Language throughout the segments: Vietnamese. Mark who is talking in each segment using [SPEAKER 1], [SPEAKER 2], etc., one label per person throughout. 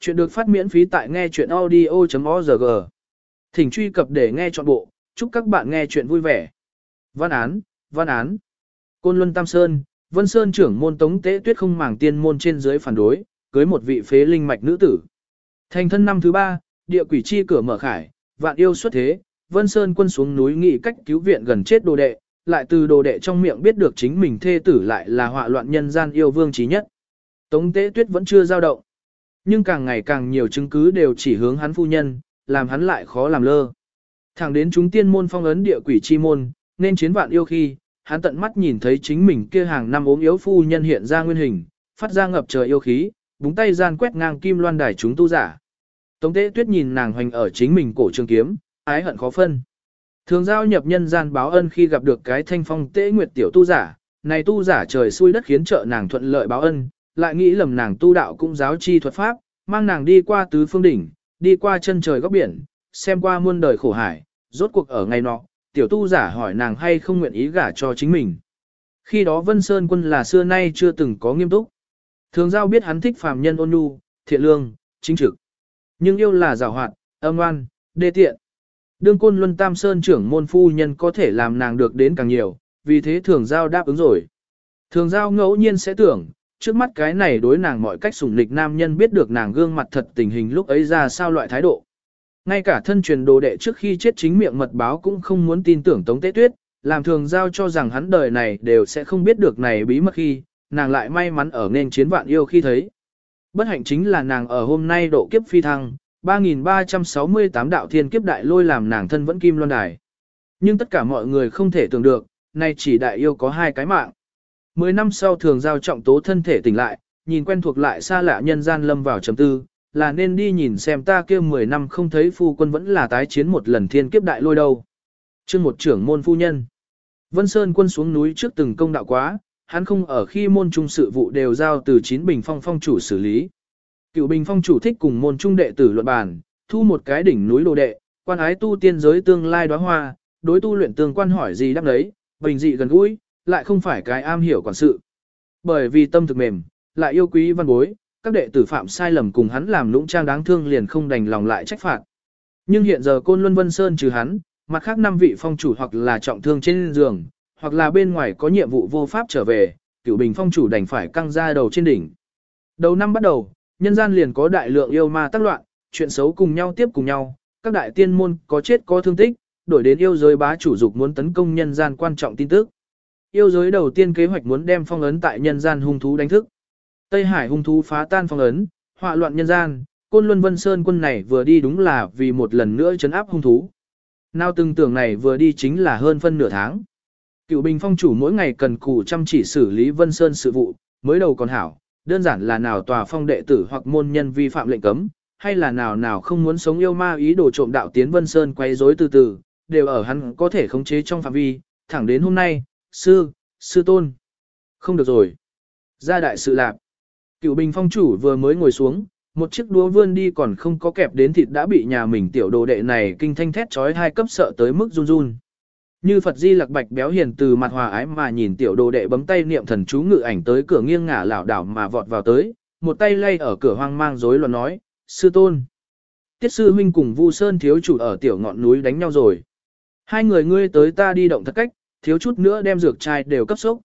[SPEAKER 1] Chuyện được phát miễn phí tại nghe chuyện audio.org. Thỉnh truy cập để nghe trọn bộ, chúc các bạn nghe chuyện vui vẻ. Văn án, văn án. Côn Luân Tam Sơn, Vân Sơn trưởng môn tống tế tuyết không màng tiên môn trên dưới phản đối, cưới một vị phế linh mạch nữ tử. Thành thân năm thứ ba, địa quỷ chi cửa mở khải, vạn yêu xuất thế, Vân Sơn quân xuống núi nghị cách cứu viện gần chết đồ đệ, lại từ đồ đệ trong miệng biết được chính mình thê tử lại là họa loạn nhân gian yêu vương trí nhất. Tống tế tuyết vẫn chưa giao động. Nhưng càng ngày càng nhiều chứng cứ đều chỉ hướng hắn phu nhân, làm hắn lại khó làm lơ. Thẳng đến chúng tiên môn phong ấn địa quỷ chi môn, nên chiến vạn yêu khi, hắn tận mắt nhìn thấy chính mình kia hàng năm ốm yếu phu nhân hiện ra nguyên hình, phát ra ngập trời yêu khí, búng tay gian quét ngang kim loan đài chúng tu giả. Tống tế tuyết nhìn nàng hoành ở chính mình cổ trường kiếm, ái hận khó phân. Thường giao nhập nhân gian báo ân khi gặp được cái thanh phong tế nguyệt tiểu tu giả, này tu giả trời xui đất khiến trợ nàng thuận lợi báo ân, lại nghĩ lầm nàng tu đạo cũng giáo chi thuật pháp, mang nàng đi qua tứ phương đỉnh, đi qua chân trời góc biển, xem qua muôn đời khổ hải, rốt cuộc ở ngày nọ, tiểu tu giả hỏi nàng hay không nguyện ý gả cho chính mình. Khi đó Vân Sơn quân là xưa nay chưa từng có nghiêm túc. Thường giao biết hắn thích phàm nhân ôn nhu, thiện lương, chính trực. Nhưng yêu là giảo hoạt, âm ngoan, đê tiện. Đương côn luân tam sơn trưởng môn phu nhân có thể làm nàng được đến càng nhiều, vì thế thường giao đáp ứng rồi. Thường giao ngẫu nhiên sẽ tưởng, trước mắt cái này đối nàng mọi cách sủng nịch nam nhân biết được nàng gương mặt thật tình hình lúc ấy ra sao loại thái độ. Ngay cả thân truyền đồ đệ trước khi chết chính miệng mật báo cũng không muốn tin tưởng Tống Tế Tuyết, làm thường giao cho rằng hắn đời này đều sẽ không biết được này bí mật khi, nàng lại may mắn ở nên chiến vạn yêu khi thấy. Bất hạnh chính là nàng ở hôm nay độ kiếp phi thăng, 3.368 đạo thiên kiếp đại lôi làm nàng thân vẫn kim loan đài. Nhưng tất cả mọi người không thể tưởng được, nay chỉ đại yêu có hai cái mạng. Mười năm sau thường giao trọng tố thân thể tỉnh lại, nhìn quen thuộc lại xa lạ nhân gian lâm vào chấm tư, là nên đi nhìn xem ta kia mười năm không thấy phu quân vẫn là tái chiến một lần thiên kiếp đại lôi đâu. chương một trưởng môn phu nhân. Vân Sơn quân xuống núi trước từng công đạo quá, hắn không ở khi môn trung sự vụ đều giao từ chín bình phong phong chủ xử lý. Cựu bình phong chủ thích cùng môn trung đệ tử luận bàn, thu một cái đỉnh núi đồ đệ, quan ái tu tiên giới tương lai đóa hoa, đối tu luyện tương quan hỏi gì đáp đấy, bình dị gần gũi, lại không phải cái am hiểu quản sự. Bởi vì tâm thực mềm, lại yêu quý văn bối, các đệ tử phạm sai lầm cùng hắn làm lũng trang đáng thương liền không đành lòng lại trách phạt. Nhưng hiện giờ Côn Luân Vân Sơn trừ hắn, mặt khác năm vị phong chủ hoặc là trọng thương trên giường, hoặc là bên ngoài có nhiệm vụ vô pháp trở về, cửu bình phong chủ đành phải căng ra đầu trên đỉnh. Đầu năm bắt đầu, nhân gian liền có đại lượng yêu ma tác loạn, chuyện xấu cùng nhau tiếp cùng nhau, các đại tiên môn có chết có thương tích, đổi đến yêu giới bá chủ dục muốn tấn công nhân gian quan trọng tin tức. Yêu giới đầu tiên kế hoạch muốn đem phong ấn tại nhân gian hung thú đánh thức. Tây Hải hung thú phá tan phong ấn, họa loạn nhân gian, Côn Luân Vân Sơn quân này vừa đi đúng là vì một lần nữa chấn áp hung thú. Nào từng tưởng này vừa đi chính là hơn phân nửa tháng. Cựu Bình Phong chủ mỗi ngày cần cù chăm chỉ xử lý Vân Sơn sự vụ, mới đầu còn hảo, đơn giản là nào tòa phong đệ tử hoặc môn nhân vi phạm lệnh cấm, hay là nào nào không muốn sống yêu ma ý đồ trộm đạo tiến Vân Sơn quay rối từ từ, đều ở hắn có thể khống chế trong phạm vi, thẳng đến hôm nay, sư, sư tôn. Không được rồi. Ra đại sự lạc. Cựu bình phong chủ vừa mới ngồi xuống, một chiếc đũa vươn đi còn không có kẹp đến thịt đã bị nhà mình tiểu đồ đệ này kinh thanh thét trói hai cấp sợ tới mức run run. Như Phật Di Lặc Bạch béo hiền từ mặt hòa ái mà nhìn tiểu đồ đệ bấm tay niệm thần chú ngự ảnh tới cửa nghiêng ngả lảo đảo mà vọt vào tới, một tay lay ở cửa hoang mang rối loạn nói, sư tôn. Tiết sư huynh cùng Vu Sơn thiếu chủ ở tiểu ngọn núi đánh nhau rồi. Hai người ngươi tới ta đi động thật cách, thiếu chút nữa đem dược trai đều cấp sốc.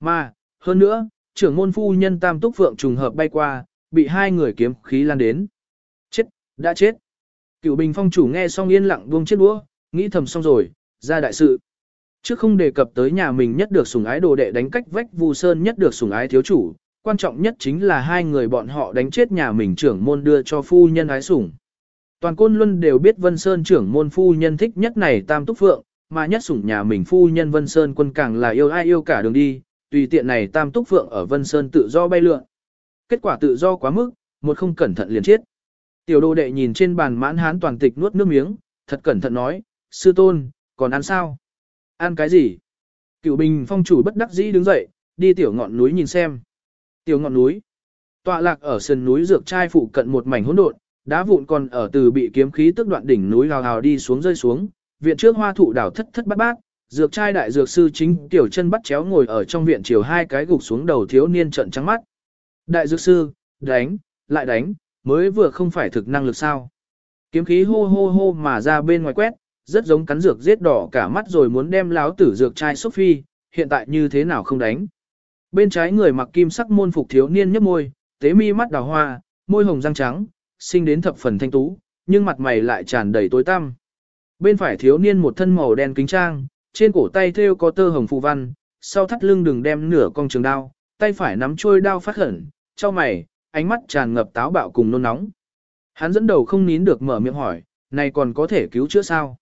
[SPEAKER 1] Mà, hơn nữa, trưởng môn phu nhân tam túc phượng trùng hợp bay qua, bị hai người kiếm khí lan đến. Chết, đã chết. Cựu bình phong chủ nghe xong yên lặng buông chiếc đũa, nghĩ thầm xong rồi, ra đại sự. Trước không đề cập tới nhà mình nhất được sủng ái đồ đệ đánh cách vách Vu Sơn nhất được sủng ái thiếu chủ, quan trọng nhất chính là hai người bọn họ đánh chết nhà mình trưởng môn đưa cho phu nhân ái sủng. Toàn côn luân đều biết Vân Sơn trưởng môn phu nhân thích nhất này tam túc phượng, mà nhất sủng nhà mình phu nhân Vân Sơn quân càng là yêu ai yêu cả đường đi, tùy tiện này tam túc phượng ở Vân Sơn tự do bay lượn. Kết quả tự do quá mức, một không cẩn thận liền chết. Tiểu đô đệ nhìn trên bàn mãn hán toàn tịch nuốt nước miếng, thật cẩn thận nói, sư tôn, còn ăn sao? Ăn cái gì? Cựu bình phong chủ bất đắc dĩ đứng dậy, đi tiểu ngọn núi nhìn xem. Tiểu ngọn núi. Tọa lạc ở sườn núi dược trai phụ cận một mảnh hỗn độn, đá vụn còn ở từ bị kiếm khí tức đoạn đỉnh núi hào hào đi xuống rơi xuống, viện trước hoa thụ đảo thất thất bát bát, dược trai đại dược sư chính tiểu chân bắt chéo ngồi ở trong viện chiều hai cái gục xuống đầu thiếu niên trận trắng mắt. Đại dược sư, đánh, lại đánh, mới vừa không phải thực năng lực sao. Kiếm khí hô hô hô mà ra bên ngoài quét, rất giống cắn dược giết đỏ cả mắt rồi muốn đem láo tử dược trai Sophie, hiện tại như thế nào không đánh. Bên trái người mặc kim sắc môn phục thiếu niên nhấp môi, tế mi mắt đào hoa, môi hồng răng trắng, sinh đến thập phần thanh tú, nhưng mặt mày lại tràn đầy tối tăm. Bên phải thiếu niên một thân màu đen kính trang, trên cổ tay thêu có tơ hồng phù văn, sau thắt lưng đừng đem nửa con trường đao, tay phải nắm chuôi đao phát khẩn, cho mày, ánh mắt tràn ngập táo bạo cùng nôn nóng. Hắn dẫn đầu không nín được mở miệng hỏi, này còn có thể cứu chữa sao?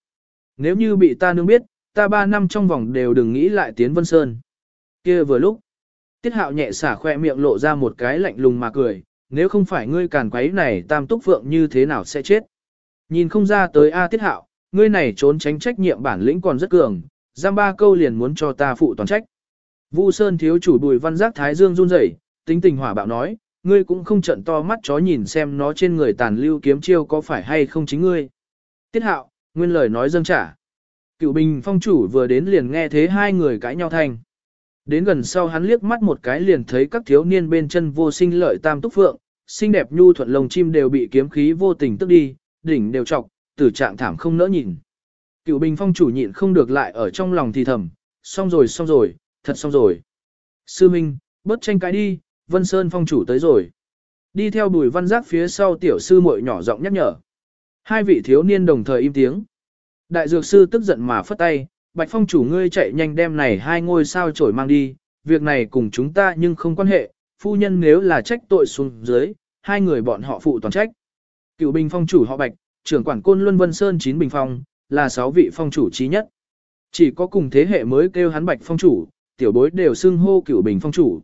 [SPEAKER 1] Nếu như bị ta nương biết, ta ba năm trong vòng đều đừng nghĩ lại tiến Vân Sơn. kia vừa lúc, tiết hạo nhẹ xả khoe miệng lộ ra một cái lạnh lùng mà cười, nếu không phải ngươi càn quấy này tam túc phượng như thế nào sẽ chết. Nhìn không ra tới A tiết hạo, ngươi này trốn tránh trách nhiệm bản lĩnh còn rất cường, giam ba câu liền muốn cho ta phụ toàn trách. Vu Sơn thiếu chủ bùi văn giác thái dương run rẩy, tính tình hỏa bạo nói, ngươi cũng không trận to mắt chó nhìn xem nó trên người tàn lưu kiếm chiêu có phải hay không chính ngươi. Tiết hạo, nguyên lời nói dâng trả. Cựu bình phong chủ vừa đến liền nghe thế hai người cãi nhau thành. Đến gần sau hắn liếc mắt một cái liền thấy các thiếu niên bên chân vô sinh lợi tam túc phượng, xinh đẹp nhu thuận lồng chim đều bị kiếm khí vô tình tức đi, đỉnh đều trọc, tử trạng thảm không nỡ nhìn. Cựu bình phong chủ nhịn không được lại ở trong lòng thì thầm, xong rồi xong rồi, thật xong rồi. Sư Minh, bớt tranh cãi đi, Vân Sơn phong chủ tới rồi. Đi theo bùi văn giác phía sau tiểu sư muội nhỏ giọng nhắc nhở. Hai vị thiếu niên đồng thời im tiếng. Đại dược sư tức giận mà phất tay, bạch phong chủ ngươi chạy nhanh đem này hai ngôi sao trổi mang đi, việc này cùng chúng ta nhưng không quan hệ, phu nhân nếu là trách tội xuống dưới, hai người bọn họ phụ toàn trách. Cựu bình phong chủ họ bạch, trưởng quản côn Luân Vân Sơn chín bình phong, là sáu vị phong chủ trí nhất. Chỉ có cùng thế hệ mới kêu hắn bạch phong chủ, tiểu bối đều xưng hô cửu bình phong chủ.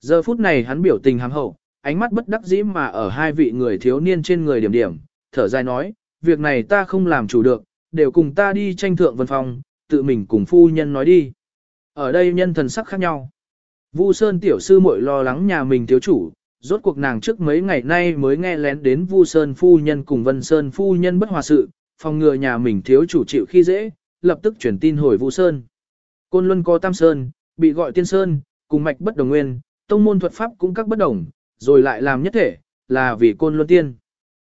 [SPEAKER 1] Giờ phút này hắn biểu tình hàm hậu, ánh mắt bất đắc dĩ mà ở hai vị người thiếu niên trên người điểm điểm, thở dài nói, việc này ta không làm chủ được, đều cùng ta đi tranh thượng vân phong, tự mình cùng phu nhân nói đi. Ở đây nhân thần sắc khác nhau. Vu Sơn tiểu sư muội lo lắng nhà mình thiếu chủ, rốt cuộc nàng trước mấy ngày nay mới nghe lén đến Vu Sơn phu nhân cùng Vân Sơn phu nhân bất hòa sự, phòng ngừa nhà mình thiếu chủ chịu khi dễ, lập tức chuyển tin hồi Vu Sơn. Côn Luân có Tam Sơn, bị gọi Tiên Sơn, cùng mạch bất đồng nguyên, tông môn thuật pháp cũng các bất đồng, rồi lại làm nhất thể, là vì Côn Luân Tiên.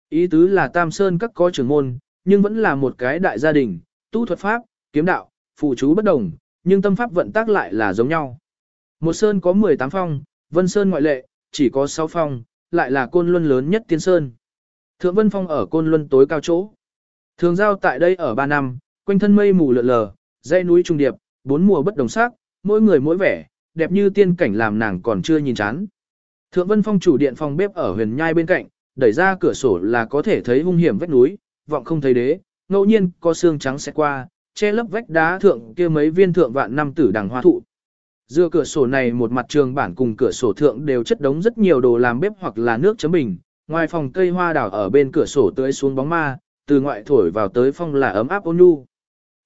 [SPEAKER 1] Ý tứ là Tam Sơn các có trưởng môn, nhưng vẫn là một cái đại gia đình, tu thuật pháp, kiếm đạo, phụ chú bất đồng, nhưng tâm pháp vận tác lại là giống nhau. Một sơn có 18 phong, Vân Sơn ngoại lệ, chỉ có 6 phong, lại là côn luân lớn nhất tiên sơn. Thượng Vân Phong ở côn luân tối cao chỗ. Thường giao tại đây ở 3 năm, quanh thân mây mù lượn lờ, dãy núi trung điệp, bốn mùa bất đồng sắc, mỗi người mỗi vẻ, đẹp như tiên cảnh làm nàng còn chưa nhìn chán. Thượng Vân Phong chủ điện phòng bếp ở huyền nhai bên cạnh, đẩy ra cửa sổ là có thể thấy hung hiểm vách núi, vọng không thấy đế, ngẫu nhiên có xương trắng sẽ qua, che lấp vách đá thượng kia mấy viên thượng vạn năm tử đằng hoa thụ. Dựa cửa sổ này một mặt trường bản cùng cửa sổ thượng đều chất đống rất nhiều đồ làm bếp hoặc là nước chấm bình, ngoài phòng cây hoa đào ở bên cửa sổ tưới xuống bóng ma, từ ngoại thổi vào tới phong là ấm áp ôn nhu.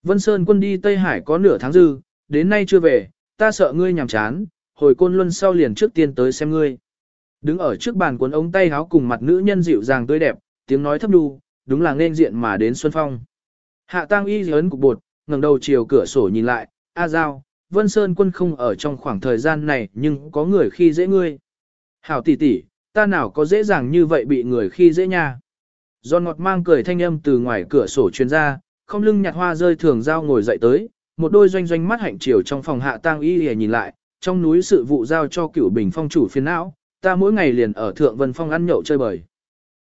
[SPEAKER 1] Vân Sơn quân đi Tây Hải có nửa tháng dư, đến nay chưa về, ta sợ ngươi nhàm chán, hồi côn luân sau liền trước tiên tới xem ngươi. Đứng ở trước bàn cuốn ống tay háo cùng mặt nữ nhân dịu dàng tươi đẹp, tiếng nói thấp đu, đúng là nên diện mà đến Xuân Phong. Hạ tang y ấn cục bột, ngẩng đầu chiều cửa sổ nhìn lại, A Giao, Vân Sơn quân không ở trong khoảng thời gian này nhưng có người khi dễ ngươi. Hảo tỷ tỷ, ta nào có dễ dàng như vậy bị người khi dễ nha. Giòn ngọt mang cười thanh âm từ ngoài cửa sổ truyền ra, không lưng nhặt hoa rơi thường giao ngồi dậy tới, một đôi doanh doanh mắt hạnh chiều trong phòng hạ tang y lìa nhìn lại, trong núi sự vụ giao cho cửu bình phong chủ phiền não, ta mỗi ngày liền ở thượng vân phong ăn nhậu chơi bời.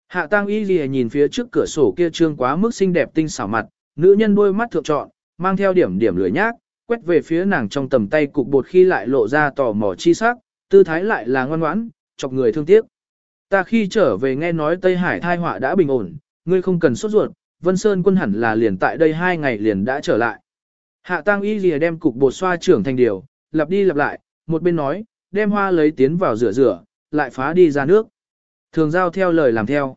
[SPEAKER 1] Hạ tang y lìa nhìn phía trước cửa sổ kia trương quá mức xinh đẹp tinh xảo mặt, nữ nhân đôi mắt thượng trọn, mang theo điểm điểm lười nhác, quét về phía nàng trong tầm tay cục bột khi lại lộ ra tò mò chi sắc, tư thái lại là ngoan ngoãn, chọc người thương tiếc. Ta khi trở về nghe nói Tây Hải thai họa đã bình ổn, ngươi không cần sốt ruột, Vân Sơn quân hẳn là liền tại đây hai ngày liền đã trở lại. Hạ Tăng Y lìa đem cục bột xoa trưởng thành điều, lặp đi lặp lại, một bên nói, đem hoa lấy tiến vào rửa rửa, lại phá đi ra nước. Thường giao theo lời làm theo.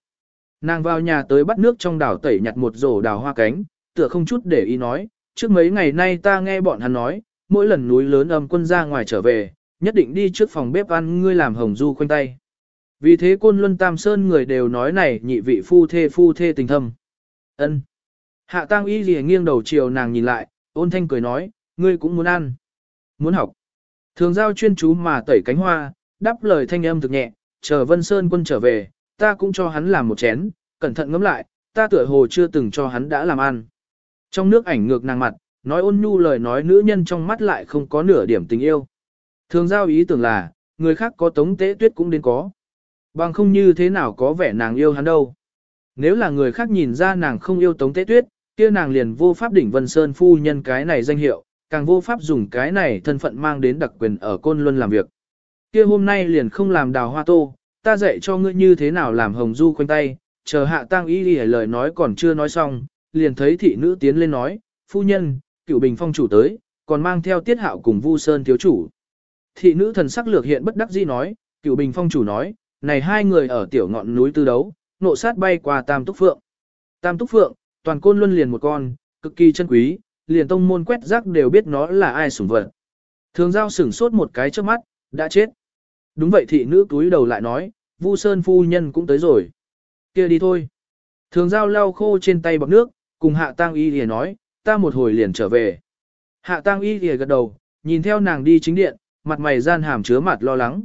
[SPEAKER 1] Nàng vào nhà tới bắt nước trong đảo tẩy nhặt một rổ đào hoa cánh, tựa không chút để ý nói, trước mấy ngày nay ta nghe bọn hắn nói, mỗi lần núi lớn âm quân ra ngoài trở về, nhất định đi trước phòng bếp ăn ngươi làm hồng du khoanh tay. Vì thế côn luân tam sơn người đều nói này nhị vị phu thê phu thê tình thâm. ân Hạ tang y gì nghiêng đầu chiều nàng nhìn lại, ôn thanh cười nói, ngươi cũng muốn ăn. Muốn học. Thường giao chuyên chú mà tẩy cánh hoa, đáp lời thanh âm thực nhẹ, chờ Vân Sơn quân trở về, ta cũng cho hắn làm một chén, cẩn thận ngẫm lại, ta tựa hồ chưa từng cho hắn đã làm ăn. Trong nước ảnh ngược nàng mặt, nói ôn nhu lời nói nữ nhân trong mắt lại không có nửa điểm tình yêu. Thường giao ý tưởng là, người khác có tống tế tuyết cũng đến có. Bằng không như thế nào có vẻ nàng yêu hắn đâu. Nếu là người khác nhìn ra nàng không yêu tống tế tuyết, kia nàng liền vô pháp đỉnh Vân Sơn phu nhân cái này danh hiệu, càng vô pháp dùng cái này thân phận mang đến đặc quyền ở Côn Luân làm việc. Kia hôm nay liền không làm đào hoa tô, ta dạy cho ngươi như thế nào làm hồng du khoanh tay, chờ hạ tang ý đi lời nói còn chưa nói xong, liền thấy thị nữ tiến lên nói, phu nhân, cựu bình phong chủ tới, còn mang theo tiết hạo cùng vu sơn thiếu chủ. Thị nữ thần sắc lược hiện bất đắc dĩ nói, cựu bình phong chủ nói, này hai người ở tiểu ngọn núi tư đấu, nộ sát bay qua tam túc phượng. Tam túc phượng, toàn côn luân liền một con, cực kỳ chân quý, liền tông môn quét rác đều biết nó là ai sủng vật. Thường giao sửng sốt một cái trước mắt, đã chết. Đúng vậy thị nữ túi đầu lại nói, Vu Sơn phu nhân cũng tới rồi. kia đi thôi. Thường giao lau khô trên tay bọc nước, cùng hạ tang y lìa nói, ta một hồi liền trở về. Hạ tang y lìa gật đầu, nhìn theo nàng đi chính điện, mặt mày gian hàm chứa mặt lo lắng.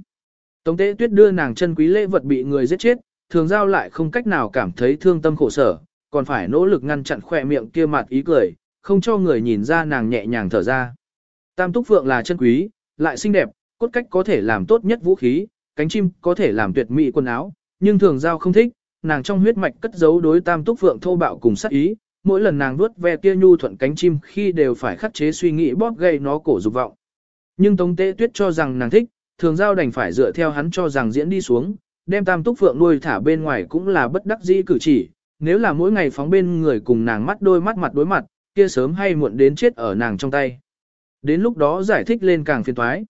[SPEAKER 1] Tống tế tuyết đưa nàng chân quý lễ vật bị người giết chết, thường giao lại không cách nào cảm thấy thương tâm khổ sở, còn phải nỗ lực ngăn chặn khỏe miệng kia mặt ý cười, không cho người nhìn ra nàng nhẹ nhàng thở ra. Tam túc phượng là chân quý, lại xinh đẹp, cốt cách có thể làm tốt nhất vũ khí, cánh chim có thể làm tuyệt mỹ quần áo, nhưng thường giao không thích, nàng trong huyết mạch cất giấu đối tam túc phượng thô bạo cùng sát ý, mỗi lần nàng vuốt ve kia nhu thuận cánh chim khi đều phải khắc chế suy nghĩ bóp gây nó cổ dục vọng. Nhưng Tống Tế Tuyết cho rằng nàng thích, thường giao đành phải dựa theo hắn cho rằng diễn đi xuống, đem tam túc phượng nuôi thả bên ngoài cũng là bất đắc dĩ cử chỉ, nếu là mỗi ngày phóng bên người cùng nàng mắt đôi mắt mặt đối mặt, kia sớm hay muộn đến chết ở nàng trong tay. Đến lúc đó giải thích lên càng phiền toái.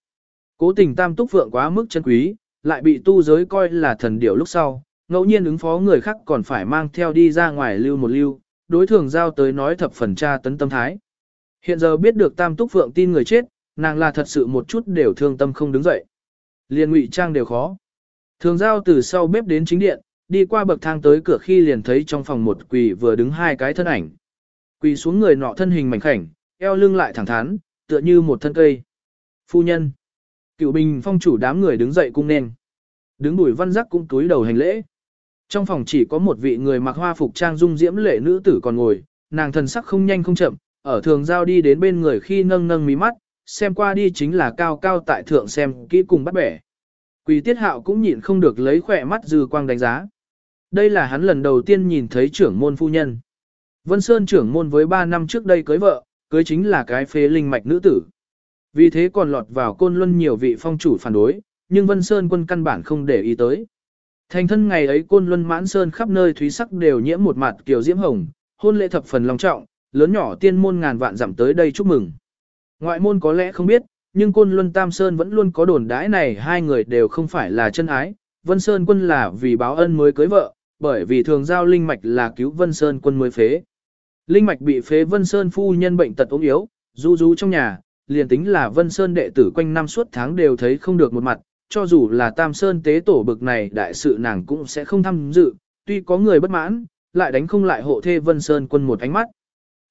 [SPEAKER 1] Cố tình tam túc phượng quá mức chân quý, lại bị tu giới coi là thần điểu lúc sau, ngẫu nhiên ứng phó người khác còn phải mang theo đi ra ngoài lưu một lưu, đối thường giao tới nói thập phần tra tấn tâm thái. Hiện giờ biết được tam túc phượng tin người chết, nàng là thật sự một chút đều thương tâm không đứng dậy. Liên ngụy trang đều khó. Thường giao từ sau bếp đến chính điện, đi qua bậc thang tới cửa khi liền thấy trong phòng một quỳ vừa đứng hai cái thân ảnh. Quỳ xuống người nọ thân hình mảnh khảnh, eo lưng lại thẳng thắn, tựa như một thân cây. Phu nhân. Cựu bình phong chủ đám người đứng dậy cung nên. Đứng đuổi văn giác cũng túi đầu hành lễ. Trong phòng chỉ có một vị người mặc hoa phục trang dung diễm lệ nữ tử còn ngồi, nàng thần sắc không nhanh không chậm, ở thường giao đi đến bên người khi nâng nâng mí mắt, xem qua đi chính là cao cao tại thượng xem kỹ cùng bắt bẻ. Quỳ tiết hạo cũng nhịn không được lấy khỏe mắt dư quang đánh giá. Đây là hắn lần đầu tiên nhìn thấy trưởng môn phu nhân. Vân Sơn trưởng môn với 3 năm trước đây cưới vợ, cưới chính là cái phế linh mạch nữ tử. Vì thế còn lọt vào côn luân nhiều vị phong chủ phản đối, nhưng Vân Sơn quân căn bản không để ý tới. Thành thân ngày ấy côn luân mãn sơn khắp nơi thúy sắc đều nhiễm một mặt kiều diễm hồng, hôn lễ thập phần long trọng, lớn nhỏ tiên môn ngàn vạn giảm tới đây chúc mừng. Ngoại môn có lẽ không biết, nhưng côn luân tam sơn vẫn luôn có đồn đãi này hai người đều không phải là chân ái, Vân Sơn quân là vì báo ân mới cưới vợ, bởi vì thường giao linh mạch là cứu Vân Sơn quân mới phế. Linh mạch bị phế Vân Sơn phu nhân bệnh tật ốm yếu, du du trong nhà, liền tính là Vân Sơn đệ tử quanh năm suốt tháng đều thấy không được một mặt, cho dù là Tam Sơn tế tổ bực này đại sự nàng cũng sẽ không tham dự, tuy có người bất mãn, lại đánh không lại hộ thê Vân Sơn quân một ánh mắt.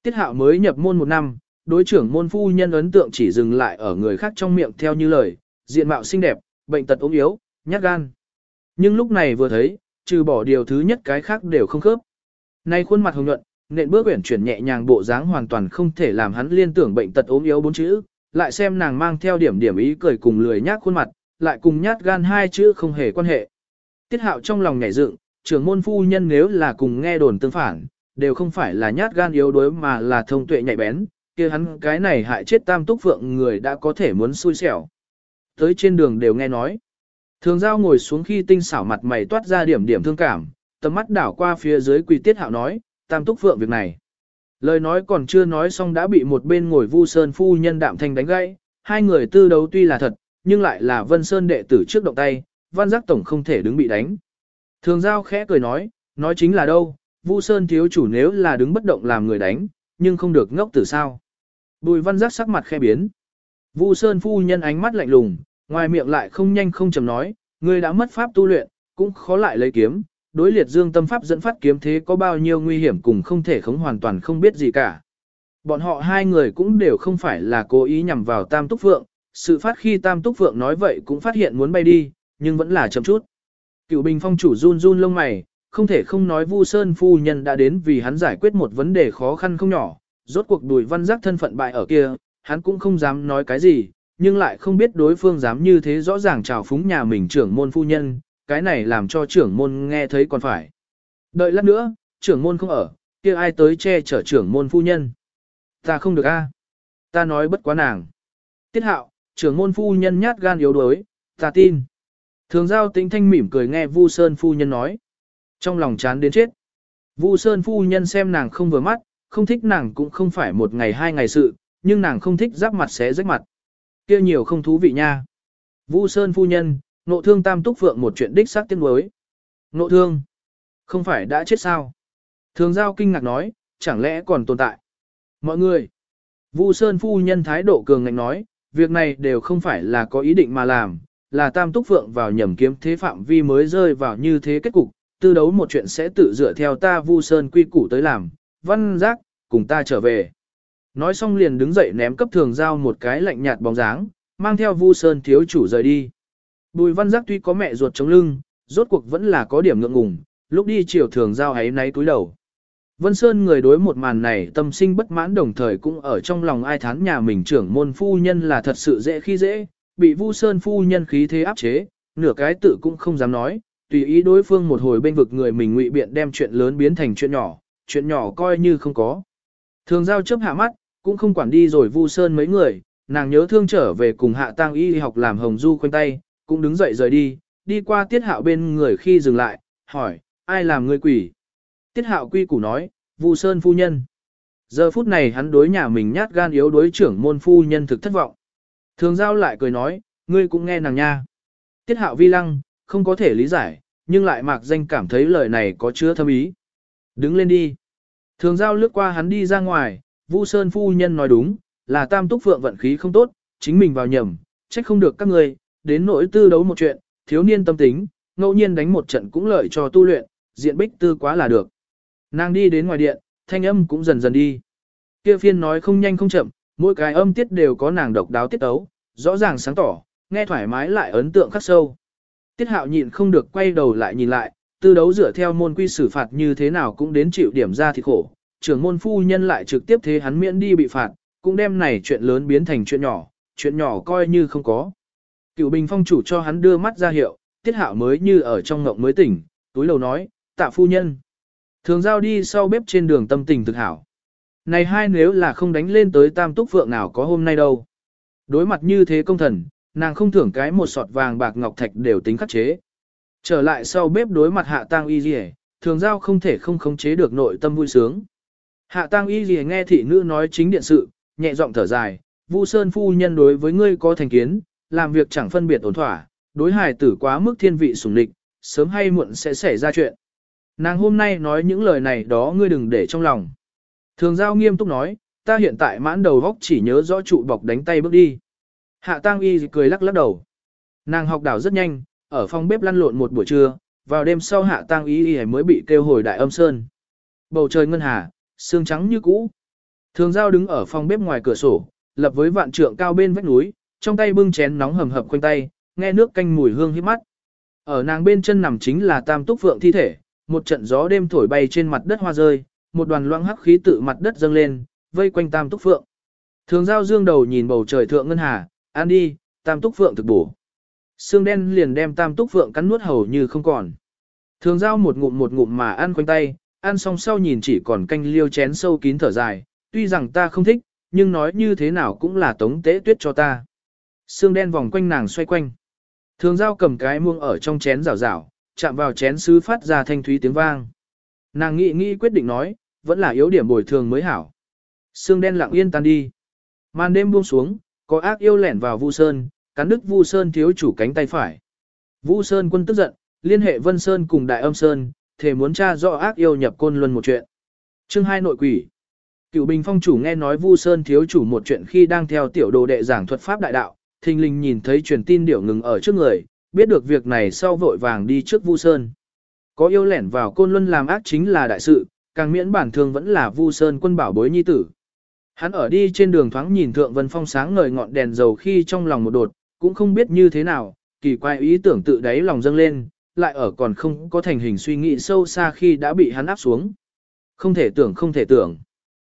[SPEAKER 1] Tiết hạo mới nhập môn một năm, đối trưởng môn phu nhân ấn tượng chỉ dừng lại ở người khác trong miệng theo như lời, diện mạo xinh đẹp, bệnh tật ốm yếu, nhát gan. Nhưng lúc này vừa thấy, trừ bỏ điều thứ nhất cái khác đều không khớp. Nay khuôn mặt hồng nhuận, nện bước uyển chuyển nhẹ nhàng bộ dáng hoàn toàn không thể làm hắn liên tưởng bệnh tật ốm yếu bốn chữ, lại xem nàng mang theo điểm điểm ý cười cùng lười nhác khuôn mặt, lại cùng nhát gan hai chữ không hề quan hệ. Tiết hạo trong lòng nhảy dựng, trưởng môn phu nhân nếu là cùng nghe đồn tương phản, đều không phải là nhát gan yếu đuối mà là thông tuệ nhạy bén, kia hắn cái này hại chết tam túc phượng người đã có thể muốn xui xẻo. Tới trên đường đều nghe nói. Thường giao ngồi xuống khi tinh xảo mặt mày toát ra điểm điểm thương cảm, tầm mắt đảo qua phía dưới quỳ tiết hạo nói, tam túc phượng việc này. Lời nói còn chưa nói xong đã bị một bên ngồi vu sơn phu nhân đạm thanh đánh gãy, hai người tư đấu tuy là thật, nhưng lại là vân sơn đệ tử trước động tay, văn giác tổng không thể đứng bị đánh. Thường giao khẽ cười nói, nói chính là đâu, vu sơn thiếu chủ nếu là đứng bất động làm người đánh, nhưng không được ngốc tử sao. Bùi văn giác sắc mặt khẽ biến. Vu sơn phu nhân ánh mắt lạnh lùng, ngoài miệng lại không nhanh không chầm nói, ngươi đã mất pháp tu luyện, cũng khó lại lấy kiếm, đối liệt dương tâm pháp dẫn phát kiếm thế có bao nhiêu nguy hiểm cùng không thể khống hoàn toàn không biết gì cả. Bọn họ hai người cũng đều không phải là cố ý nhằm vào Tam Túc Phượng, sự phát khi Tam Túc Phượng nói vậy cũng phát hiện muốn bay đi, nhưng vẫn là chậm chút. Cựu bình phong chủ run run lông mày, không thể không nói Vu Sơn phu nhân đã đến vì hắn giải quyết một vấn đề khó khăn không nhỏ, rốt cuộc đùi văn giác thân phận bại ở kia, hắn cũng không dám nói cái gì, nhưng lại không biết đối phương dám như thế rõ ràng chào phúng nhà mình trưởng môn phu nhân, cái này làm cho trưởng môn nghe thấy còn phải. Đợi lát nữa, trưởng môn không ở, kia ai tới che chở trưởng môn phu nhân. Ta không được a, Ta nói bất quá nàng. Tiết hạo, trưởng môn phu nhân nhát gan yếu đuối, ta tin. Thường giao tính thanh mỉm cười nghe Vu Sơn phu nhân nói. Trong lòng chán đến chết. Vu Sơn phu nhân xem nàng không vừa mắt, không thích nàng cũng không phải một ngày hai ngày sự, nhưng nàng không thích giáp mặt xé rách mặt. kia nhiều không thú vị nha. Vu Sơn phu nhân, nộ thương tam túc phượng một chuyện đích xác tiên đối. Nộ thương? Không phải đã chết sao? Thường giao kinh ngạc nói, chẳng lẽ còn tồn tại? Mọi người! Vu Sơn phu nhân thái độ cường ngạnh nói, việc này đều không phải là có ý định mà làm, là tam túc phượng vào nhầm kiếm thế phạm vi mới rơi vào như thế kết cục, tư đấu một chuyện sẽ tự dựa theo ta Vu Sơn quy củ tới làm, văn giác, cùng ta trở về. Nói xong liền đứng dậy ném cấp thường giao một cái lạnh nhạt bóng dáng, mang theo Vu Sơn thiếu chủ rời đi. Bùi văn giác tuy có mẹ ruột chống lưng, rốt cuộc vẫn là có điểm ngượng ngùng, lúc đi chiều thường giao ấy náy túi đầu. Vân Sơn người đối một màn này tâm sinh bất mãn đồng thời cũng ở trong lòng ai thán nhà mình trưởng môn phu nhân là thật sự dễ khi dễ, bị Vu Sơn phu nhân khí thế áp chế, nửa cái tự cũng không dám nói, tùy ý đối phương một hồi bên vực người mình ngụy biện đem chuyện lớn biến thành chuyện nhỏ, chuyện nhỏ coi như không có. Thường giao chấp hạ mắt, cũng không quản đi rồi Vu Sơn mấy người, nàng nhớ thương trở về cùng hạ tang y học làm hồng du khoanh tay, cũng đứng dậy rời đi, đi qua tiết hạo bên người khi dừng lại, hỏi, ai làm người quỷ? Tiết hạo quy củ nói, Vu Sơn phu nhân. Giờ phút này hắn đối nhà mình nhát gan yếu đối trưởng môn phu nhân thực thất vọng. Thường giao lại cười nói, ngươi cũng nghe nàng nha. Tiết hạo vi lăng, không có thể lý giải, nhưng lại mạc danh cảm thấy lời này có chứa thâm ý. Đứng lên đi. Thường giao lướt qua hắn đi ra ngoài, Vu Sơn phu nhân nói đúng, là tam túc phượng vận khí không tốt, chính mình vào nhầm, trách không được các ngươi. đến nỗi tư đấu một chuyện, thiếu niên tâm tính, ngẫu nhiên đánh một trận cũng lợi cho tu luyện, diện bích tư quá là được. Nàng đi đến ngoài điện, thanh âm cũng dần dần đi. Kia phiên nói không nhanh không chậm, mỗi cái âm tiết đều có nàng độc đáo tiết tấu, rõ ràng sáng tỏ, nghe thoải mái lại ấn tượng khắc sâu. Tiết hạo nhịn không được quay đầu lại nhìn lại, tư đấu dựa theo môn quy xử phạt như thế nào cũng đến chịu điểm ra thì khổ. Trưởng môn phu nhân lại trực tiếp thế hắn miễn đi bị phạt, cũng đem này chuyện lớn biến thành chuyện nhỏ, chuyện nhỏ coi như không có. Cựu bình phong chủ cho hắn đưa mắt ra hiệu, tiết hạo mới như ở trong ngộng mới tỉnh, túi lầu nói, tạ phu nhân. Thường giao đi sau bếp trên đường tâm tình thực hảo. Này hai nếu là không đánh lên tới tam túc phượng nào có hôm nay đâu. Đối mặt như thế công thần, nàng không thưởng cái một sọt vàng bạc ngọc thạch đều tính khắc chế. Trở lại sau bếp đối mặt hạ tang y rìa, thường giao không thể không khống chế được nội tâm vui sướng. Hạ tang y rìa nghe thị nữ nói chính điện sự, nhẹ giọng thở dài, Vu Sơn phu nhân đối với ngươi có thành kiến, làm việc chẳng phân biệt ổn thỏa, đối hài tử quá mức thiên vị sủng địch, sớm hay muộn sẽ xảy ra chuyện. Nàng hôm nay nói những lời này đó ngươi đừng để trong lòng. Thường giao nghiêm túc nói, ta hiện tại mãn đầu góc chỉ nhớ rõ trụ bọc đánh tay bước đi. Hạ tang y cười lắc lắc đầu. Nàng học đảo rất nhanh, ở phòng bếp lăn lộn một buổi trưa, vào đêm sau hạ tang y mới bị kêu hồi đại âm sơn. Bầu trời ngân hà, sương trắng như cũ. Thường giao đứng ở phòng bếp ngoài cửa sổ, lập với vạn trượng cao bên vách núi, trong tay bưng chén nóng hầm hập quanh tay, nghe nước canh mùi hương hít mắt. Ở nàng bên chân nằm chính là tam túc phượng thi thể, một trận gió đêm thổi bay trên mặt đất hoa rơi, một đoàn loãng hắc khí tự mặt đất dâng lên, vây quanh tam túc phượng. Thường giao dương đầu nhìn bầu trời thượng ngân hà, ăn đi, tam túc phượng thực bổ. Xương đen liền đem tam túc phượng cắn nuốt hầu như không còn. Thường giao một ngụm một ngụm mà ăn quanh tay, ăn xong sau nhìn chỉ còn canh liêu chén sâu kín thở dài, tuy rằng ta không thích, nhưng nói như thế nào cũng là tống tế tuyết cho ta. Xương đen vòng quanh nàng xoay quanh. Thường giao cầm cái muông ở trong chén rảo rảo chạm vào chén sứ phát ra thanh thúy tiếng vang. Nàng nghĩ nghĩ quyết định nói, vẫn là yếu điểm bồi thường mới hảo. Sương đen lặng yên tan đi. Màn đêm buông xuống, có ác yêu lẻn vào Vu Sơn, cắn đứt Vu Sơn thiếu chủ cánh tay phải. Vu Sơn quân tức giận, liên hệ Vân Sơn cùng Đại Âm Sơn, thể muốn tra rõ ác yêu nhập côn luân một chuyện. Chương hai nội quỷ. Cựu Bình Phong chủ nghe nói Vu Sơn thiếu chủ một chuyện khi đang theo tiểu đồ đệ giảng thuật pháp đại đạo, thình lình nhìn thấy truyền tin điểu ngừng ở trước người, biết được việc này sau vội vàng đi trước Vu Sơn. Có yêu lẻn vào côn luân làm ác chính là đại sự, càng miễn bản thương vẫn là Vu Sơn quân bảo bối nhi tử. Hắn ở đi trên đường thoáng nhìn thượng vân phong sáng ngời ngọn đèn dầu khi trong lòng một đột, cũng không biết như thế nào, kỳ quái ý tưởng tự đáy lòng dâng lên, lại ở còn không có thành hình suy nghĩ sâu xa khi đã bị hắn áp xuống. Không thể tưởng không thể tưởng.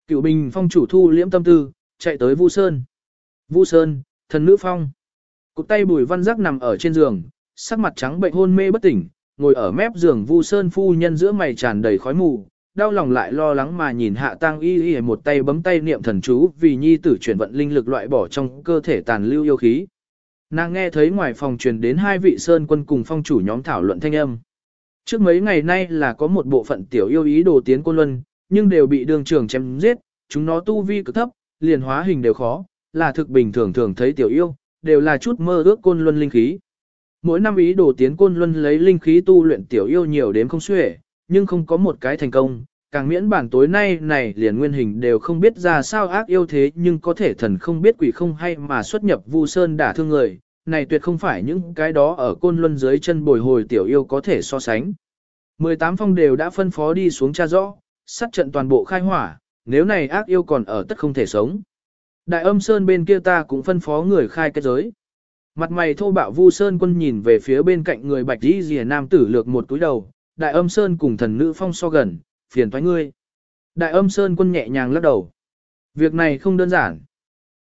[SPEAKER 1] Cựu bình phong chủ thu liễm tâm tư, chạy tới Vu Sơn. Vu Sơn, thần nữ phong. Cụt tay bùi văn giác nằm ở trên giường, sắc mặt trắng bệnh hôn mê bất tỉnh, ngồi ở mép giường Vu Sơn phu nhân giữa mày tràn đầy khói mù, đau lòng lại lo lắng mà nhìn hạ tăng y y một tay bấm tay niệm thần chú vì nhi tử chuyển vận linh lực loại bỏ trong cơ thể tàn lưu yêu khí. Nàng nghe thấy ngoài phòng truyền đến hai vị sơn quân cùng phong chủ nhóm thảo luận thanh âm. Trước mấy ngày nay là có một bộ phận tiểu yêu ý đồ tiến côn luân, nhưng đều bị đường trưởng chém giết, chúng nó tu vi cực thấp, liền hóa hình đều khó, là thực bình thường thường thấy tiểu yêu, đều là chút mơ ước côn luân linh khí. Mỗi năm ý đồ tiến côn luân lấy linh khí tu luyện tiểu yêu nhiều đến không xuể, nhưng không có một cái thành công, càng miễn bản tối nay này liền nguyên hình đều không biết ra sao ác yêu thế nhưng có thể thần không biết quỷ không hay mà xuất nhập vu sơn đả thương người, này tuyệt không phải những cái đó ở côn luân dưới chân bồi hồi tiểu yêu có thể so sánh. 18 phong đều đã phân phó đi xuống tra rõ, sát trận toàn bộ khai hỏa, nếu này ác yêu còn ở tất không thể sống. Đại âm sơn bên kia ta cũng phân phó người khai kết giới. Mặt mày thô bạo vu sơn quân nhìn về phía bên cạnh người bạch đi rìa nam tử lược một túi đầu, đại âm sơn cùng thần nữ phong so gần, phiền thoái ngươi. Đại âm sơn quân nhẹ nhàng lắc đầu. Việc này không đơn giản.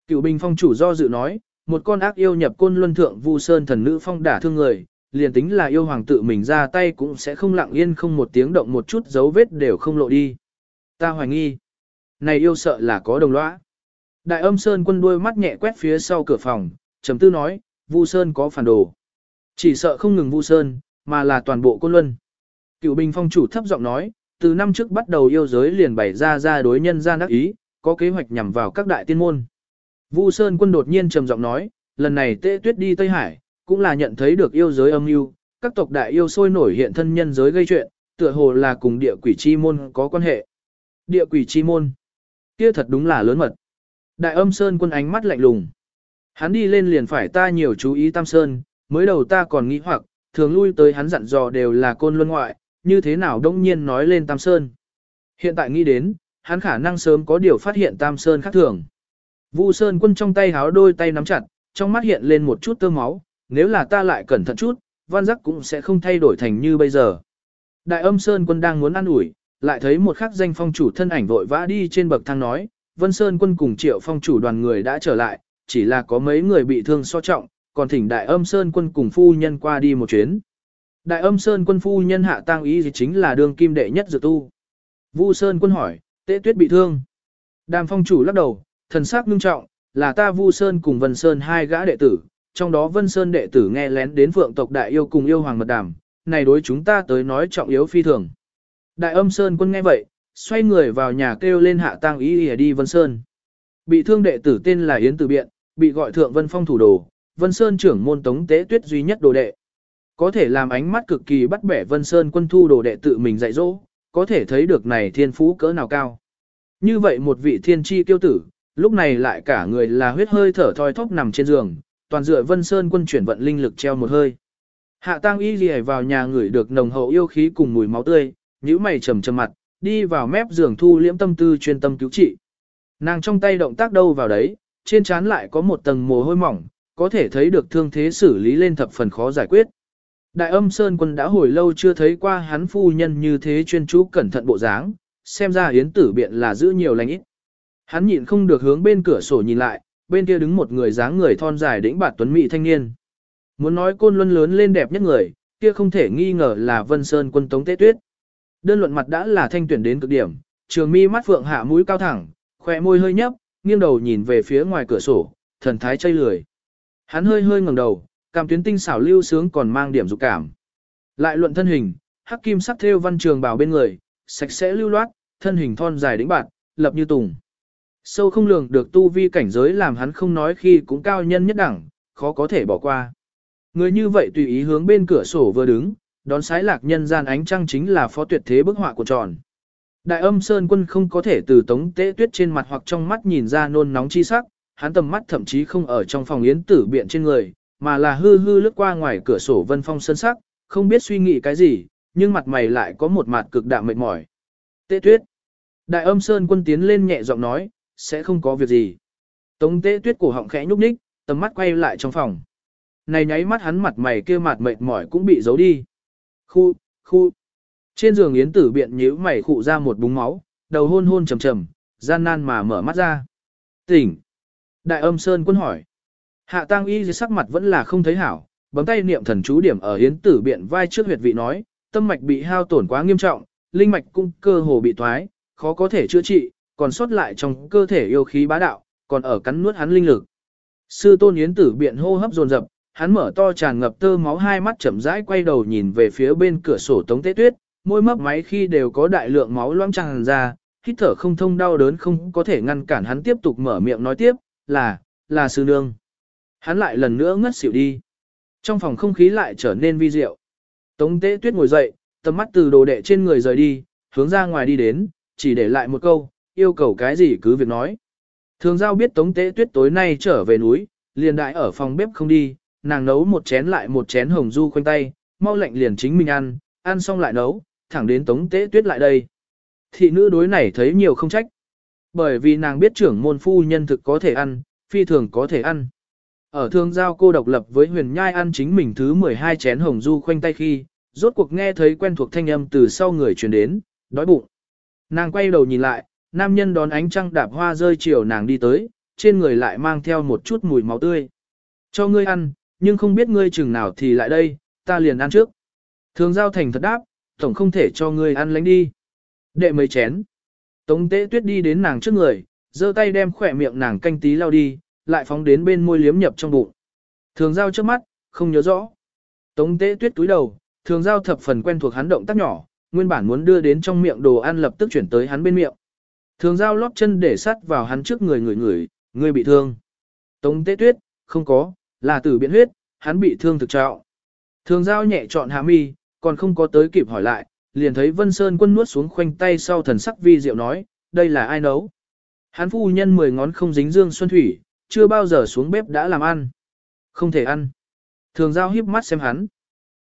[SPEAKER 1] Cựu bình phong chủ do dự nói, một con ác yêu nhập côn luân thượng vu sơn thần nữ phong đả thương người, liền tính là yêu hoàng tự mình ra tay cũng sẽ không lặng yên không một tiếng động một chút dấu vết đều không lộ đi. Ta hoài nghi. Này yêu sợ là có đồng lõa. Đại âm sơn quân đuôi mắt nhẹ quét phía sau cửa phòng, trầm tư nói, Vu Sơn có phản đồ. Chỉ sợ không ngừng Vu Sơn, mà là toàn bộ côn luân. Cựu bình phong chủ thấp giọng nói, từ năm trước bắt đầu yêu giới liền bày ra ra đối nhân gian đắc ý, có kế hoạch nhằm vào các đại tiên môn. Vu Sơn quân đột nhiên trầm giọng nói, lần này Tế Tuyết đi Tây Hải, cũng là nhận thấy được yêu giới âm mưu, các tộc đại yêu sôi nổi hiện thân nhân giới gây chuyện, tựa hồ là cùng địa quỷ chi môn có quan hệ. Địa quỷ chi môn, kia thật đúng là lớn mật. Đại âm Sơn quân ánh mắt lạnh lùng. Hắn đi lên liền phải ta nhiều chú ý Tam Sơn, mới đầu ta còn nghĩ hoặc, thường lui tới hắn dặn dò đều là côn luân ngoại, như thế nào đông nhiên nói lên Tam Sơn. Hiện tại nghĩ đến, hắn khả năng sớm có điều phát hiện Tam Sơn khác thường. Vu Sơn quân trong tay háo đôi tay nắm chặt, trong mắt hiện lên một chút tơ máu, nếu là ta lại cẩn thận chút, văn giác cũng sẽ không thay đổi thành như bây giờ. Đại âm Sơn quân đang muốn ăn ủi, lại thấy một khắc danh phong chủ thân ảnh vội vã đi trên bậc thang nói, Vân Sơn quân cùng triệu phong chủ đoàn người đã trở lại, chỉ là có mấy người bị thương so trọng, còn thỉnh đại âm Sơn quân cùng phu nhân qua đi một chuyến. Đại âm Sơn quân phu nhân hạ tang ý gì chính là đường kim đệ nhất dự tu. Vu Sơn quân hỏi, tế tuyết bị thương. Đàm phong chủ lắc đầu, thần sắc ngưng trọng, là ta Vu Sơn cùng Vân Sơn hai gã đệ tử, trong đó Vân Sơn đệ tử nghe lén đến phượng tộc đại yêu cùng yêu hoàng mật đàm, này đối chúng ta tới nói trọng yếu phi thường. Đại âm Sơn quân nghe vậy, xoay người vào nhà kêu lên hạ tang ý ỉa đi Vân Sơn. Bị thương đệ tử tên là Yến Tử Biện, bị gọi thượng Vân Phong thủ đồ, Vân Sơn trưởng môn tống tế tuyết duy nhất đồ đệ. Có thể làm ánh mắt cực kỳ bắt bẻ Vân Sơn quân thu đồ đệ tự mình dạy dỗ, có thể thấy được này thiên phú cỡ nào cao. Như vậy một vị thiên tri kiêu tử, lúc này lại cả người là huyết hơi thở thoi thóp nằm trên giường, toàn dựa Vân Sơn quân chuyển vận linh lực treo một hơi. Hạ Tăng Y Lì vào nhà người được nồng hậu yêu khí cùng mùi máu tươi, nhíu mày trầm trầm mặt, đi vào mép giường thu liễm tâm tư chuyên tâm cứu trị. Nàng trong tay động tác đâu vào đấy, trên trán lại có một tầng mồ hôi mỏng, có thể thấy được thương thế xử lý lên thập phần khó giải quyết. Đại âm Sơn quân đã hồi lâu chưa thấy qua hắn phu nhân như thế chuyên chú cẩn thận bộ dáng, xem ra yến tử biện là giữ nhiều lành ít. Hắn nhịn không được hướng bên cửa sổ nhìn lại, bên kia đứng một người dáng người thon dài đĩnh bạt tuấn mỹ thanh niên. Muốn nói côn luân lớn lên đẹp nhất người, kia không thể nghi ngờ là Vân Sơn quân Tống Tế Tuyết. Đơn luận mặt đã là thanh tuyển đến cực điểm, trường mi mắt phượng hạ mũi cao thẳng, khỏe môi hơi nhấp, nghiêng đầu nhìn về phía ngoài cửa sổ, thần thái chây lười. Hắn hơi hơi ngẩng đầu, cảm tuyến tinh xảo lưu sướng còn mang điểm dục cảm. Lại luận thân hình, hắc kim sắc thêu văn trường bào bên người, sạch sẽ lưu loát, thân hình thon dài đĩnh bạt, lập như tùng. Sâu không lường được tu vi cảnh giới làm hắn không nói khi cũng cao nhân nhất đẳng, khó có thể bỏ qua. Người như vậy tùy ý hướng bên cửa sổ vừa đứng, đón sái lạc nhân gian ánh trăng chính là phó tuyệt thế bức họa của tròn. Đại âm Sơn quân không có thể từ tống tế tuyết trên mặt hoặc trong mắt nhìn ra nôn nóng chi sắc, hắn tầm mắt thậm chí không ở trong phòng yến tử biện trên người, mà là hư hư lướt qua ngoài cửa sổ vân phong sơn sắc, không biết suy nghĩ cái gì, nhưng mặt mày lại có một mặt cực đạm mệt mỏi. Tế tuyết. Đại âm Sơn quân tiến lên nhẹ giọng nói, sẽ không có việc gì. Tống tế tuyết cổ họng khẽ nhúc nhích, tầm mắt quay lại trong phòng. Này nháy mắt hắn mặt mày kia mặt mệt mỏi cũng bị giấu đi. Khu, khu. Trên giường Yến Tử biện nhíu mày khụ ra một búng máu, đầu hôn hôn trầm trầm, gian nan mà mở mắt ra. Tỉnh. Đại âm Sơn quân hỏi. Hạ tăng y dưới sắc mặt vẫn là không thấy hảo, bấm tay niệm thần chú điểm ở Yến Tử biện vai trước huyệt vị nói, tâm mạch bị hao tổn quá nghiêm trọng, linh mạch cung cơ hồ bị thoái, khó có thể chữa trị, còn sót lại trong cơ thể yêu khí bá đạo, còn ở cắn nuốt hắn linh lực. Sư tôn Yến Tử biện hô hấp dồn dập, hắn mở to tràn ngập tơ máu hai mắt chậm rãi quay đầu nhìn về phía bên cửa sổ Tống Tế Tuyết, môi mấp máy khi đều có đại lượng máu loãng tràn ra, hít thở không thông đau đớn không có thể ngăn cản hắn tiếp tục mở miệng nói tiếp, là, là sư nương. Hắn lại lần nữa ngất xỉu đi. Trong phòng không khí lại trở nên vi diệu. Tống Tế Tuyết ngồi dậy, tầm mắt từ đồ đệ trên người rời đi, hướng ra ngoài đi đến, chỉ để lại một câu, yêu cầu cái gì cứ việc nói. Thường giao biết Tống Tế Tuyết tối nay trở về núi, liền đại ở phòng bếp không đi, nàng nấu một chén lại một chén hồng du khoanh tay, mau lạnh liền chính mình ăn, ăn xong lại nấu, thẳng đến Tống Tế Tuyết lại đây. Thị nữ đối này thấy nhiều không trách. Bởi vì nàng biết trưởng môn phu nhân thực có thể ăn, phi thường có thể ăn. Ở thương giao cô độc lập với huyền nhai ăn chính mình thứ 12 chén hồng du khoanh tay khi, rốt cuộc nghe thấy quen thuộc thanh âm từ sau người truyền đến, đói bụng. Nàng quay đầu nhìn lại, nam nhân đón ánh trăng đạp hoa rơi chiều nàng đi tới, trên người lại mang theo một chút mùi máu tươi. Cho ngươi ăn, nhưng không biết ngươi chừng nào thì lại đây, ta liền ăn trước. Thường giao thành thật đáp, tổng không thể cho ngươi ăn lánh đi. Đệ mấy chén. Tống tế tuyết đi đến nàng trước người, giơ tay đem khỏe miệng nàng canh tí lao đi, lại phóng đến bên môi liếm nhập trong bụng. Thường giao trước mắt, không nhớ rõ. Tống tế tuyết túi đầu, thường giao thập phần quen thuộc hắn động tác nhỏ, nguyên bản muốn đưa đến trong miệng đồ ăn lập tức chuyển tới hắn bên miệng. Thường giao lóp chân để sắt vào hắn trước người người người, người bị thương. Tống tế tuyết, không có, là tử biện huyết, hắn bị thương thực trọng. Thường giao nhẹ chọn hạ mi, còn không có tới kịp hỏi lại, liền thấy Vân Sơn quân nuốt xuống khoanh tay sau thần sắc vi diệu nói, đây là ai nấu. Hắn phu nhân mười ngón không dính dương xuân thủy, chưa bao giờ xuống bếp đã làm ăn. Không thể ăn. Thường giao híp mắt xem hắn.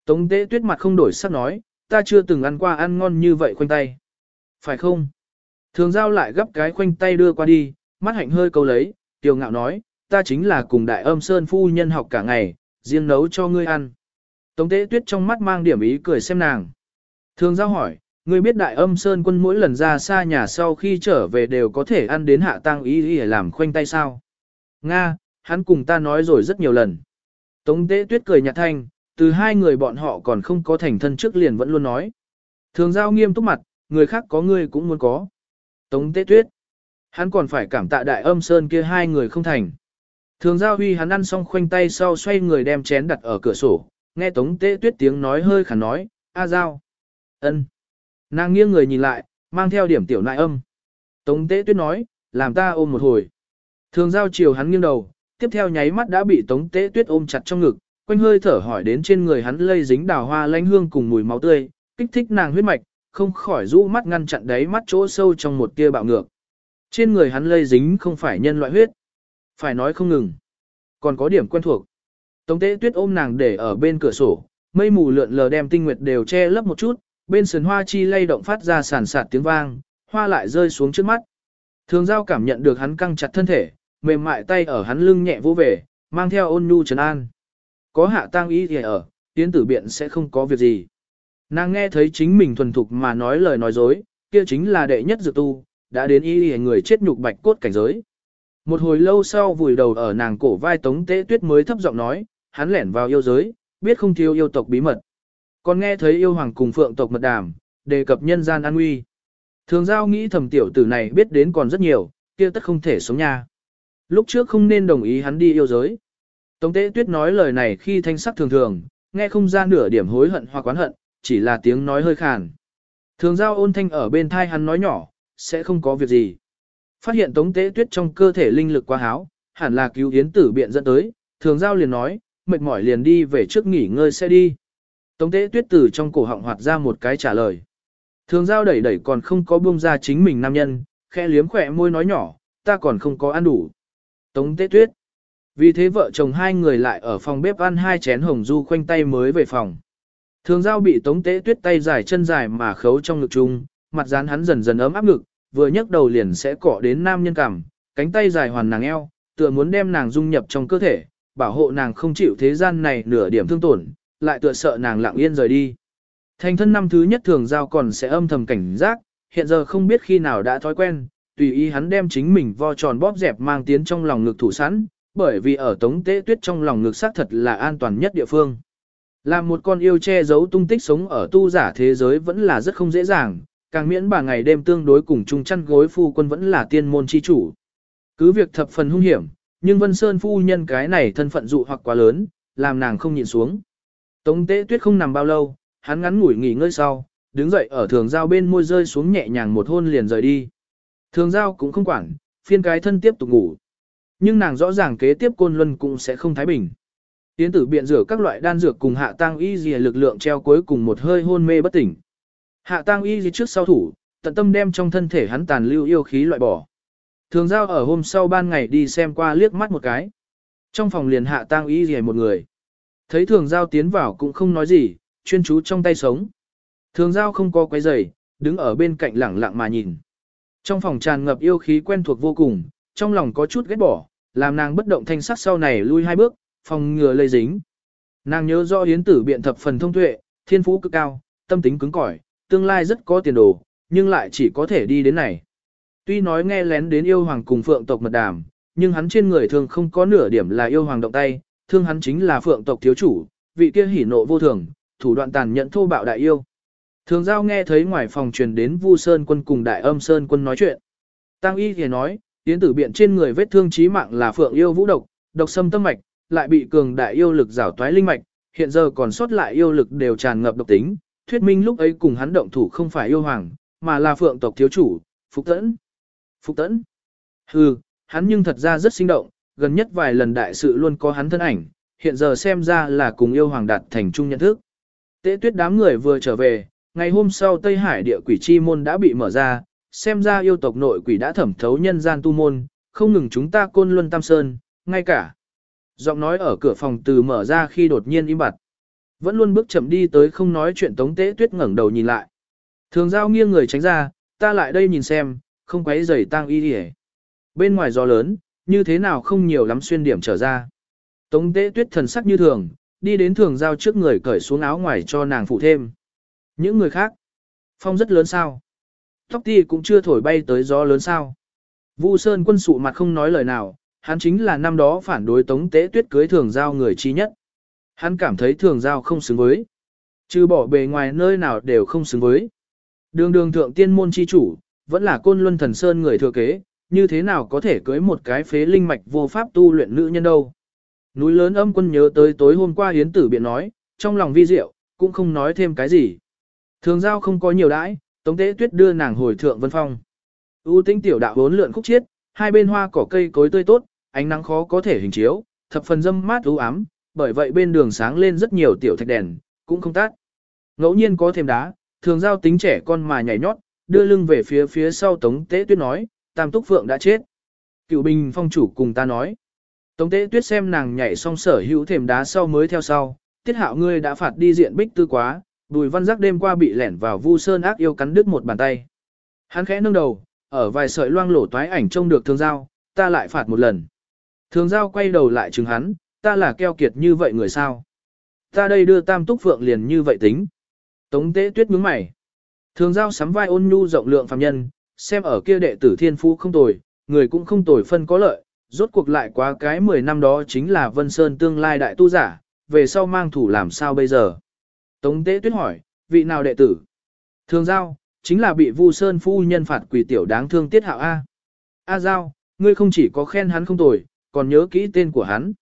[SPEAKER 1] Tống tế tuyết mặt không đổi sắc nói, ta chưa từng ăn qua ăn ngon như vậy khoanh tay. Phải không? Thường giao lại gấp cái khoanh tay đưa qua đi, mắt hạnh hơi câu lấy, tiểu ngạo nói, ta chính là cùng đại âm sơn phu nhân học cả ngày, riêng nấu cho ngươi ăn. Tống tế tuyết trong mắt mang điểm ý cười xem nàng. Thường giao hỏi, ngươi biết đại âm sơn quân mỗi lần ra xa nhà sau khi trở về đều có thể ăn đến hạ tăng ý ý làm khoanh tay sao? Nga, hắn cùng ta nói rồi rất nhiều lần. Tống tế tuyết cười nhạt thanh, từ hai người bọn họ còn không có thành thân trước liền vẫn luôn nói. Thường giao nghiêm túc mặt, người khác có ngươi cũng muốn có. Tống tế tuyết. Hắn còn phải cảm tạ đại âm sơn kia hai người không thành. Thường giao huy hắn ăn xong khoanh tay sau xoay người đem chén đặt ở cửa sổ, nghe tống tế tuyết tiếng nói hơi khả nói, a giao. ân. Nàng nghiêng người nhìn lại, mang theo điểm tiểu nại âm. Tống tế tuyết nói, làm ta ôm một hồi. Thường giao chiều hắn nghiêng đầu, tiếp theo nháy mắt đã bị tống tế tuyết ôm chặt trong ngực, quanh hơi thở hỏi đến trên người hắn lây dính đào hoa lanh hương cùng mùi máu tươi, kích thích nàng huyết mạch, không khỏi rũ mắt ngăn chặn đáy mắt chỗ sâu trong một tia bạo ngược. Trên người hắn lây dính không phải nhân loại huyết, phải nói không ngừng. Còn có điểm quen thuộc. Tống tế tuyết ôm nàng để ở bên cửa sổ, mây mù lượn lờ đem tinh nguyệt đều che lấp một chút, bên sườn hoa chi lay động phát ra sản sạt tiếng vang, hoa lại rơi xuống trước mắt. Thường giao cảm nhận được hắn căng chặt thân thể, mềm mại tay ở hắn lưng nhẹ vỗ về, mang theo ôn nhu trấn an. Có hạ tang ý thì ở, tiến tử biện sẽ không có việc gì. Nàng nghe thấy chính mình thuần thục mà nói lời nói dối, kia chính là đệ nhất dược tu, đã đến ý người chết nhục bạch cốt cảnh giới. Một hồi lâu sau vùi đầu ở nàng cổ vai tống tế tuyết mới thấp giọng nói, hắn lẻn vào yêu giới, biết không thiếu yêu tộc bí mật. Còn nghe thấy yêu hoàng cùng phượng tộc mật đàm, đề cập nhân gian an nguy. Thường giao nghĩ thầm tiểu tử này biết đến còn rất nhiều, kia tất không thể sống nha. Lúc trước không nên đồng ý hắn đi yêu giới. Tống tế tuyết nói lời này khi thanh sắc thường thường, nghe không ra nửa điểm hối hận hoặc oán hận, chỉ là tiếng nói hơi khàn. Thường giao ôn thanh ở bên thai hắn nói nhỏ, sẽ không có việc gì. Phát hiện tống tế tuyết trong cơ thể linh lực quá háo, hẳn là cứu yến tử biện dẫn tới, thường giao liền nói, mệt mỏi liền đi về trước nghỉ ngơi sẽ đi. Tống tế tuyết tử trong cổ họng hoạt ra một cái trả lời. Thường giao đẩy đẩy còn không có buông ra chính mình nam nhân, khẽ liếm khỏe môi nói nhỏ, ta còn không có ăn đủ. Tống tế tuyết. Vì thế vợ chồng hai người lại ở phòng bếp ăn hai chén hồng du khoanh tay mới về phòng. Thường giao bị tống tế tuyết tay dài chân dài mà khấu trong ngực chung, mặt dán hắn dần dần ấm áp ngực, vừa nhấc đầu liền sẽ cọ đến nam nhân cảm, cánh tay dài hoàn nàng eo, tựa muốn đem nàng dung nhập trong cơ thể, bảo hộ nàng không chịu thế gian này nửa điểm thương tổn, lại tựa sợ nàng lặng yên rời đi. Thành thân năm thứ nhất thường giao còn sẽ âm thầm cảnh giác, hiện giờ không biết khi nào đã thói quen, tùy ý hắn đem chính mình vo tròn bóp dẹp mang tiến trong lòng ngực thủ sẵn, bởi vì ở tống tế tuyết trong lòng ngực xác thật là an toàn nhất địa phương. Làm một con yêu che giấu tung tích sống ở tu giả thế giới vẫn là rất không dễ dàng, càng miễn bà ngày đêm tương đối cùng chung chăn gối phu quân vẫn là tiên môn chi chủ. Cứ việc thập phần hung hiểm, nhưng Vân Sơn phu nhân cái này thân phận dụ hoặc quá lớn, làm nàng không nhịn xuống. Tống tế tuyết không nằm bao lâu, hắn ngắn ngủi nghỉ ngơi sau, đứng dậy ở thường giao bên môi rơi xuống nhẹ nhàng một hôn liền rời đi. Thường giao cũng không quản, phiên cái thân tiếp tục ngủ. Nhưng nàng rõ ràng kế tiếp côn luân cũng sẽ không thái bình. Tiến tử biện rửa các loại đan dược cùng hạ tăng y dìa lực lượng treo cuối cùng một hơi hôn mê bất tỉnh. Hạ tang y gì trước sau thủ, tận tâm đem trong thân thể hắn tàn lưu yêu khí loại bỏ. Thường giao ở hôm sau ban ngày đi xem qua liếc mắt một cái. Trong phòng liền hạ tang y gì một người. Thấy thường giao tiến vào cũng không nói gì, chuyên chú trong tay sống. Thường giao không có quấy giày, đứng ở bên cạnh lẳng lặng mà nhìn. Trong phòng tràn ngập yêu khí quen thuộc vô cùng, trong lòng có chút ghét bỏ, làm nàng bất động thanh sắc sau này lui hai bước, phòng ngừa lây dính. Nàng nhớ rõ yến tử biện thập phần thông tuệ, thiên phú cực cao, tâm tính cứng cỏi, tương lai rất có tiền đồ, nhưng lại chỉ có thể đi đến này. Tuy nói nghe lén đến yêu hoàng cùng phượng tộc mật đàm, nhưng hắn trên người thường không có nửa điểm là yêu hoàng động tay, thương hắn chính là phượng tộc thiếu chủ, vị kia hỉ nộ vô thường, thủ đoạn tàn nhẫn thô bạo đại yêu. Thường giao nghe thấy ngoài phòng truyền đến Vu Sơn quân cùng Đại Âm Sơn quân nói chuyện. Tăng y thì nói, tiến tử biện trên người vết thương chí mạng là phượng yêu vũ độc, độc xâm tâm mạch, lại bị cường đại yêu lực giảo toái linh mạch, hiện giờ còn sót lại yêu lực đều tràn ngập độc tính, thuyết minh lúc ấy cùng hắn động thủ không phải yêu hoàng, mà là phượng tộc thiếu chủ, Phục Tẫn. Phục Tẫn. Hừ, hắn nhưng thật ra rất sinh động, gần nhất vài lần đại sự luôn có hắn thân ảnh, hiện giờ xem ra là cùng yêu hoàng đạt thành chung nhận thức. Tế tuyết đám người vừa trở về, ngày hôm sau Tây Hải địa quỷ chi môn đã bị mở ra, xem ra yêu tộc nội quỷ đã thẩm thấu nhân gian tu môn, không ngừng chúng ta côn luân tam sơn, ngay cả. Giọng nói ở cửa phòng từ mở ra khi đột nhiên im bặt. Vẫn luôn bước chậm đi tới không nói chuyện tống tế tuyết ngẩng đầu nhìn lại. Thường giao nghiêng người tránh ra, ta lại đây nhìn xem, không quấy giày tang y đi Bên ngoài gió lớn, như thế nào không nhiều lắm xuyên điểm trở ra. Tống tế tuyết thần sắc như thường, đi đến thường giao trước người cởi xuống áo ngoài cho nàng phụ thêm. Những người khác, phong rất lớn sao. Tóc ti cũng chưa thổi bay tới gió lớn sao. Vu Sơn quân sụ mặt không nói lời nào, hắn chính là năm đó phản đối tống tế tuyết cưới thường giao người chi nhất. Hắn cảm thấy thường giao không xứng với. Chứ bỏ bề ngoài nơi nào đều không xứng với. Đường đường thượng tiên môn chi chủ, vẫn là côn luân thần sơn người thừa kế, như thế nào có thể cưới một cái phế linh mạch vô pháp tu luyện nữ nhân đâu. Núi lớn âm quân nhớ tới tối hôm qua hiến tử biện nói, trong lòng vi diệu, cũng không nói thêm cái gì. Thường giao không có nhiều đãi, tống tế tuyết đưa nàng hồi thượng vân phong. ưu tinh tiểu đạo bốn lượn khúc chiết, hai bên hoa cỏ cây cối tươi tốt, ánh nắng khó có thể hình chiếu, thập phần dâm mát u ám, bởi vậy bên đường sáng lên rất nhiều tiểu thạch đèn, cũng không tắt. Ngẫu nhiên có thêm đá, thường giao tính trẻ con mà nhảy nhót, đưa lưng về phía phía sau Tống Tế Tuyết nói, Tam Túc Phượng đã chết. Cựu Bình phong chủ cùng ta nói. Tống Tế Tuyết xem nàng nhảy xong sở hữu thềm đá sau mới theo sau, tiết hạo ngươi đã phạt đi diện bích tư quá, bùi văn giác đêm qua bị lẻn vào vu sơn ác yêu cắn đứt một bàn tay. Hắn khẽ nâng đầu, ở vài sợi loang lổ toái ảnh trông được thường giao, ta lại phạt một lần. Thường giao quay đầu lại chừng hắn, ta là keo kiệt như vậy người sao? Ta đây đưa tam túc phượng liền như vậy tính. Tống tế tuyết nhướng mày. Thường giao sắm vai ôn nhu rộng lượng phàm nhân, xem ở kia đệ tử thiên Phú không tồi, người cũng không tồi phân có lợi, rốt cuộc lại quá cái 10 năm đó chính là Vân Sơn tương lai đại tu giả, về sau mang thủ làm sao bây giờ? Tống tế tuyết hỏi, vị nào đệ tử? Thường giao, chính là bị Vu Sơn phu nhân phạt quỷ tiểu đáng thương tiết hạo A. A giao, ngươi không chỉ có khen hắn không tồi, còn nhớ kỹ tên của hắn.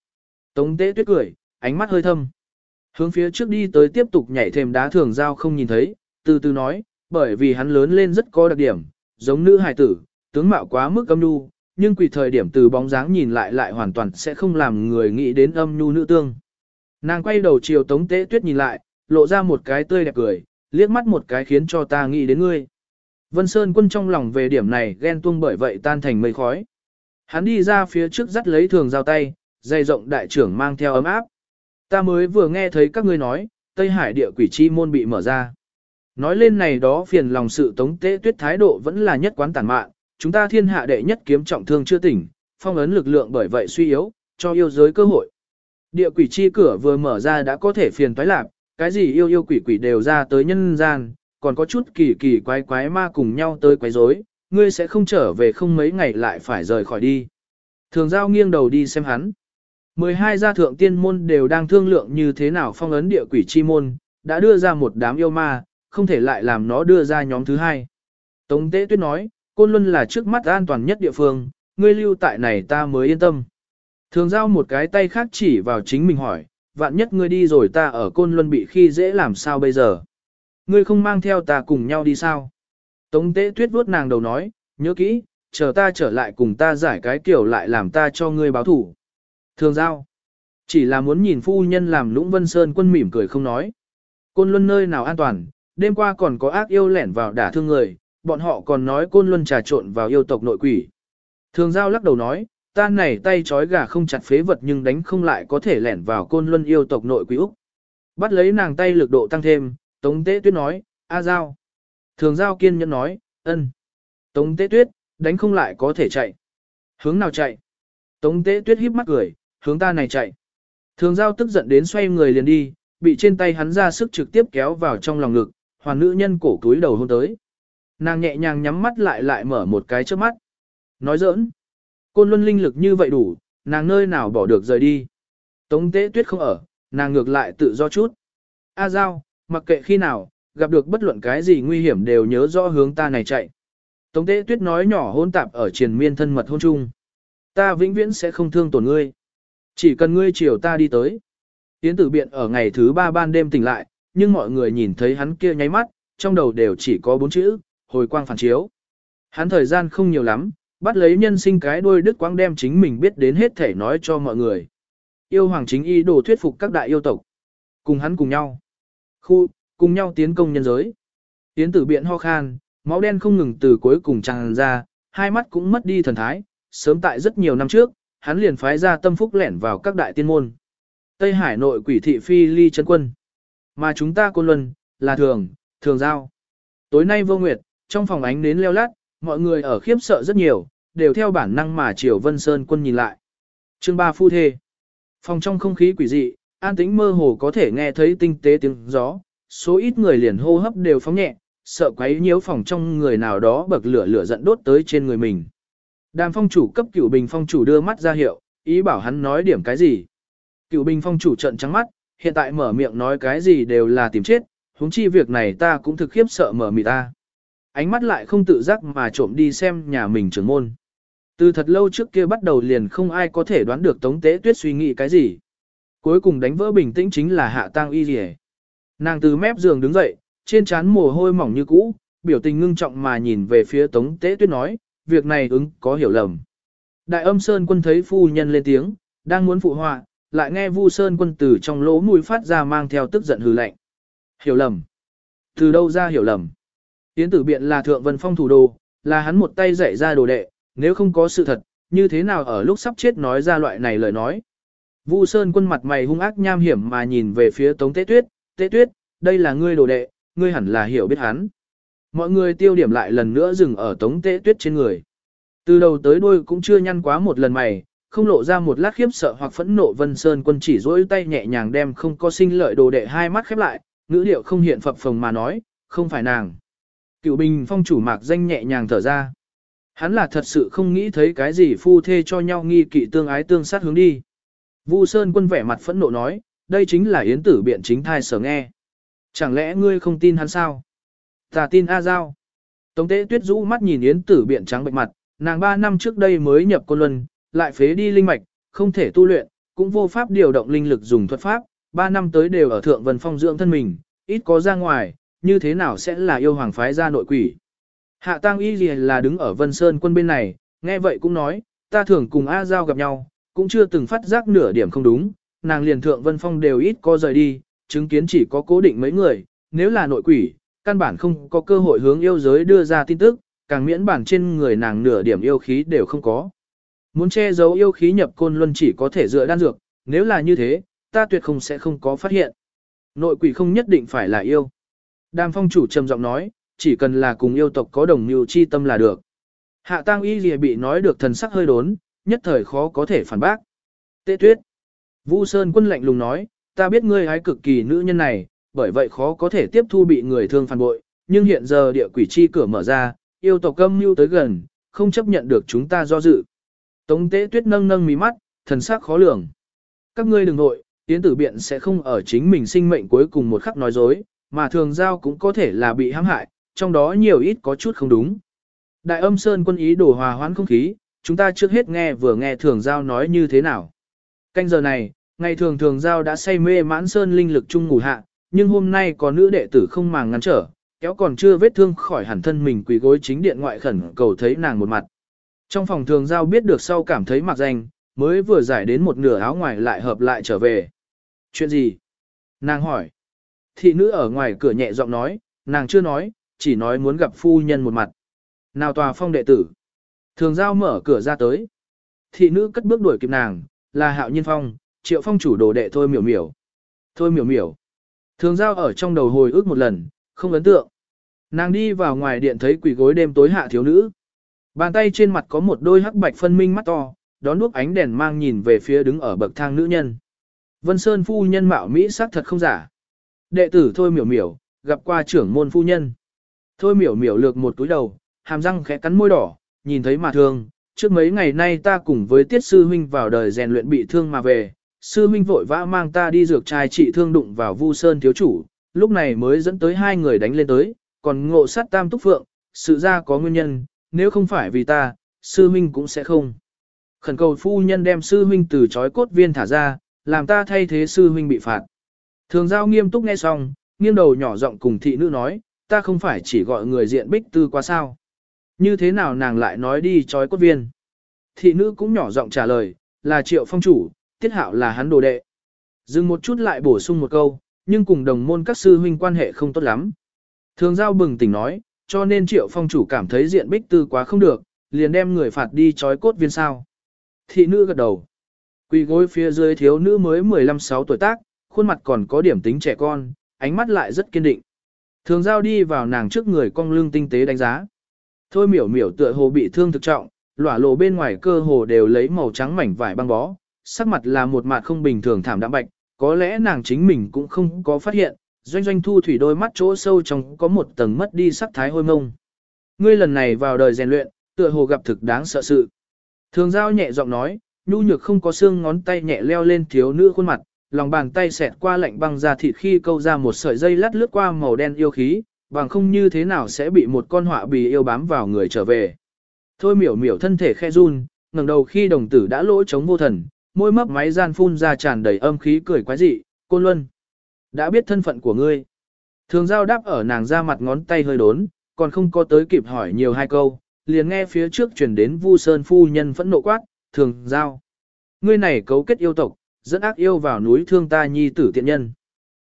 [SPEAKER 1] Tống tế tuyết cười, ánh mắt hơi thâm. Hướng phía trước đi tới tiếp tục nhảy thềm đá thường giao không nhìn thấy, từ từ nói, bởi vì hắn lớn lên rất có đặc điểm, giống nữ hài tử, tướng mạo quá mức âm nhu, nhưng quỷ thời điểm từ bóng dáng nhìn lại lại hoàn toàn sẽ không làm người nghĩ đến âm nhu nữ tương. Nàng quay đầu chiều tống tế tuyết nhìn lại, lộ ra một cái tươi đẹp cười, liếc mắt một cái khiến cho ta nghĩ đến ngươi. Vân Sơn quân trong lòng về điểm này ghen tuông bởi vậy tan thành mây khói. Hắn đi ra phía trước dắt lấy thường giao tay, dày rộng đại trưởng mang theo ấm áp. Ta mới vừa nghe thấy các ngươi nói, Tây Hải địa quỷ chi môn bị mở ra. Nói lên này đó phiền lòng sự tống tế tuyết thái độ vẫn là nhất quán tàn mạn, chúng ta thiên hạ đệ nhất kiếm trọng thương chưa tỉnh, phong ấn lực lượng bởi vậy suy yếu, cho yêu giới cơ hội. Địa quỷ chi cửa vừa mở ra đã có thể phiền toái lạc, cái gì yêu yêu quỷ quỷ đều ra tới nhân gian, còn có chút kỳ kỳ quái quái ma cùng nhau tới quái rối, ngươi sẽ không trở về không mấy ngày lại phải rời khỏi đi. Thường giao nghiêng đầu đi xem hắn. 12 gia thượng tiên môn đều đang thương lượng như thế nào phong ấn địa quỷ chi môn, đã đưa ra một đám yêu ma, không thể lại làm nó đưa ra nhóm thứ hai. Tống Tế Tuyết nói, Côn Luân là trước mắt an toàn nhất địa phương, ngươi lưu tại này ta mới yên tâm. Thường giao một cái tay khác chỉ vào chính mình hỏi, vạn nhất ngươi đi rồi ta ở Côn Luân bị khi dễ làm sao bây giờ? Ngươi không mang theo ta cùng nhau đi sao? Tống Tế Tuyết vuốt nàng đầu nói, nhớ kỹ, chờ ta trở lại cùng ta giải cái kiểu lại làm ta cho ngươi báo thủ. Thường giao, chỉ là muốn nhìn phu nhân làm lũng vân sơn quân mỉm cười không nói. Côn Luân nơi nào an toàn, đêm qua còn có ác yêu lẻn vào đả thương người, bọn họ còn nói Côn Luân trà trộn vào yêu tộc nội quỷ. Thường giao lắc đầu nói, ta này tay trói gà không chặt phế vật nhưng đánh không lại có thể lẻn vào Côn Luân yêu tộc nội quỷ Úc. Bắt lấy nàng tay lực độ tăng thêm, Tống Tế Tuyết nói, A Giao. Thường Giao kiên nhẫn nói, ân. Tống Tế Tuyết, đánh không lại có thể chạy. Hướng nào chạy? Tống Tế Tuyết híp mắt cười, hướng ta này chạy. Thường Giao tức giận đến xoay người liền đi, bị trên tay hắn ra sức trực tiếp kéo vào trong lòng ngực, hoàn nữ nhân cổ túi đầu hôn tới. Nàng nhẹ nhàng nhắm mắt lại lại mở một cái trước mắt. Nói giỡn. Côn luân linh lực như vậy đủ, nàng nơi nào bỏ được rời đi. Tống tế tuyết không ở, nàng ngược lại tự do chút. A Giao, mặc kệ khi nào, gặp được bất luận cái gì nguy hiểm đều nhớ rõ hướng ta này chạy. Tống tế tuyết nói nhỏ hôn tạp ở triền miên thân mật hôn chung. Ta vĩnh viễn sẽ không thương tổn ngươi. Chỉ cần ngươi chiều ta đi tới. Yến tử biện ở ngày thứ ba ban đêm tỉnh lại, nhưng mọi người nhìn thấy hắn kia nháy mắt, trong đầu đều chỉ có bốn chữ, hồi quang phản chiếu. Hắn thời gian không nhiều lắm, bắt lấy nhân sinh cái đuôi đức quang đem chính mình biết đến hết thể nói cho mọi người. Yêu hoàng chính y đồ thuyết phục các đại yêu tộc. Cùng hắn cùng nhau. Khu, cùng nhau tiến công nhân giới. Tiến tử biện ho khan, máu đen không ngừng từ cuối cùng tràn ra, hai mắt cũng mất đi thần thái. Sớm tại rất nhiều năm trước, hắn liền phái ra tâm phúc lẻn vào các đại tiên môn. Tây Hải nội quỷ thị phi ly chân quân. Mà chúng ta côn luân, là thường, thường giao. Tối nay vô nguyệt, trong phòng ánh nến leo lát, mọi người ở khiếp sợ rất nhiều, đều theo bản năng mà chiều Vân Sơn quân nhìn lại. Chương ba phu thê. Phòng trong không khí quỷ dị, an tĩnh mơ hồ có thể nghe thấy tinh tế tiếng gió, số ít người liền hô hấp đều phóng nhẹ, sợ quấy nhiễu phòng trong người nào đó bậc lửa lửa giận đốt tới trên người mình. Đàm phong chủ cấp cửu bình phong chủ đưa mắt ra hiệu, ý bảo hắn nói điểm cái gì. Cửu bình phong chủ trận trắng mắt, hiện tại mở miệng nói cái gì đều là tìm chết, huống chi việc này ta cũng thực khiếp sợ mở mị ta. Ánh mắt lại không tự giác mà trộm đi xem nhà mình trưởng môn. Từ thật lâu trước kia bắt đầu liền không ai có thể đoán được Tống Tế Tuyết suy nghĩ cái gì. Cuối cùng đánh vỡ bình tĩnh chính là Hạ Tăng Y Lìa. Nàng từ mép giường đứng dậy, trên trán mồ hôi mỏng như cũ, biểu tình ngưng trọng mà nhìn về phía Tống Tế Tuyết nói, việc này ứng có hiểu lầm. Đại âm Sơn quân thấy phu nhân lên tiếng, đang muốn phụ họa, lại nghe Vu Sơn quân tử trong lỗ mũi phát ra mang theo tức giận hừ lạnh. Hiểu lầm. Từ đâu ra hiểu lầm? Yến tử biện là thượng vân phong thủ đồ, là hắn một tay dạy ra đồ đệ, nếu không có sự thật, như thế nào ở lúc sắp chết nói ra loại này lời nói. Vu Sơn quân mặt mày hung ác nham hiểm mà nhìn về phía Tống Tế Tuyết, Tế Tuyết, đây là ngươi đồ đệ, ngươi hẳn là hiểu biết hắn. Mọi người tiêu điểm lại lần nữa dừng ở Tống Tế Tuyết trên người. Từ đầu tới đuôi cũng chưa nhăn quá một lần mày, không lộ ra một lát khiếp sợ hoặc phẫn nộ Vân Sơn quân chỉ dỗi tay nhẹ nhàng đem không có sinh lợi đồ đệ hai mắt khép lại, ngữ điệu không hiện phập phồng mà nói, không phải nàng. Cựu bình phong chủ mạc danh nhẹ nhàng thở ra. Hắn là thật sự không nghĩ thấy cái gì phu thê cho nhau nghi kỵ tương ái tương sát hướng đi. Vu Sơn quân vẻ mặt phẫn nộ nói, đây chính là yến tử biện chính thai sở nghe. Chẳng lẽ ngươi không tin hắn sao? Ta tin A Giao. Tống tế tuyết rũ mắt nhìn yến tử biện trắng bệnh mặt, nàng ba năm trước đây mới nhập côn luân, lại phế đi linh mạch, không thể tu luyện, cũng vô pháp điều động linh lực dùng thuật pháp, ba năm tới đều ở thượng vân phong dưỡng thân mình, ít có ra ngoài, như thế nào sẽ là yêu hoàng phái ra nội quỷ. Hạ Tăng Y là đứng ở Vân Sơn quân bên này, nghe vậy cũng nói, ta thường cùng A Giao gặp nhau, cũng chưa từng phát giác nửa điểm không đúng, nàng liền thượng Vân Phong đều ít có rời đi, chứng kiến chỉ có cố định mấy người, nếu là nội quỷ, căn bản không có cơ hội hướng yêu giới đưa ra tin tức, càng miễn bản trên người nàng nửa điểm yêu khí đều không có. Muốn che giấu yêu khí nhập côn luân chỉ có thể dựa đan dược, nếu là như thế, ta tuyệt không sẽ không có phát hiện. Nội quỷ không nhất định phải là yêu. Đàm phong chủ trầm giọng nói, chỉ cần là cùng yêu tộc có đồng mưu chi tâm là được. Hạ tang y lìa bị nói được thần sắc hơi đốn, nhất thời khó có thể phản bác. Tệ tuyết. Vu Sơn quân lạnh lùng nói, ta biết ngươi hái cực kỳ nữ nhân này, bởi vậy khó có thể tiếp thu bị người thương phản bội, nhưng hiện giờ địa quỷ chi cửa mở ra, yêu tộc câm mưu tới gần, không chấp nhận được chúng ta do dự. Tống tế tuyết nâng nâng mí mắt, thần sắc khó lường. Các ngươi đừng nội, tiến tử biện sẽ không ở chính mình sinh mệnh cuối cùng một khắc nói dối, mà thường giao cũng có thể là bị hãm hại, trong đó nhiều ít có chút không đúng. Đại âm sơn quân ý đổ hòa hoãn không khí, chúng ta trước hết nghe vừa nghe thường giao nói như thế nào. Canh giờ này, ngày thường thường giao đã say mê mãn sơn linh lực chung ngủ hạ, nhưng hôm nay có nữ đệ tử không màng ngăn trở, kéo còn chưa vết thương khỏi hẳn thân mình quỳ gối chính điện ngoại khẩn cầu thấy nàng một mặt. Trong phòng thường giao biết được sau cảm thấy mặc danh, mới vừa giải đến một nửa áo ngoài lại hợp lại trở về. Chuyện gì? Nàng hỏi. Thị nữ ở ngoài cửa nhẹ giọng nói, nàng chưa nói, chỉ nói muốn gặp phu nhân một mặt. Nào tòa phong đệ tử. Thường giao mở cửa ra tới. Thị nữ cất bước đuổi kịp nàng, là hạo nhiên phong, triệu phong chủ đồ đệ thôi miểu miểu. Thôi miểu miểu. Thường giao ở trong đầu hồi ức một lần, không ấn tượng. Nàng đi vào ngoài điện thấy quỷ gối đêm tối hạ thiếu nữ. Bàn tay trên mặt có một đôi hắc bạch phân minh mắt to, đón đuốc ánh đèn mang nhìn về phía đứng ở bậc thang nữ nhân. Vân Sơn phu nhân mạo Mỹ sắc thật không giả. Đệ tử thôi miểu miểu, gặp qua trưởng môn phu nhân. Thôi miểu miểu lược một túi đầu, hàm răng khẽ cắn môi đỏ, nhìn thấy mà thương. Trước mấy ngày nay ta cùng với tiết sư huynh vào đời rèn luyện bị thương mà về. Sư huynh vội vã mang ta đi dược trai trị thương đụng vào vu sơn thiếu chủ, lúc này mới dẫn tới hai người đánh lên tới, còn ngộ sát tam túc phượng, sự ra có nguyên nhân, nếu không phải vì ta, sư huynh cũng sẽ không. Khẩn cầu phu nhân đem sư huynh từ chói cốt viên thả ra, làm ta thay thế sư huynh bị phạt. Thường giao nghiêm túc nghe xong, nghiêng đầu nhỏ giọng cùng thị nữ nói, ta không phải chỉ gọi người diện bích tư quá sao. Như thế nào nàng lại nói đi chói cốt viên. Thị nữ cũng nhỏ giọng trả lời, là triệu phong chủ, tiết hạo là hắn đồ đệ. Dừng một chút lại bổ sung một câu, nhưng cùng đồng môn các sư huynh quan hệ không tốt lắm. Thường giao bừng tỉnh nói, cho nên triệu phong chủ cảm thấy diện bích tư quá không được, liền đem người phạt đi trói cốt viên sao. Thị nữ gật đầu. Quỳ gối phía dưới thiếu nữ mới 15-6 tuổi tác, khuôn mặt còn có điểm tính trẻ con, ánh mắt lại rất kiên định. Thường giao đi vào nàng trước người cong lưng tinh tế đánh giá. Thôi miểu miểu tựa hồ bị thương thực trọng, lỏa lộ bên ngoài cơ hồ đều lấy màu trắng mảnh vải băng bó, sắc mặt là một mặt không bình thường thảm đạm bạch, có lẽ nàng chính mình cũng không có phát hiện, doanh doanh thu thủy đôi mắt chỗ sâu trong có một tầng mất đi sắc thái hôi mông. Ngươi lần này vào đời rèn luyện, tựa hồ gặp thực đáng sợ sự. Thường giao nhẹ giọng nói, nhu nhược không có xương ngón tay nhẹ leo lên thiếu nữ khuôn mặt, lòng bàn tay xẹt qua lạnh băng ra thịt khi câu ra một sợi dây lát lướt qua màu đen yêu khí, bằng không như thế nào sẽ bị một con họa bì yêu bám vào người trở về. Thôi miểu miểu thân thể khe run, ngẩng đầu khi đồng tử đã lỗ chống vô thần, môi mấp máy gian phun ra tràn đầy âm khí cười quái dị, côn luân. Đã biết thân phận của ngươi. Thường giao đáp ở nàng ra mặt ngón tay hơi đốn, còn không có tới kịp hỏi nhiều hai câu, liền nghe phía trước chuyển đến Vu Sơn phu nhân phẫn nộ quát, thường giao. Ngươi này cấu kết yêu tộc, dẫn ác yêu vào núi thương ta nhi tử tiện nhân.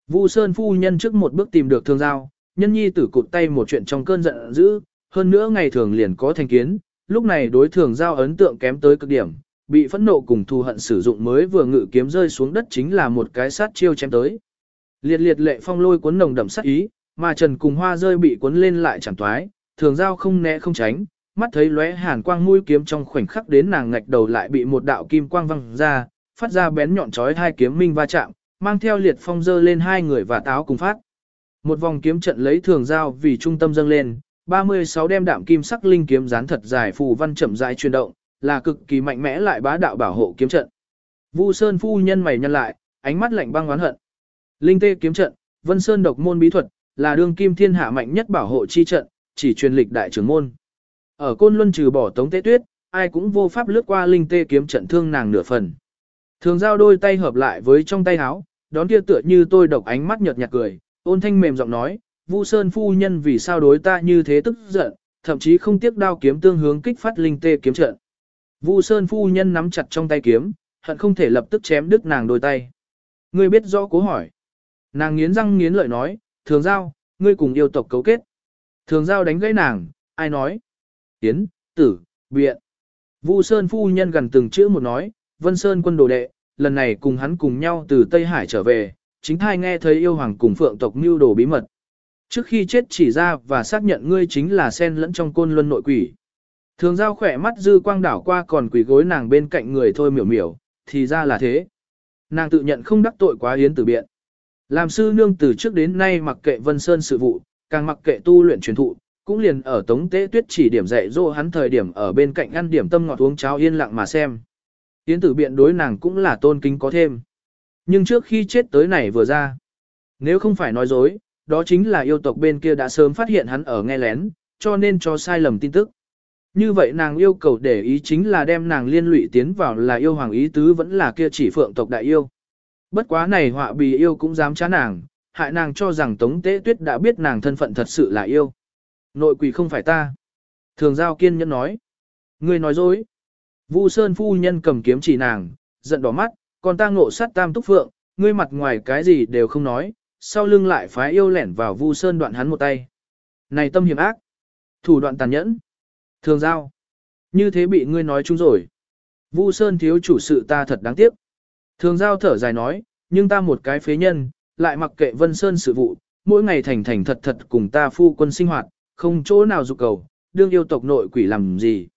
[SPEAKER 1] Vu Sơn phu nhân trước một bước tìm được Thường giao, nhân nhi tử cụt tay một chuyện trong cơn giận dữ, hơn nữa ngày thường liền có thành kiến, lúc này đối thường giao ấn tượng kém tới cực điểm, bị phẫn nộ cùng thù hận sử dụng mới vừa ngự kiếm rơi xuống đất chính là một cái sát chiêu chém tới. Liệt liệt lệ phong lôi cuốn nồng đậm sát ý, mà Trần cùng hoa rơi bị cuốn lên lại chẳng toái, thường giao không né không tránh, mắt thấy lóe hàn quang mũi kiếm trong khoảnh khắc đến nàng ngạch đầu lại bị một đạo kim quang văng ra, phát ra bén nhọn chói hai kiếm minh va chạm, mang theo liệt phong dơ lên hai người và táo cùng phát. Một vòng kiếm trận lấy thường giao vì trung tâm dâng lên, 36 đem đạm kim sắc linh kiếm dán thật dài phù văn chậm rãi chuyển động, là cực kỳ mạnh mẽ lại bá đạo bảo hộ kiếm trận. Vu Sơn phu nhân mày nhăn lại, ánh mắt lạnh băng oán hận. Linh tê kiếm trận, Vân Sơn độc môn bí thuật, là đương kim thiên hạ mạnh nhất bảo hộ chi trận, chỉ truyền lịch đại trưởng môn. Ở côn luân trừ bỏ tống tế tuyết, ai cũng vô pháp lướt qua linh tê kiếm trận thương nàng nửa phần. Thường giao đôi tay hợp lại với trong tay áo, đón kia tựa như tôi độc ánh mắt nhợt nhạt cười, ôn thanh mềm giọng nói, Vu Sơn phu nhân vì sao đối ta như thế tức giận, thậm chí không tiếc đao kiếm tương hướng kích phát linh tê kiếm trận. Vu Sơn phu nhân nắm chặt trong tay kiếm, hận không thể lập tức chém đứt nàng đôi tay. Ngươi biết rõ cố hỏi. Nàng nghiến răng nghiến lợi nói, thường giao, ngươi cùng yêu tộc cấu kết. Thường giao đánh gãy nàng, ai nói? Tiến, tử, biện. Vu Sơn phu nhân gần từng chữ một nói, Vân Sơn quân đồ đệ, lần này cùng hắn cùng nhau từ Tây Hải trở về, chính thai nghe thấy yêu hoàng cùng phượng tộc mưu đồ bí mật. Trước khi chết chỉ ra và xác nhận ngươi chính là sen lẫn trong côn luân nội quỷ. Thường giao khỏe mắt dư quang đảo qua còn quỷ gối nàng bên cạnh người thôi miểu miểu, thì ra là thế. Nàng tự nhận không đắc tội quá yến tử biện. Làm sư nương từ trước đến nay mặc kệ Vân Sơn sự vụ, càng mặc kệ tu luyện truyền thụ, cũng liền ở Tống Tế Tuyết chỉ điểm dạy dỗ hắn thời điểm ở bên cạnh ăn điểm tâm ngọt uống cháo yên lặng mà xem. Yến tử biện đối nàng cũng là tôn kính có thêm. Nhưng trước khi chết tới này vừa ra, nếu không phải nói dối, đó chính là yêu tộc bên kia đã sớm phát hiện hắn ở nghe lén, cho nên cho sai lầm tin tức. Như vậy nàng yêu cầu để ý chính là đem nàng liên lụy tiến vào là yêu hoàng ý tứ vẫn là kia chỉ phượng tộc đại yêu. Bất quá này họa bì yêu cũng dám chá nàng, hại nàng cho rằng Tống Tế Tuyết đã biết nàng thân phận thật sự là yêu. Nội quỷ không phải ta. Thường giao kiên nhẫn nói. Ngươi nói dối. Vu Sơn phu nhân cầm kiếm chỉ nàng, giận đỏ mắt, còn ta ngộ sát tam túc phượng, ngươi mặt ngoài cái gì đều không nói, sau lưng lại phái yêu lẻn vào Vu Sơn đoạn hắn một tay. Này tâm hiểm ác, thủ đoạn tàn nhẫn, thường giao, như thế bị ngươi nói chung rồi. Vu Sơn thiếu chủ sự ta thật đáng tiếc. Thường giao thở dài nói, nhưng ta một cái phế nhân, lại mặc kệ Vân Sơn sự vụ, mỗi ngày thành thành thật thật cùng ta phu quân sinh hoạt, không chỗ nào dục cầu, đương yêu tộc nội quỷ làm gì.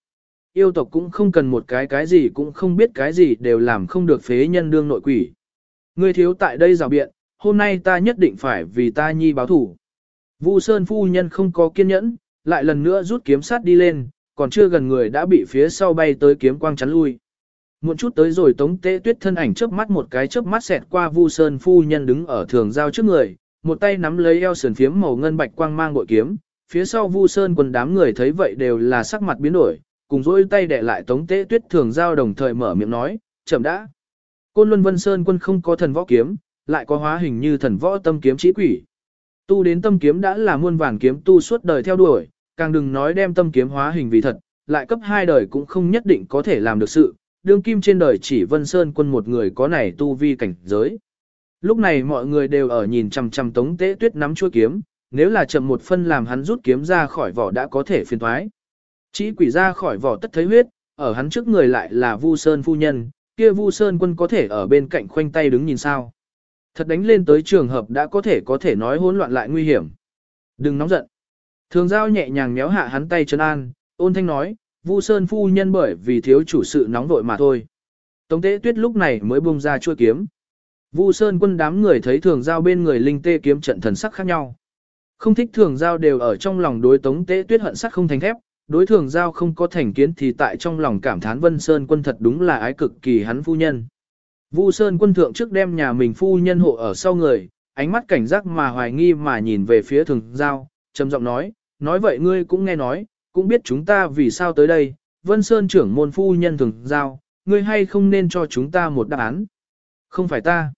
[SPEAKER 1] Yêu tộc cũng không cần một cái cái gì cũng không biết cái gì đều làm không được phế nhân đương nội quỷ. Ngươi thiếu tại đây rào biện, hôm nay ta nhất định phải vì ta nhi báo thủ. Vu Sơn phu nhân không có kiên nhẫn, lại lần nữa rút kiếm sát đi lên, còn chưa gần người đã bị phía sau bay tới kiếm quang chắn lui. Muộn chút tới rồi Tống Tế Tuyết thân ảnh chớp mắt một cái chớp mắt xẹt qua Vu Sơn phu nhân đứng ở thường giao trước người, một tay nắm lấy eo sườn phiếm màu ngân bạch quang mang bội kiếm, phía sau Vu Sơn quần đám người thấy vậy đều là sắc mặt biến đổi, cùng dỗi tay đè lại Tống Tế Tuyết thường giao đồng thời mở miệng nói, "Chậm đã." Côn Luân Vân Sơn quân không có thần võ kiếm, lại có hóa hình như thần võ tâm kiếm chí quỷ. Tu đến tâm kiếm đã là muôn vàn kiếm tu suốt đời theo đuổi, càng đừng nói đem tâm kiếm hóa hình vì thật, lại cấp hai đời cũng không nhất định có thể làm được sự, đương kim trên đời chỉ Vân Sơn quân một người có này tu vi cảnh giới. Lúc này mọi người đều ở nhìn chằm chằm Tống Tế Tuyết nắm chuôi kiếm, nếu là chậm một phân làm hắn rút kiếm ra khỏi vỏ đã có thể phiền thoái. Chỉ quỷ ra khỏi vỏ tất thấy huyết, ở hắn trước người lại là Vu Sơn phu nhân, kia Vu Sơn quân có thể ở bên cạnh khoanh tay đứng nhìn sao. Thật đánh lên tới trường hợp đã có thể có thể nói hỗn loạn lại nguy hiểm. Đừng nóng giận. Thường giao nhẹ nhàng méo hạ hắn tay chân an, ôn thanh nói, Vu Sơn phu nhân bởi vì thiếu chủ sự nóng vội mà thôi. Tống tế tuyết lúc này mới buông ra chuôi kiếm. Vu Sơn quân đám người thấy thường giao bên người linh tê kiếm trận thần sắc khác nhau. Không thích thường giao đều ở trong lòng đối tống tế tuyết hận sắc không thành thép, đối thường giao không có thành kiến thì tại trong lòng cảm thán Vân Sơn quân thật đúng là ái cực kỳ hắn phu nhân. Vu Sơn quân thượng trước đem nhà mình phu nhân hộ ở sau người, ánh mắt cảnh giác mà hoài nghi mà nhìn về phía thường giao, trầm giọng nói, nói vậy ngươi cũng nghe nói, cũng biết chúng ta vì sao tới đây, Vân Sơn trưởng môn phu nhân thường giao, ngươi hay không nên cho chúng ta một đáp án. Không phải ta.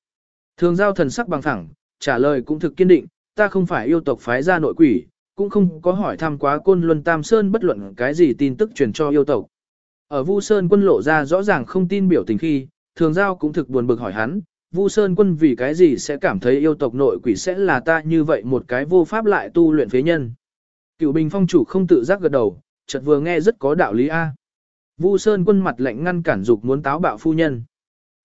[SPEAKER 1] Thường giao thần sắc bằng thẳng, trả lời cũng thực kiên định, ta không phải yêu tộc phái ra nội quỷ, cũng không có hỏi thăm quá côn luân tam sơn bất luận cái gì tin tức truyền cho yêu tộc. Ở Vu Sơn quân lộ ra rõ ràng không tin biểu tình khi, thường giao cũng thực buồn bực hỏi hắn, Vu Sơn quân vì cái gì sẽ cảm thấy yêu tộc nội quỷ sẽ là ta như vậy một cái vô pháp lại tu luyện phế nhân. Cựu bình phong chủ không tự giác gật đầu, chợt vừa nghe rất có đạo lý A. Vu Sơn quân mặt lạnh ngăn cản dục muốn táo bạo phu nhân.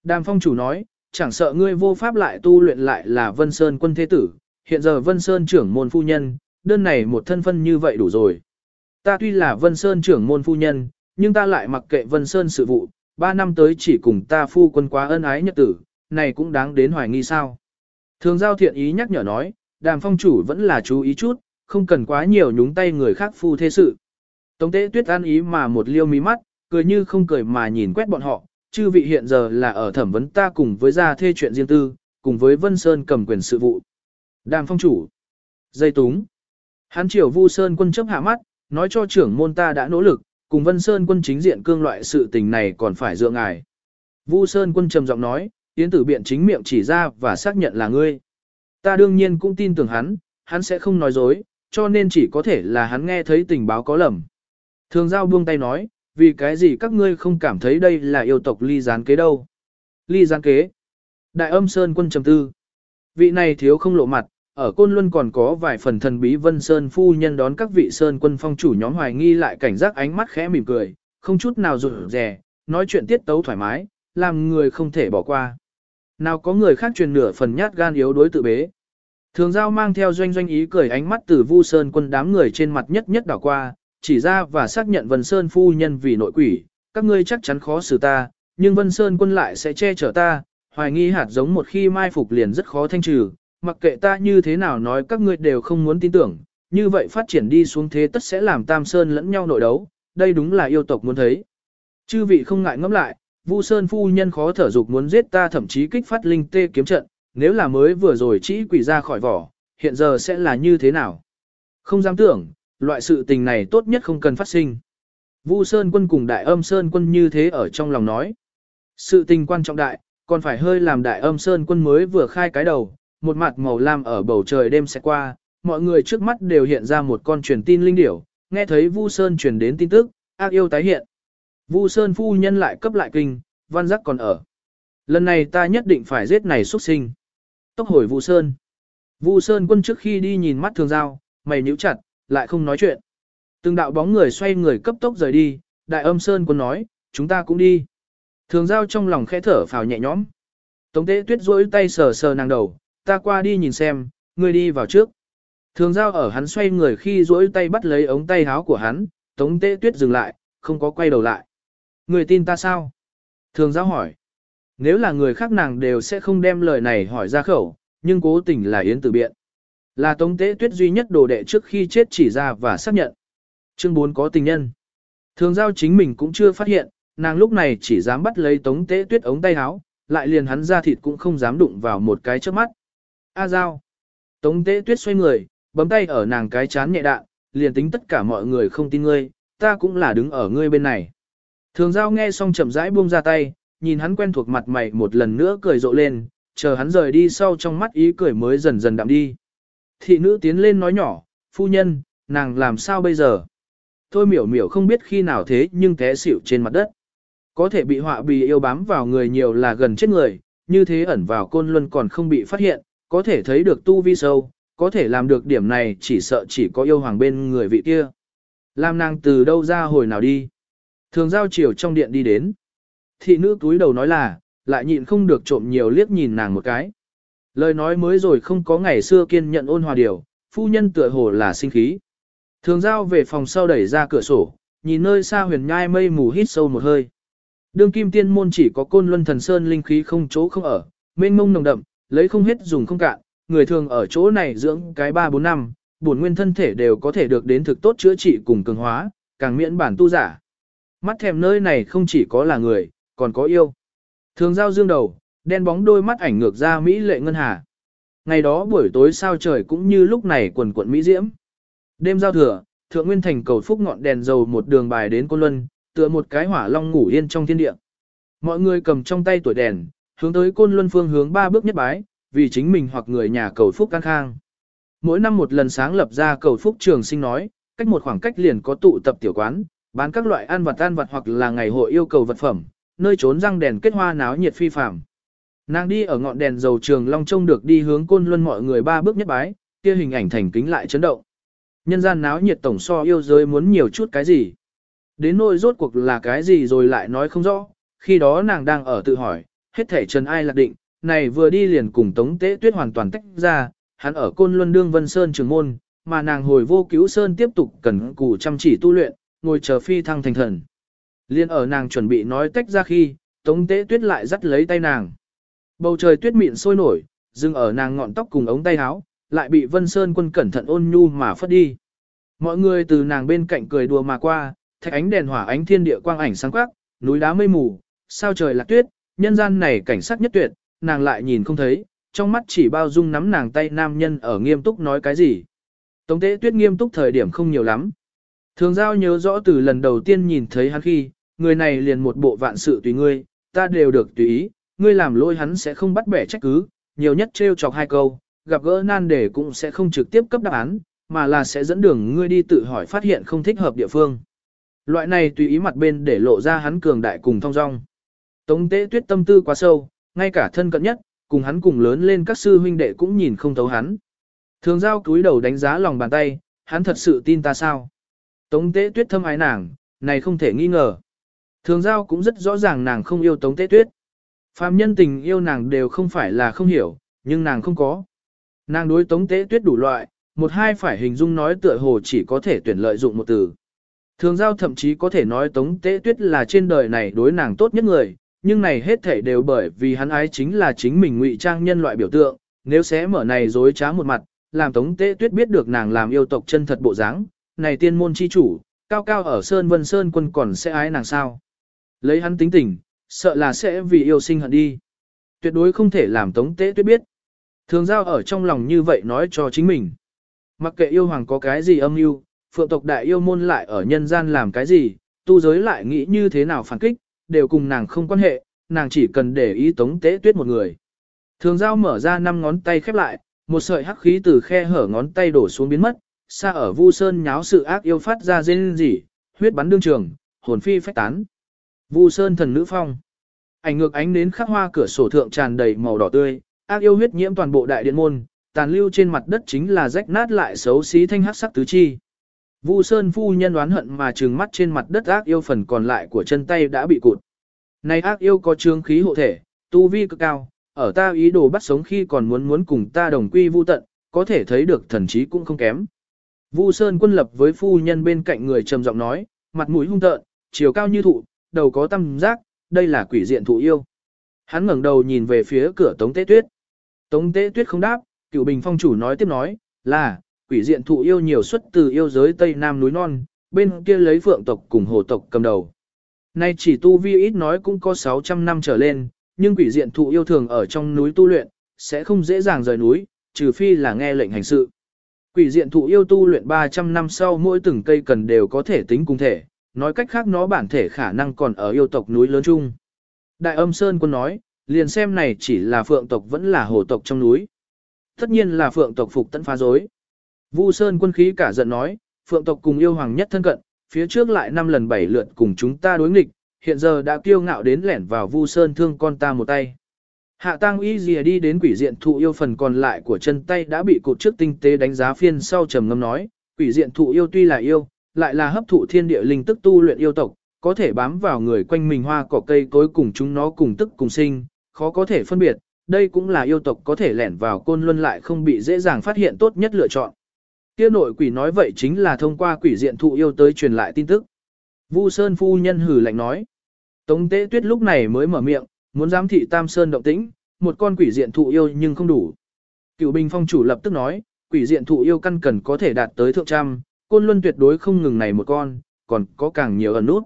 [SPEAKER 1] Đàm phong chủ nói, chẳng sợ ngươi vô pháp lại tu luyện lại là Vân Sơn quân thế tử, hiện giờ Vân Sơn trưởng môn phu nhân, đơn này một thân phân như vậy đủ rồi. Ta tuy là Vân Sơn trưởng môn phu nhân, nhưng ta lại mặc kệ Vân Sơn sự vụ, ba năm tới chỉ cùng ta phu quân quá ân ái nhật tử, này cũng đáng đến hoài nghi sao. Thường giao thiện ý nhắc nhở nói, đàm phong chủ vẫn là chú ý chút, không cần quá nhiều nhúng tay người khác phu thế sự. Tống tế tuyết an ý mà một liêu mí mắt, cười như không cười mà nhìn quét bọn họ, chư vị hiện giờ là ở thẩm vấn ta cùng với gia thê chuyện riêng tư, cùng với Vân Sơn cầm quyền sự vụ. Đàm phong chủ. Dây túng. Hắn triều Vu Sơn quân chấp hạ mắt, nói cho trưởng môn ta đã nỗ lực, cùng Vân Sơn quân chính diện cương loại sự tình này còn phải dựa ngài. Vu Sơn quân trầm giọng nói, tiến tử biện chính miệng chỉ ra và xác nhận là ngươi. Ta đương nhiên cũng tin tưởng hắn, hắn sẽ không nói dối, cho nên chỉ có thể là hắn nghe thấy tình báo có lầm. Thường giao buông tay nói, vì cái gì các ngươi không cảm thấy đây là yêu tộc ly gián kế đâu. Ly gián kế. Đại âm Sơn quân trầm tư. Vị này thiếu không lộ mặt, ở Côn Luân còn có vài phần thần bí Vân Sơn phu nhân đón các vị Sơn quân phong chủ nhóm hoài nghi lại cảnh giác ánh mắt khẽ mỉm cười, không chút nào rụt rè, nói chuyện tiết tấu thoải mái, làm người không thể bỏ qua. Nào có người khác truyền nửa phần nhát gan yếu đối tự bế. Thường giao mang theo doanh doanh ý cười ánh mắt từ Vu Sơn quân đám người trên mặt nhất nhất đảo qua, chỉ ra và xác nhận Vân Sơn phu nhân vì nội quỷ, các ngươi chắc chắn khó xử ta, nhưng Vân Sơn quân lại sẽ che chở ta, hoài nghi hạt giống một khi mai phục liền rất khó thanh trừ, mặc kệ ta như thế nào nói các ngươi đều không muốn tin tưởng, như vậy phát triển đi xuống thế tất sẽ làm Tam Sơn lẫn nhau nội đấu, đây đúng là yêu tộc muốn thấy. Chư vị không ngại ngẫm lại, Vu Sơn phu nhân khó thở dục muốn giết ta thậm chí kích phát linh tê kiếm trận, nếu là mới vừa rồi chỉ quỷ ra khỏi vỏ, hiện giờ sẽ là như thế nào? Không dám tưởng, loại sự tình này tốt nhất không cần phát sinh. Vu Sơn quân cùng đại âm Sơn quân như thế ở trong lòng nói. Sự tình quan trọng đại, còn phải hơi làm đại âm Sơn quân mới vừa khai cái đầu, một mặt màu lam ở bầu trời đêm sẽ qua, mọi người trước mắt đều hiện ra một con truyền tin linh điểu, nghe thấy Vu Sơn truyền đến tin tức, ác yêu tái hiện. Vu Sơn phu nhân lại cấp lại kinh, văn giác còn ở. Lần này ta nhất định phải giết này xuất sinh. Tốc hồi Vu Sơn. Vu Sơn quân trước khi đi nhìn mắt thường giao, mày nhíu chặt, lại không nói chuyện. Từng đạo bóng người xoay người cấp tốc rời đi, đại âm Sơn quân nói, chúng ta cũng đi. Thường giao trong lòng khẽ thở phào nhẹ nhõm. Tống tế tuyết rỗi tay sờ sờ nàng đầu, ta qua đi nhìn xem, ngươi đi vào trước. Thường giao ở hắn xoay người khi duỗi tay bắt lấy ống tay áo của hắn, tống tế tuyết dừng lại, không có quay đầu lại. Người tin ta sao? Thường giao hỏi. Nếu là người khác nàng đều sẽ không đem lời này hỏi ra khẩu, nhưng cố tình là Yến Tử Biện. Là Tống Tế Tuyết duy nhất đồ đệ trước khi chết chỉ ra và xác nhận. Chương 4 có tình nhân. Thường giao chính mình cũng chưa phát hiện, nàng lúc này chỉ dám bắt lấy Tống Tế Tuyết ống tay áo, lại liền hắn ra thịt cũng không dám đụng vào một cái trước mắt. A giao. Tống Tế Tuyết xoay người, bấm tay ở nàng cái chán nhẹ đạn, liền tính tất cả mọi người không tin ngươi, ta cũng là đứng ở ngươi bên này. Thường giao nghe xong chậm rãi buông ra tay, nhìn hắn quen thuộc mặt mày một lần nữa cười rộ lên, chờ hắn rời đi sau trong mắt ý cười mới dần dần đạm đi. Thị nữ tiến lên nói nhỏ, phu nhân, nàng làm sao bây giờ? Thôi miểu miểu không biết khi nào thế nhưng té xỉu trên mặt đất. Có thể bị họa bì yêu bám vào người nhiều là gần chết người, như thế ẩn vào côn luân còn không bị phát hiện, có thể thấy được tu vi sâu, có thể làm được điểm này chỉ sợ chỉ có yêu hoàng bên người vị kia. Lam nàng từ đâu ra hồi nào đi. Thường giao chiều trong điện đi đến. Thị nữ túi đầu nói là, lại nhịn không được trộm nhiều liếc nhìn nàng một cái. Lời nói mới rồi không có ngày xưa kiên nhận ôn hòa điều, phu nhân tựa hồ là sinh khí. Thường giao về phòng sau đẩy ra cửa sổ, nhìn nơi xa huyền nhai mây mù hít sâu một hơi. Đương kim tiên môn chỉ có côn luân thần sơn linh khí không chỗ không ở, mênh mông nồng đậm, lấy không hết dùng không cạn, người thường ở chỗ này dưỡng cái 3-4 năm, bổn nguyên thân thể đều có thể được đến thực tốt chữa trị cùng cường hóa, càng miễn bản tu giả. Mắt thèm nơi này không chỉ có là người, còn có yêu. Thường giao dương đầu, đen bóng đôi mắt ảnh ngược ra Mỹ lệ ngân hà. Ngày đó buổi tối sao trời cũng như lúc này quần quận Mỹ diễm. Đêm giao thừa, thượng nguyên thành cầu phúc ngọn đèn dầu một đường bài đến Côn Luân, tựa một cái hỏa long ngủ yên trong thiên địa. Mọi người cầm trong tay tuổi đèn, hướng tới Côn Luân phương hướng ba bước nhất bái, vì chính mình hoặc người nhà cầu phúc căng khang. Mỗi năm một lần sáng lập ra cầu phúc trường sinh nói, cách một khoảng cách liền có tụ tập tiểu quán, bán các loại ăn vặt ăn vặt hoặc là ngày hội yêu cầu vật phẩm, nơi trốn răng đèn kết hoa náo nhiệt phi phàm. Nàng đi ở ngọn đèn dầu trường long trông được đi hướng côn luân mọi người ba bước nhất bái, kia hình ảnh thành kính lại chấn động. Nhân gian náo nhiệt tổng so yêu giới muốn nhiều chút cái gì. Đến nỗi rốt cuộc là cái gì rồi lại nói không rõ, khi đó nàng đang ở tự hỏi, hết thể trần ai lạc định, này vừa đi liền cùng tống tế tuyết hoàn toàn tách ra, hắn ở côn luân đương vân sơn trường môn, mà nàng hồi vô cứu sơn tiếp tục cần cù chăm chỉ tu luyện, ngồi chờ phi thăng thành thần. Liên ở nàng chuẩn bị nói tách ra khi, tống tế tuyết lại dắt lấy tay nàng. Bầu trời tuyết mịn sôi nổi, dừng ở nàng ngọn tóc cùng ống tay áo, lại bị Vân Sơn quân cẩn thận ôn nhu mà phất đi. Mọi người từ nàng bên cạnh cười đùa mà qua, thạch ánh đèn hỏa ánh thiên địa quang ảnh sáng quắc, núi đá mây mù, sao trời lạc tuyết, nhân gian này cảnh sắc nhất tuyệt, nàng lại nhìn không thấy, trong mắt chỉ bao dung nắm nàng tay nam nhân ở nghiêm túc nói cái gì. Tống tế tuyết nghiêm túc thời điểm không nhiều lắm. Thường giao nhớ rõ từ lần đầu tiên nhìn thấy hắn khi, người này liền một bộ vạn sự tùy ngươi, ta đều được tùy ý, ngươi làm lôi hắn sẽ không bắt bẻ trách cứ, nhiều nhất trêu chọc hai câu, gặp gỡ nan đề cũng sẽ không trực tiếp cấp đáp án, mà là sẽ dẫn đường ngươi đi tự hỏi phát hiện không thích hợp địa phương. Loại này tùy ý mặt bên để lộ ra hắn cường đại cùng thong dong. Tống tế tuyết tâm tư quá sâu, ngay cả thân cận nhất, cùng hắn cùng lớn lên các sư huynh đệ cũng nhìn không thấu hắn. Thường giao cúi đầu đánh giá lòng bàn tay, hắn thật sự tin ta sao? Tống tế tuyết thâm ái nàng, này không thể nghi ngờ. Thường giao cũng rất rõ ràng nàng không yêu tống tế tuyết. Phạm nhân tình yêu nàng đều không phải là không hiểu, nhưng nàng không có. Nàng đối tống tế tuyết đủ loại, một hai phải hình dung nói tựa hồ chỉ có thể tuyển lợi dụng một từ. Thường giao thậm chí có thể nói tống tế tuyết là trên đời này đối nàng tốt nhất người, nhưng này hết thảy đều bởi vì hắn ái chính là chính mình ngụy trang nhân loại biểu tượng, nếu sẽ mở này dối trá một mặt, làm Tống Tế Tuyết biết được nàng làm yêu tộc chân thật bộ dáng, này tiên môn chi chủ, cao cao ở Sơn Vân Sơn quân còn sẽ ái nàng sao. Lấy hắn tính tình, sợ là sẽ vì yêu sinh hận đi. Tuyệt đối không thể làm Tống Tế Tuyết biết. Thường giao ở trong lòng như vậy nói cho chính mình. Mặc kệ yêu hoàng có cái gì âm mưu, phượng tộc đại yêu môn lại ở nhân gian làm cái gì, tu giới lại nghĩ như thế nào phản kích, đều cùng nàng không quan hệ, nàng chỉ cần để ý tống tế tuyết một người. Thường giao mở ra năm ngón tay khép lại, một sợi hắc khí từ khe hở ngón tay đổ xuống biến mất, xa ở vu sơn nháo sự ác yêu phát ra rên rỉ, huyết bắn đương trường, hồn phi phách tán. Vu sơn thần nữ phong. Ảnh ngược ánh đến khắc hoa cửa sổ thượng tràn đầy màu đỏ tươi, ác yêu huyết nhiễm toàn bộ đại điện môn, tàn lưu trên mặt đất chính là rách nát lại xấu xí thanh hắc sắc tứ chi. Vu Sơn phu nhân đoán hận mà trừng mắt trên mặt đất ác yêu phần còn lại của chân tay đã bị cụt. Này ác yêu có trương khí hộ thể, tu vi cực cao, ở ta ý đồ bắt sống khi còn muốn muốn cùng ta đồng quy vu tận, có thể thấy được thần trí cũng không kém. Vu Sơn quân lập với phu nhân bên cạnh người trầm giọng nói, mặt mũi hung tợn, chiều cao như thụ, đầu có tâm giác, đây là quỷ diện thụ yêu. Hắn ngẩng đầu nhìn về phía cửa Tống Tế Tuyết. Tống Tế Tuyết không đáp, Cựu Bình Phong chủ nói tiếp nói, là, quỷ diện thụ yêu nhiều xuất từ yêu giới Tây Nam núi non, bên kia lấy phượng tộc cùng hồ tộc cầm đầu. Nay chỉ tu vi ít nói cũng có 600 năm trở lên, nhưng quỷ diện thụ yêu thường ở trong núi tu luyện, sẽ không dễ dàng rời núi, trừ phi là nghe lệnh hành sự. Quỷ diện thụ yêu tu luyện 300 năm sau mỗi từng cây cần đều có thể tính cùng thể, nói cách khác nó bản thể khả năng còn ở yêu tộc núi lớn chung. Đại âm Sơn quân nói, liền xem này chỉ là phượng tộc vẫn là hồ tộc trong núi. Tất nhiên là phượng tộc phục tận phá dối. Vu Sơn quân khí cả giận nói, phượng tộc cùng yêu hoàng nhất thân cận, phía trước lại năm lần bảy lượt cùng chúng ta đối nghịch, hiện giờ đã kiêu ngạo đến lẻn vào Vu Sơn thương con ta một tay. Hạ tăng y dìa đi đến quỷ diện thụ yêu phần còn lại của chân tay đã bị cột trước tinh tế đánh giá phiên sau trầm ngâm nói, quỷ diện thụ yêu tuy là yêu, lại là hấp thụ thiên địa linh tức tu luyện yêu tộc, có thể bám vào người quanh mình hoa cỏ cây cối cùng chúng nó cùng tức cùng sinh, khó có thể phân biệt, đây cũng là yêu tộc có thể lẻn vào côn luân lại không bị dễ dàng phát hiện tốt nhất lựa chọn. Kia nội quỷ nói vậy chính là thông qua quỷ diện thụ yêu tới truyền lại tin tức. Vu Sơn phu nhân hử lạnh nói. Tống Tế Tuyết lúc này mới mở miệng, muốn giám thị Tam Sơn động tĩnh, một con quỷ diện thụ yêu nhưng không đủ. Cựu Bình Phong chủ lập tức nói, quỷ diện thụ yêu căn cần có thể đạt tới thượng trăm, côn luân tuyệt đối không ngừng này một con, còn có càng nhiều ẩn nút.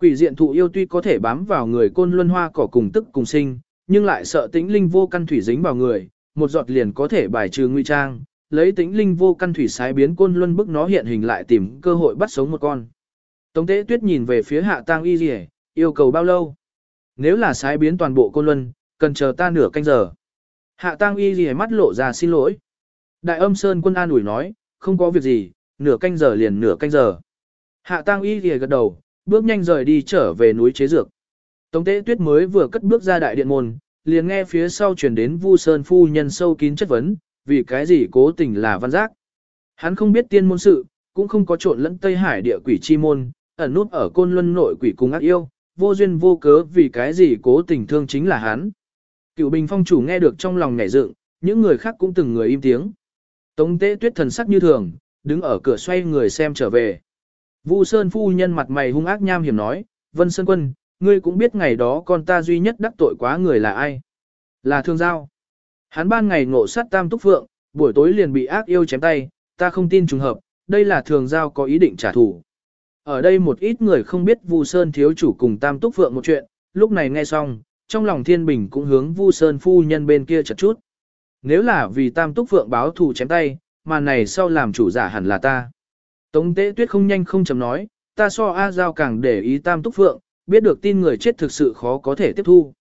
[SPEAKER 1] Quỷ diện thụ yêu tuy có thể bám vào người côn luân hoa cỏ cùng tức cùng sinh, nhưng lại sợ tĩnh linh vô căn thủy dính vào người, một giọt liền có thể bài trừ nguy trang, lấy tính linh vô căn thủy sái biến côn luân bức nó hiện hình lại tìm cơ hội bắt sống một con. Tống tế tuyết nhìn về phía hạ tang y rỉ, yêu cầu bao lâu? Nếu là sái biến toàn bộ côn luân, cần chờ ta nửa canh giờ. Hạ tang y rỉ mắt lộ ra xin lỗi. Đại âm sơn quân an ủi nói, không có việc gì, nửa canh giờ liền nửa canh giờ. Hạ tang y rỉ gật đầu, bước nhanh rời đi trở về núi chế dược. Tống tế tuyết mới vừa cất bước ra đại điện môn, liền nghe phía sau chuyển đến Vu Sơn phu nhân sâu kín chất vấn, vì cái gì cố tình là văn giác. Hắn không biết tiên môn sự, cũng không có trộn lẫn Tây Hải địa quỷ chi môn, ẩn nút ở côn luân nội quỷ cùng ác yêu, vô duyên vô cớ vì cái gì cố tình thương chính là hắn. Cựu bình phong chủ nghe được trong lòng nhảy dựng, những người khác cũng từng người im tiếng. Tống tế tuyết thần sắc như thường, đứng ở cửa xoay người xem trở về. Vu Sơn phu nhân mặt mày hung ác nham hiểm nói, Vân Sơn quân, ngươi cũng biết ngày đó con ta duy nhất đắc tội quá người là ai. Là thương giao. Hắn ban ngày ngộ sát tam túc phượng, buổi tối liền bị ác yêu chém tay, ta không tin trùng hợp, đây là thường giao có ý định trả thù. Ở đây một ít người không biết Vu Sơn thiếu chủ cùng tam túc phượng một chuyện, lúc này nghe xong, trong lòng thiên bình cũng hướng Vu Sơn phu nhân bên kia chật chút. Nếu là vì tam túc phượng báo thù chém tay, mà này sau làm chủ giả hẳn là ta. Tống tế tuyết không nhanh không chậm nói, ta so A Giao càng để ý tam túc phượng, biết được tin người chết thực sự khó có thể tiếp thu.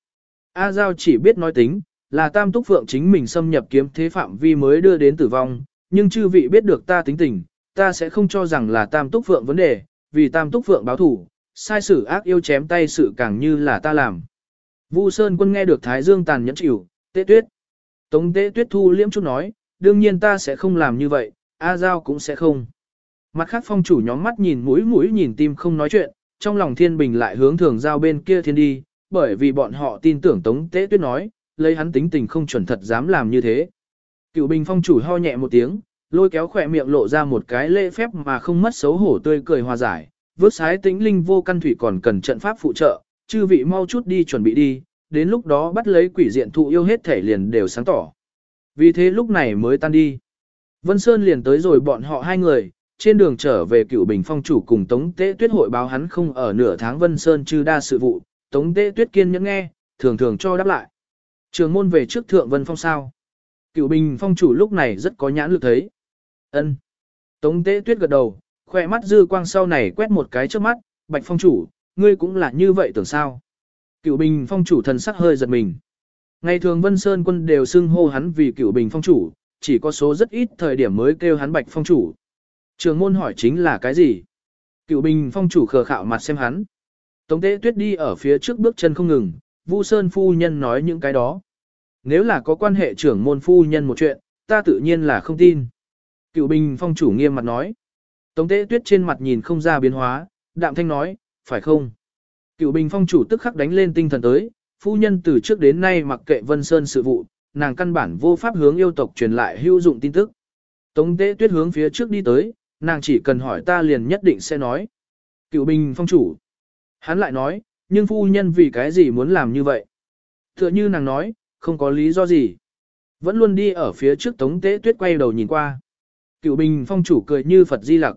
[SPEAKER 1] A Giao chỉ biết nói tính, là tam túc phượng chính mình xâm nhập kiếm thế phạm vi mới đưa đến tử vong, nhưng chư vị biết được ta tính tình, ta sẽ không cho rằng là tam túc phượng vấn đề, vì tam túc phượng báo thủ, sai sử ác yêu chém tay sự càng như là ta làm. Vu Sơn quân nghe được Thái Dương tàn nhẫn chịu, tế tuyết. Tống tế tuyết thu liễm chút nói, đương nhiên ta sẽ không làm như vậy, A Giao cũng sẽ không. Mặt khác phong chủ nhóm mắt nhìn mũi mũi nhìn tim không nói chuyện, trong lòng thiên bình lại hướng thường giao bên kia thiên đi, bởi vì bọn họ tin tưởng Tống Tế Tuyết nói, lấy hắn tính tình không chuẩn thật dám làm như thế. Cựu bình phong chủ ho nhẹ một tiếng, lôi kéo khỏe miệng lộ ra một cái lễ phép mà không mất xấu hổ tươi cười hòa giải, vớt sái tĩnh linh vô căn thủy còn cần trận pháp phụ trợ, chư vị mau chút đi chuẩn bị đi, đến lúc đó bắt lấy quỷ diện thụ yêu hết thể liền đều sáng tỏ. Vì thế lúc này mới tan đi. Vân Sơn liền tới rồi bọn họ hai người, trên đường trở về cựu bình phong chủ cùng Tống Tế Tuyết hội báo hắn không ở nửa tháng Vân Sơn chư đa sự vụ, Tống Tế Tuyết kiên nhẫn nghe, thường thường cho đáp lại. Trường môn về trước thượng Vân Phong sao. Cựu bình phong chủ lúc này rất có nhãn lực thấy. ân Tống Tế Tuyết gật đầu, khoe mắt dư quang sau này quét một cái trước mắt, bạch phong chủ, ngươi cũng là như vậy tưởng sao. Cựu bình phong chủ thần sắc hơi giật mình. Ngày thường Vân Sơn quân đều xưng hô hắn vì cựu bình phong chủ, chỉ có số rất ít thời điểm mới kêu hắn bạch phong chủ. Trường môn hỏi chính là cái gì? Cựu bình phong chủ khờ khạo mặt xem hắn. Tống tế tuyết đi ở phía trước bước chân không ngừng, Vu Sơn phu nhân nói những cái đó. Nếu là có quan hệ trưởng môn phu nhân một chuyện, ta tự nhiên là không tin. Cựu bình phong chủ nghiêm mặt nói. Tống tế tuyết trên mặt nhìn không ra biến hóa, đạm thanh nói, phải không? Cựu bình phong chủ tức khắc đánh lên tinh thần tới, phu nhân từ trước đến nay mặc kệ Vân Sơn sự vụ, nàng căn bản vô pháp hướng yêu tộc truyền lại hữu dụng tin tức. Tống tế tuyết hướng phía trước đi tới, nàng chỉ cần hỏi ta liền nhất định sẽ nói. Cựu bình phong chủ. Hắn lại nói, nhưng phu nhân vì cái gì muốn làm như vậy? Tựa như nàng nói, không có lý do gì. Vẫn luôn đi ở phía trước tống tế tuyết quay đầu nhìn qua. Cựu bình phong chủ cười như Phật di lặc.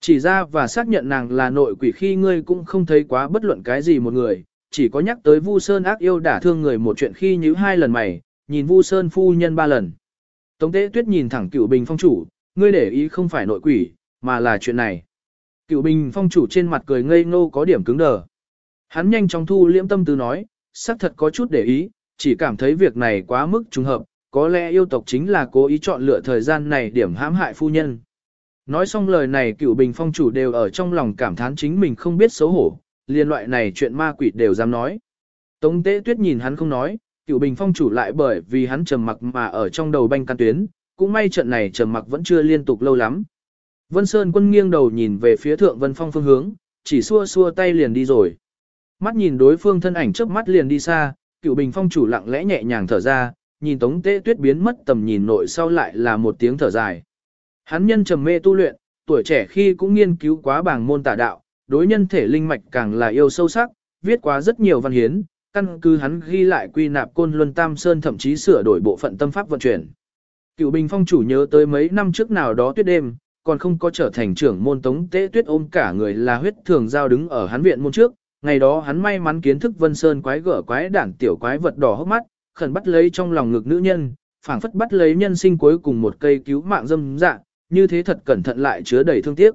[SPEAKER 1] Chỉ ra và xác nhận nàng là nội quỷ khi ngươi cũng không thấy quá bất luận cái gì một người, chỉ có nhắc tới Vu Sơn ác yêu đả thương người một chuyện khi nhíu hai lần mày, nhìn Vu Sơn phu nhân ba lần. Tống Tế Tuyết nhìn thẳng Cựu Bình phong chủ, ngươi để ý không phải nội quỷ, mà là chuyện này. Cựu Bình phong chủ trên mặt cười ngây ngô có điểm cứng đờ. Hắn nhanh chóng thu liễm tâm tư nói, xác thật có chút để ý, chỉ cảm thấy việc này quá mức trùng hợp, có lẽ yêu tộc chính là cố ý chọn lựa thời gian này điểm hãm hại phu nhân. Nói xong lời này cựu bình phong chủ đều ở trong lòng cảm thán chính mình không biết xấu hổ, liên loại này chuyện ma quỷ đều dám nói. Tống tế tuyết nhìn hắn không nói, cựu bình phong chủ lại bởi vì hắn trầm mặc mà ở trong đầu banh can tuyến, cũng may trận này trầm mặc vẫn chưa liên tục lâu lắm. Vân Sơn quân nghiêng đầu nhìn về phía thượng vân phong phương hướng, chỉ xua xua tay liền đi rồi. Mắt nhìn đối phương thân ảnh trước mắt liền đi xa, cựu bình phong chủ lặng lẽ nhẹ nhàng thở ra, nhìn tống tế tuyết biến mất tầm nhìn nội sau lại là một tiếng thở dài. Hắn nhân trầm mê tu luyện, tuổi trẻ khi cũng nghiên cứu quá bảng môn tả đạo, đối nhân thể linh mạch càng là yêu sâu sắc, viết quá rất nhiều văn hiến, căn cứ hắn ghi lại quy nạp côn luân tam sơn thậm chí sửa đổi bộ phận tâm pháp vận chuyển. Cựu Bình Phong chủ nhớ tới mấy năm trước nào đó tuyết đêm, còn không có trở thành trưởng môn tống tế tuyết ôm cả người là huyết thường giao đứng ở hắn viện môn trước, ngày đó hắn may mắn kiến thức vân sơn quái gở quái đản tiểu quái vật đỏ hốc mắt, khẩn bắt lấy trong lòng ngực nữ nhân, phảng phất bắt lấy nhân sinh cuối cùng một cây cứu mạng dâm dạ, như thế thật cẩn thận lại chứa đầy thương tiếc.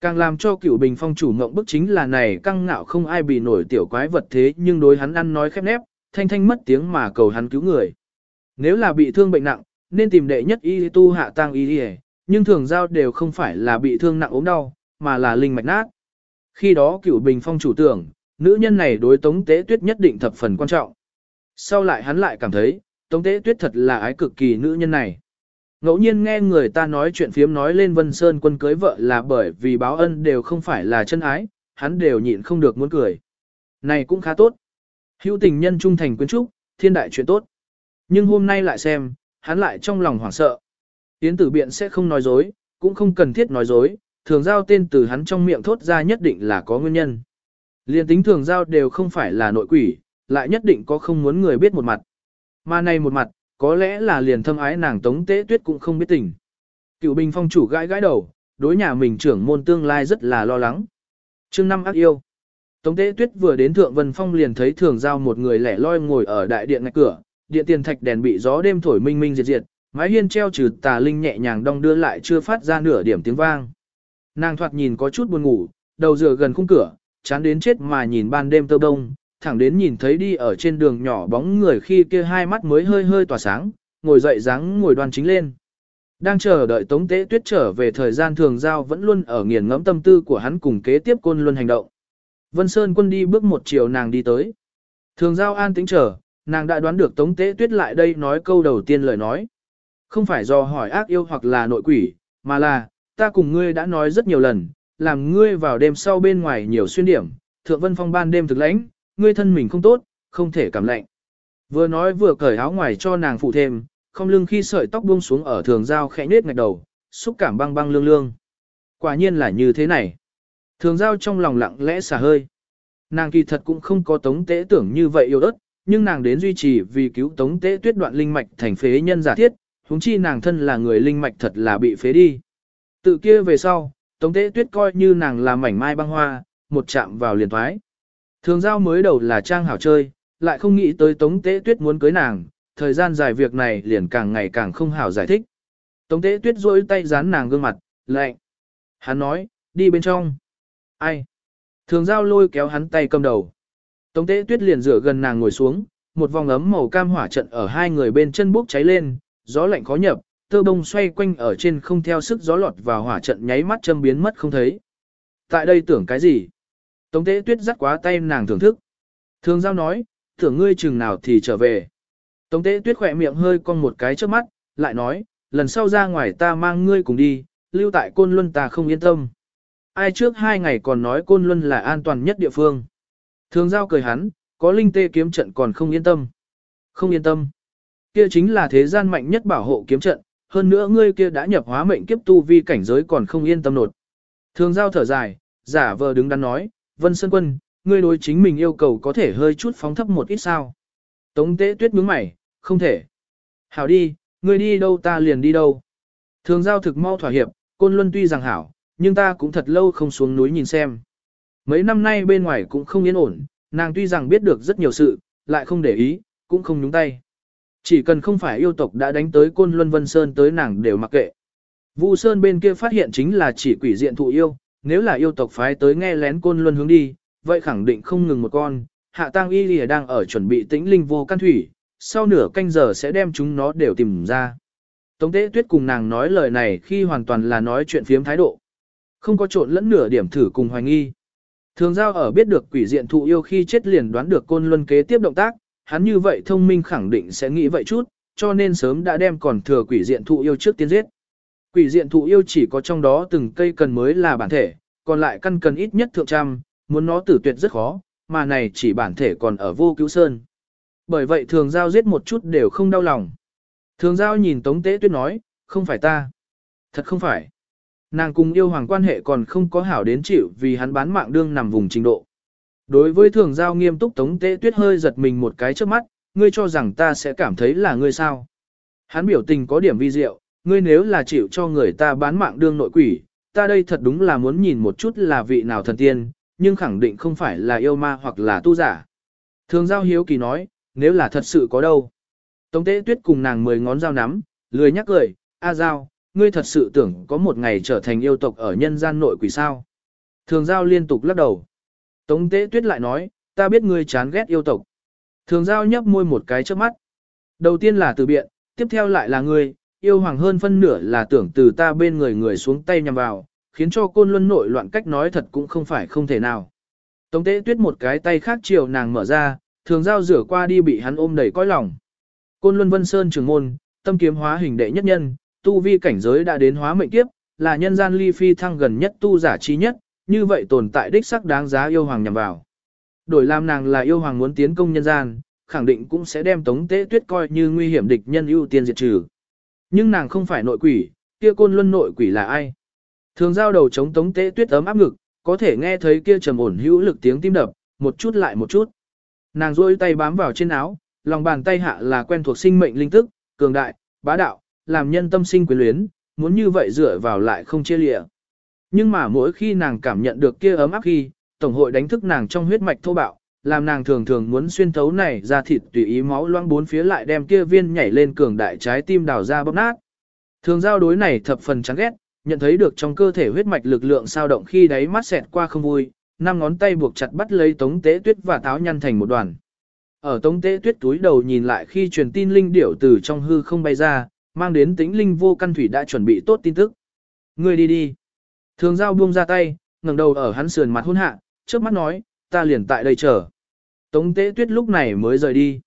[SPEAKER 1] Càng làm cho cựu bình phong chủ ngộng bức chính là này căng ngạo không ai bị nổi tiểu quái vật thế nhưng đối hắn ăn nói khép nép, thanh thanh mất tiếng mà cầu hắn cứu người. Nếu là bị thương bệnh nặng, nên tìm đệ nhất y tu hạ tang y y, nhưng thường giao đều không phải là bị thương nặng ốm đau, mà là linh mạch nát. Khi đó cựu bình phong chủ tưởng, nữ nhân này đối tống tế tuyết nhất định thập phần quan trọng. Sau lại hắn lại cảm thấy, tống tế tuyết thật là ái cực kỳ nữ nhân này. Ngẫu nhiên nghe người ta nói chuyện phiếm nói lên Vân Sơn quân cưới vợ là bởi vì báo ân đều không phải là chân ái, hắn đều nhịn không được muốn cười. Này cũng khá tốt. Hữu tình nhân trung thành quyến trúc, thiên đại chuyện tốt. Nhưng hôm nay lại xem, hắn lại trong lòng hoảng sợ. Yến tử biện sẽ không nói dối, cũng không cần thiết nói dối, thường giao tên từ hắn trong miệng thốt ra nhất định là có nguyên nhân. Liên tính thường giao đều không phải là nội quỷ, lại nhất định có không muốn người biết một mặt. Mà này một mặt, có lẽ là liền thâm ái nàng Tống Tế Tuyết cũng không biết tình. Cựu Bình Phong chủ gãi gãi đầu, đối nhà mình trưởng môn tương lai rất là lo lắng. Chương năm ác yêu. Tống Tế Tuyết vừa đến Thượng Vân Phong liền thấy Thường Giao một người lẻ loi ngồi ở đại điện ngạch cửa, điện tiền thạch đèn bị gió đêm thổi minh minh diệt diệt, mái hiên treo trừ tà linh nhẹ nhàng đong đưa lại chưa phát ra nửa điểm tiếng vang. Nàng thoạt nhìn có chút buồn ngủ, đầu dựa gần khung cửa, chán đến chết mà nhìn ban đêm tơ đông, thẳng đến nhìn thấy đi ở trên đường nhỏ bóng người khi kia hai mắt mới hơi hơi tỏa sáng, ngồi dậy dáng ngồi đoan chính lên. Đang chờ đợi Tống Tế Tuyết trở về thời gian thường giao vẫn luôn ở nghiền ngẫm tâm tư của hắn cùng kế tiếp côn luân hành động. Vân Sơn quân đi bước một chiều nàng đi tới. Thường giao an tĩnh chờ, nàng đã đoán được Tống Tế Tuyết lại đây nói câu đầu tiên lời nói. Không phải do hỏi ác yêu hoặc là nội quỷ, mà là, ta cùng ngươi đã nói rất nhiều lần, làm ngươi vào đêm sau bên ngoài nhiều xuyên điểm, thượng vân phong ban đêm thực lãnh, ngươi thân mình không tốt, không thể cảm lạnh. Vừa nói vừa cởi áo ngoài cho nàng phụ thêm, không lưng khi sợi tóc buông xuống ở thường giao khẽ nết ngạch đầu, xúc cảm băng băng lương lương. Quả nhiên là như thế này. Thường giao trong lòng lặng lẽ xả hơi. Nàng kỳ thật cũng không có tống tế tưởng như vậy yêu đất, nhưng nàng đến duy trì vì cứu tống tế tuyết đoạn linh mạch thành phế nhân giả thiết, huống chi nàng thân là người linh mạch thật là bị phế đi. Tự kia về sau, Tống Tế Tuyết coi như nàng là mảnh mai băng hoa, một chạm vào liền thoái. Thường giao mới đầu là trang hảo chơi, lại không nghĩ tới Tống Tế Tuyết muốn cưới nàng, thời gian dài việc này liền càng ngày càng không hảo giải thích. Tống Tế Tuyết rôi tay dán nàng gương mặt, lạnh. Hắn nói, đi bên trong. Ai? Thường giao lôi kéo hắn tay cầm đầu. Tống Tế Tuyết liền rửa gần nàng ngồi xuống, một vòng ấm màu cam hỏa trận ở hai người bên chân bốc cháy lên, gió lạnh khó nhập, tơ bông xoay quanh ở trên không theo sức gió lọt vào hỏa trận nháy mắt châm biến mất không thấy. Tại đây tưởng cái gì? Tống tế tuyết dắt quá tay nàng thưởng thức. Thường giao nói, tưởng ngươi chừng nào thì trở về. Tống tế tuyết khỏe miệng hơi cong một cái trước mắt, lại nói, lần sau ra ngoài ta mang ngươi cùng đi, lưu tại Côn Luân ta không yên tâm. Ai trước hai ngày còn nói Côn Luân là an toàn nhất địa phương. Thường giao cười hắn, có linh tê kiếm trận còn không yên tâm. Không yên tâm. Kia chính là thế gian mạnh nhất bảo hộ kiếm trận, hơn nữa ngươi kia đã nhập hóa mệnh kiếp tu vi cảnh giới còn không yên tâm nột. Thường giao thở dài, giả vờ đứng đắn nói, Vân Sơn Quân, ngươi đối chính mình yêu cầu có thể hơi chút phóng thấp một ít sao. Tống tế tuyết nhướng mày, không thể. Hảo đi, ngươi đi đâu ta liền đi đâu. Thường giao thực mau thỏa hiệp, côn luân tuy rằng hảo, nhưng ta cũng thật lâu không xuống núi nhìn xem. Mấy năm nay bên ngoài cũng không yên ổn, nàng tuy rằng biết được rất nhiều sự, lại không để ý, cũng không nhúng tay. Chỉ cần không phải yêu tộc đã đánh tới côn luân vân sơn tới nàng đều mặc kệ. Vu Sơn bên kia phát hiện chính là chỉ quỷ diện thụ yêu, nếu là yêu tộc phái tới nghe lén côn luân hướng đi, vậy khẳng định không ngừng một con. Hạ Tăng Y Lìa đang ở chuẩn bị tĩnh linh vô căn thủy, sau nửa canh giờ sẽ đem chúng nó đều tìm ra. Tống Tế Tuyết cùng nàng nói lời này khi hoàn toàn là nói chuyện phiếm thái độ. Không có trộn lẫn nửa điểm thử cùng hoài nghi. Thường giao ở biết được quỷ diện thụ yêu khi chết liền đoán được côn luân kế tiếp động tác, hắn như vậy thông minh khẳng định sẽ nghĩ vậy chút, cho nên sớm đã đem còn thừa quỷ diện thụ yêu trước tiên giết. Quỷ diện thụ yêu chỉ có trong đó từng cây cần mới là bản thể, còn lại căn cần ít nhất thượng trăm, muốn nó tử tuyệt rất khó, mà này chỉ bản thể còn ở vô cứu sơn. Bởi vậy thường giao giết một chút đều không đau lòng. Thường giao nhìn Tống Tế Tuyết nói, không phải ta. Thật không phải. Nàng cùng yêu hoàng quan hệ còn không có hảo đến chịu vì hắn bán mạng đương nằm vùng trình độ. Đối với thường giao nghiêm túc Tống Tế Tuyết hơi giật mình một cái trước mắt, ngươi cho rằng ta sẽ cảm thấy là ngươi sao. Hắn biểu tình có điểm vi diệu, ngươi nếu là chịu cho người ta bán mạng đương nội quỷ, ta đây thật đúng là muốn nhìn một chút là vị nào thần tiên, nhưng khẳng định không phải là yêu ma hoặc là tu giả. Thường giao hiếu kỳ nói, nếu là thật sự có đâu. Tống tế tuyết cùng nàng mười ngón dao nắm, lười nhắc cười, a giao, ngươi thật sự tưởng có một ngày trở thành yêu tộc ở nhân gian nội quỷ sao. Thường giao liên tục lắc đầu. Tống tế tuyết lại nói, ta biết ngươi chán ghét yêu tộc. Thường giao nhấp môi một cái trước mắt. Đầu tiên là từ biện, tiếp theo lại là ngươi, yêu hoàng hơn phân nửa là tưởng từ ta bên người người xuống tay nhằm vào, khiến cho côn luân nội loạn cách nói thật cũng không phải không thể nào. Tống tế tuyết một cái tay khác chiều nàng mở ra, thường giao rửa qua đi bị hắn ôm đầy cõi lòng. Côn luân vân sơn trường môn, tâm kiếm hóa hình đệ nhất nhân, tu vi cảnh giới đã đến hóa mệnh kiếp, là nhân gian ly phi thăng gần nhất tu giả trí nhất, như vậy tồn tại đích sắc đáng giá yêu hoàng nhằm vào. Đổi làm nàng là yêu hoàng muốn tiến công nhân gian, khẳng định cũng sẽ đem tống tế tuyết coi như nguy hiểm địch nhân ưu tiên diệt trừ. Nhưng nàng không phải nội quỷ, kia côn luân nội quỷ là ai? Thường giao đầu chống tống tế tuyết ấm áp ngực, có thể nghe thấy kia trầm ổn hữu lực tiếng tim đập, một chút lại một chút. Nàng duỗi tay bám vào trên áo, lòng bàn tay hạ là quen thuộc sinh mệnh linh tức, cường đại, bá đạo, làm nhân tâm sinh quyến luyến, muốn như vậy dựa vào lại không chia lìa. Nhưng mà mỗi khi nàng cảm nhận được kia ấm áp khi, tổng hội đánh thức nàng trong huyết mạch thô bạo, làm nàng thường thường muốn xuyên thấu này ra thịt tùy ý máu loang bốn phía lại đem kia viên nhảy lên cường đại trái tim đào ra bóp nát. Thường giao đối này thập phần chán ghét, nhận thấy được trong cơ thể huyết mạch lực lượng sao động khi đáy mắt xẹt qua không vui, năm ngón tay buộc chặt bắt lấy tống tế tuyết và táo nhăn thành một đoàn. Ở tống tế tuyết túi đầu nhìn lại khi truyền tin linh điểu từ trong hư không bay ra, mang đến tính linh vô căn thủy đã chuẩn bị tốt tin tức. Người đi đi. Thường giao buông ra tay, ngẩng đầu ở hắn sườn mặt hôn hạ, trước mắt nói, ta liền tại đây chờ. Tống tế tuyết lúc này mới rời đi.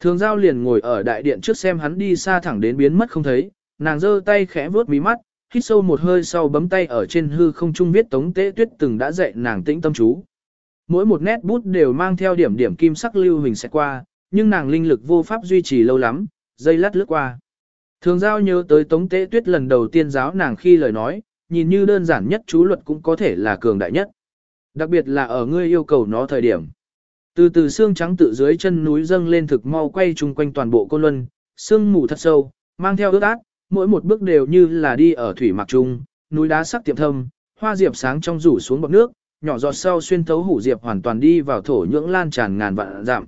[SPEAKER 1] Thường giao liền ngồi ở đại điện trước xem hắn đi xa thẳng đến biến mất không thấy, nàng giơ tay khẽ vuốt mí mắt, hít sâu một hơi sau bấm tay ở trên hư không trung viết tống tế tuyết từng đã dạy nàng tĩnh tâm chú. Mỗi một nét bút đều mang theo điểm điểm kim sắc lưu hình sẽ qua, nhưng nàng linh lực vô pháp duy trì lâu lắm, dây lát lướt qua. Thường giao nhớ tới tống tế tuyết lần đầu tiên giáo nàng khi lời nói, nhìn như đơn giản nhất chú luật cũng có thể là cường đại nhất. Đặc biệt là ở ngươi yêu cầu nó thời điểm. Từ từ xương trắng tự dưới chân núi dâng lên thực mau quay chung quanh toàn bộ côn luân, xương mù thật sâu, mang theo ướt át, mỗi một bước đều như là đi ở thủy mặc trung, núi đá sắc tiệm thâm, hoa diệp sáng trong rủ xuống bọt nước, nhỏ giọt sau xuyên thấu hủ diệp hoàn toàn đi vào thổ nhưỡng lan tràn ngàn vạn giảm.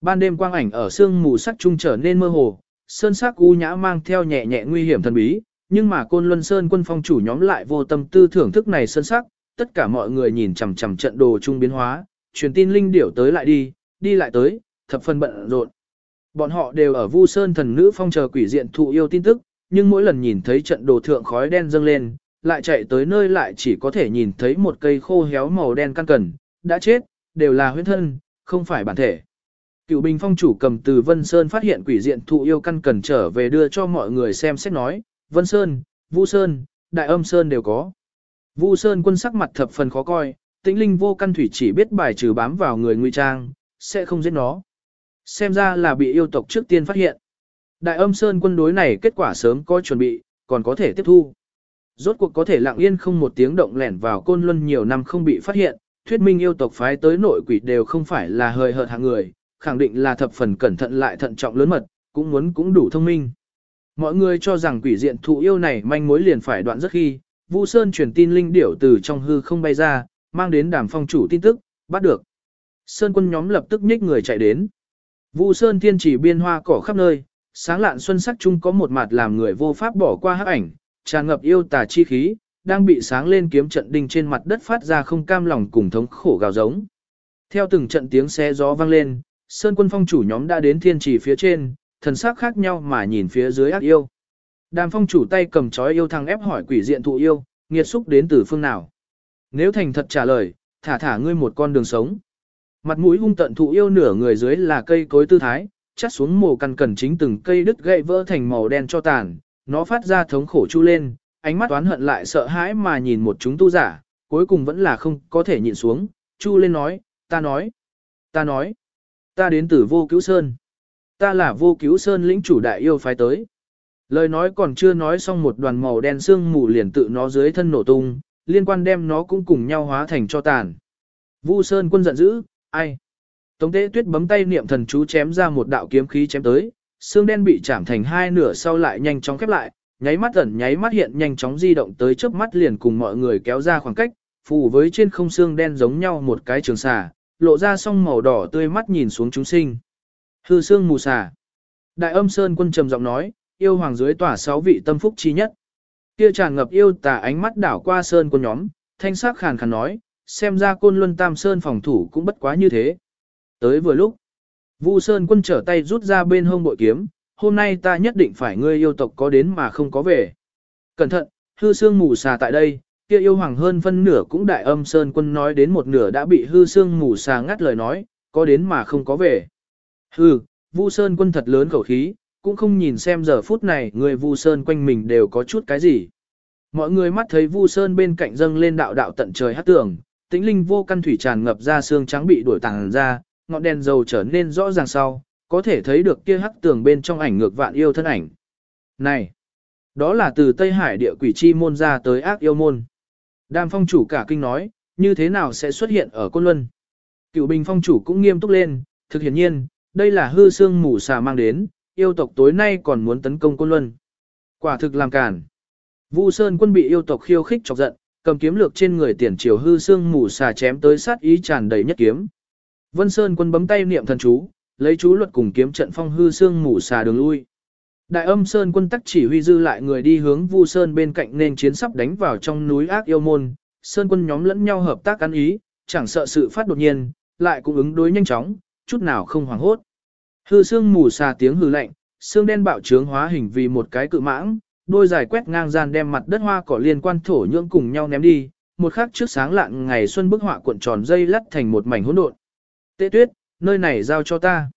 [SPEAKER 1] Ban đêm quang ảnh ở sương mù sắc trung trở nên mơ hồ, sơn sắc u nhã mang theo nhẹ nhẹ nguy hiểm thần bí, nhưng mà Côn Luân Sơn quân phong chủ nhóm lại vô tâm tư thưởng thức này sơn sắc, tất cả mọi người nhìn chằm chằm trận đồ trung biến hóa, truyền tin linh điểu tới lại đi, đi lại tới, thập phần bận rộn. Bọn họ đều ở Vu Sơn thần nữ phong chờ quỷ diện thụ yêu tin tức, nhưng mỗi lần nhìn thấy trận đồ thượng khói đen dâng lên, lại chạy tới nơi lại chỉ có thể nhìn thấy một cây khô héo màu đen căn cẩn, đã chết, đều là huyết thân, không phải bản thể. Cựu Bình Phong chủ cầm từ Vân Sơn phát hiện quỷ diện thụ yêu căn cần trở về đưa cho mọi người xem xét nói, Vân Sơn, Vu Sơn, Đại Âm Sơn đều có. Vu Sơn quân sắc mặt thập phần khó coi, tĩnh linh vô căn thủy chỉ biết bài trừ bám vào người nguy trang, sẽ không giết nó. Xem ra là bị yêu tộc trước tiên phát hiện. Đại âm Sơn quân đối này kết quả sớm có chuẩn bị, còn có thể tiếp thu. Rốt cuộc có thể lặng yên không một tiếng động lẻn vào côn luân nhiều năm không bị phát hiện, thuyết minh yêu tộc phái tới nội quỷ đều không phải là hời hợt hạng người, khẳng định là thập phần cẩn thận lại thận trọng lớn mật, cũng muốn cũng đủ thông minh. Mọi người cho rằng quỷ diện thụ yêu này manh mối liền phải đoạn rất khi, Vu Sơn truyền tin linh điểu từ trong hư không bay ra, mang đến đàm phong chủ tin tức, bắt được. Sơn quân nhóm lập tức nhích người chạy đến. Vu Sơn thiên chỉ biên hoa cỏ khắp nơi, sáng lạn xuân sắc chung có một mặt làm người vô pháp bỏ qua hắc ảnh, tràn ngập yêu tà chi khí, đang bị sáng lên kiếm trận đinh trên mặt đất phát ra không cam lòng cùng thống khổ gào giống. Theo từng trận tiếng xe gió vang lên, Sơn quân phong chủ nhóm đã đến thiên trì phía trên, thần sắc khác nhau mà nhìn phía dưới ác yêu. Đàm phong chủ tay cầm chói yêu thằng ép hỏi quỷ diện thụ yêu, nghiệt xúc đến từ phương nào. Nếu thành thật trả lời, thả thả ngươi một con đường sống. Mặt mũi hung tận thụ yêu nửa người dưới là cây cối tư thái, chắt xuống mồ căn cẩn chính từng cây đứt gãy vỡ thành màu đen cho tàn, nó phát ra thống khổ chu lên, ánh mắt oán hận lại sợ hãi mà nhìn một chúng tu giả, cuối cùng vẫn là không có thể nhịn xuống, chu lên nói, ta nói, ta nói, ta đến từ vô cứu sơn, ta là vô cứu sơn lĩnh chủ đại yêu phái tới. Lời nói còn chưa nói xong một đoàn màu đen xương mù liền tự nó dưới thân nổ tung, liên quan đem nó cũng cùng nhau hóa thành cho tàn. Vu Sơn quân giận dữ, ai? Tống tế tuyết bấm tay niệm thần chú chém ra một đạo kiếm khí chém tới, xương đen bị chạm thành hai nửa sau lại nhanh chóng khép lại, nháy mắt ẩn nháy mắt hiện nhanh chóng di động tới trước mắt liền cùng mọi người kéo ra khoảng cách, phù với trên không xương đen giống nhau một cái trường xà, lộ ra song màu đỏ tươi mắt nhìn xuống chúng sinh. Hư xương mù xà. Đại âm sơn quân trầm giọng nói, yêu hoàng dưới tỏa sáu vị tâm phúc chi nhất. Kia tràn ngập yêu tà ánh mắt đảo qua sơn quân nhóm, thanh sắc khàn khàn nói, xem ra côn luân tam sơn phòng thủ cũng bất quá như thế. Tới vừa lúc, Vu Sơn quân trở tay rút ra bên hông bội kiếm, hôm nay ta nhất định phải ngươi yêu tộc có đến mà không có về. Cẩn thận, hư xương mù xà tại đây, kia yêu hoàng hơn phân nửa cũng đại âm Sơn quân nói đến một nửa đã bị hư xương mù xà ngắt lời nói, có đến mà không có về. Hừ, Vu Sơn quân thật lớn khẩu khí, cũng không nhìn xem giờ phút này người Vu Sơn quanh mình đều có chút cái gì. Mọi người mắt thấy Vu Sơn bên cạnh dâng lên đạo đạo tận trời hát tường, tĩnh linh vô căn thủy tràn ngập ra xương trắng bị đuổi tàng ra, ngọn đèn dầu trở nên rõ ràng sau, có thể thấy được kia hắc tường bên trong ảnh ngược vạn yêu thân ảnh. Này, đó là từ Tây Hải địa quỷ chi môn ra tới ác yêu môn. Đàm phong chủ cả kinh nói, như thế nào sẽ xuất hiện ở Côn Luân? Cựu bình phong chủ cũng nghiêm túc lên, thực hiện nhiên, đây là hư xương mù xà mang đến, yêu tộc tối nay còn muốn tấn công Côn Luân. Quả thực làm cản. Vu Sơn quân bị yêu tộc khiêu khích chọc giận, cầm kiếm lược trên người tiền triều hư xương mù xà chém tới sát ý tràn đầy nhất kiếm. Vân Sơn quân bấm tay niệm thần chú, lấy chú luật cùng kiếm trận phong hư xương mù xà đường lui. Đại âm Sơn quân tắc chỉ huy dư lại người đi hướng Vu Sơn bên cạnh nên chiến sắp đánh vào trong núi ác yêu môn. Sơn quân nhóm lẫn nhau hợp tác ăn ý, chẳng sợ sự phát đột nhiên, lại cũng ứng đối nhanh chóng, chút nào không hoảng hốt. Hư xương mù xà tiếng hư lạnh, xương đen bạo trướng hóa hình vì một cái cự mãng, đôi dài quét ngang gian đem mặt đất hoa cỏ liên quan thổ nhưỡng cùng nhau ném đi, một khắc trước sáng lạng ngày xuân bức họa cuộn tròn dây lắt thành một mảnh hỗn độn. Tế tuyết, nơi này giao cho ta.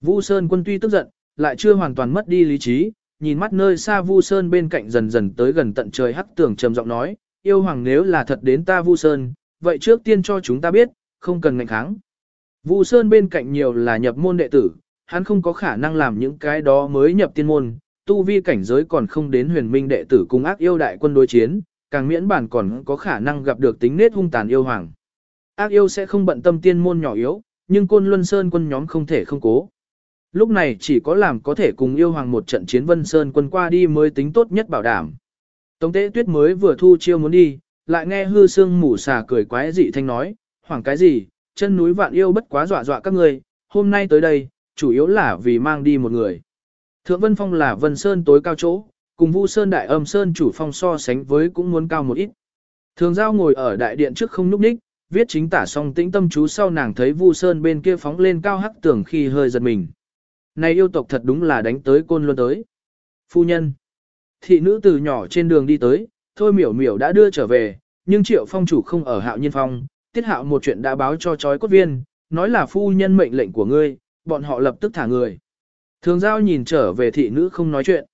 [SPEAKER 1] Vu Sơn quân tuy tức giận, lại chưa hoàn toàn mất đi lý trí, nhìn mắt nơi xa Vu Sơn bên cạnh dần dần tới gần tận trời hắc tường trầm giọng nói, yêu hoàng nếu là thật đến ta Vu Sơn, vậy trước tiên cho chúng ta biết, không cần ngạnh kháng. Vu Sơn bên cạnh nhiều là nhập môn đệ tử, hắn không có khả năng làm những cái đó mới nhập tiên môn, tu vi cảnh giới còn không đến huyền minh đệ tử cùng ác yêu đại quân đối chiến, càng miễn bản còn có khả năng gặp được tính nết hung tàn yêu hoàng. Ác yêu sẽ không bận tâm tiên môn nhỏ yếu, nhưng côn luân sơn quân nhóm không thể không cố. Lúc này chỉ có làm có thể cùng yêu hoàng một trận chiến Vân Sơn quân qua đi mới tính tốt nhất bảo đảm. Tống tế tuyết mới vừa thu chiêu muốn đi, lại nghe hư sương mù xà cười quái dị thanh nói, hoảng cái gì, chân núi vạn yêu bất quá dọa dọa các ngươi, hôm nay tới đây, chủ yếu là vì mang đi một người. Thượng Vân Phong là Vân Sơn tối cao chỗ, cùng Vu Sơn Đại Âm Sơn chủ phong so sánh với cũng muốn cao một ít. Thường giao ngồi ở đại điện trước không núp ních, viết chính tả xong tĩnh tâm chú sau nàng thấy Vu Sơn bên kia phóng lên cao hắc tưởng khi hơi giật mình. Này yêu tộc thật đúng là đánh tới côn luôn tới. Phu nhân. Thị nữ từ nhỏ trên đường đi tới, thôi miểu miểu đã đưa trở về, nhưng triệu phong chủ không ở hạo nhiên phong, tiết hạo một chuyện đã báo cho chói cốt viên, nói là phu nhân mệnh lệnh của ngươi, bọn họ lập tức thả người. Thường giao nhìn trở về thị nữ không nói chuyện.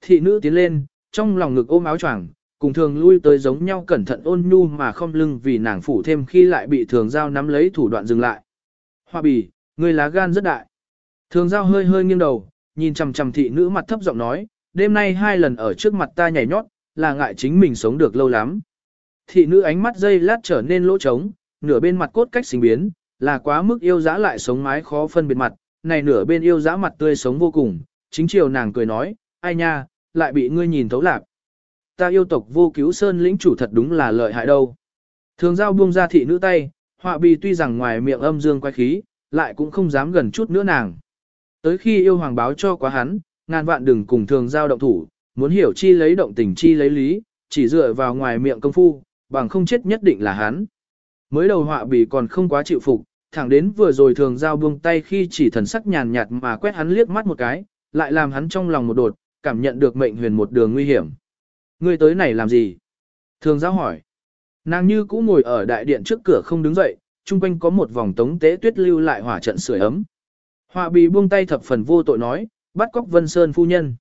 [SPEAKER 1] Thị nữ tiến lên, trong lòng ngực ôm áo choàng, cùng thường lui tới giống nhau cẩn thận ôn nhu mà không lưng vì nàng phủ thêm khi lại bị thường giao nắm lấy thủ đoạn dừng lại. Hoa bì, người lá gan rất đại. Thường giao hơi hơi nghiêng đầu, nhìn chằm chằm thị nữ mặt thấp giọng nói, đêm nay hai lần ở trước mặt ta nhảy nhót, là ngại chính mình sống được lâu lắm. Thị nữ ánh mắt dây lát trở nên lỗ trống, nửa bên mặt cốt cách sinh biến, là quá mức yêu dã lại sống mái khó phân biệt mặt, này nửa bên yêu dã mặt tươi sống vô cùng, chính chiều nàng cười nói, ai nha, lại bị ngươi nhìn thấu lạc. Ta yêu tộc vô cứu sơn lĩnh chủ thật đúng là lợi hại đâu. Thường giao buông ra thị nữ tay, họa bì tuy rằng ngoài miệng âm dương quay khí, lại cũng không dám gần chút nữa nàng. Tới khi yêu hoàng báo cho quá hắn, ngàn vạn đừng cùng thường giao động thủ, muốn hiểu chi lấy động tình chi lấy lý, chỉ dựa vào ngoài miệng công phu, bằng không chết nhất định là hắn. Mới đầu họa bì còn không quá chịu phục, thẳng đến vừa rồi thường giao buông tay khi chỉ thần sắc nhàn nhạt mà quét hắn liếc mắt một cái, lại làm hắn trong lòng một đột, cảm nhận được mệnh huyền một đường nguy hiểm. Ngươi tới này làm gì? Thường giao hỏi. Nàng như cũ ngồi ở đại điện trước cửa không đứng dậy, chung quanh có một vòng tống tế tuyết lưu lại hỏa trận sưởi ấm. Họa bì buông tay thập phần vô tội nói, bắt cóc Vân Sơn phu nhân.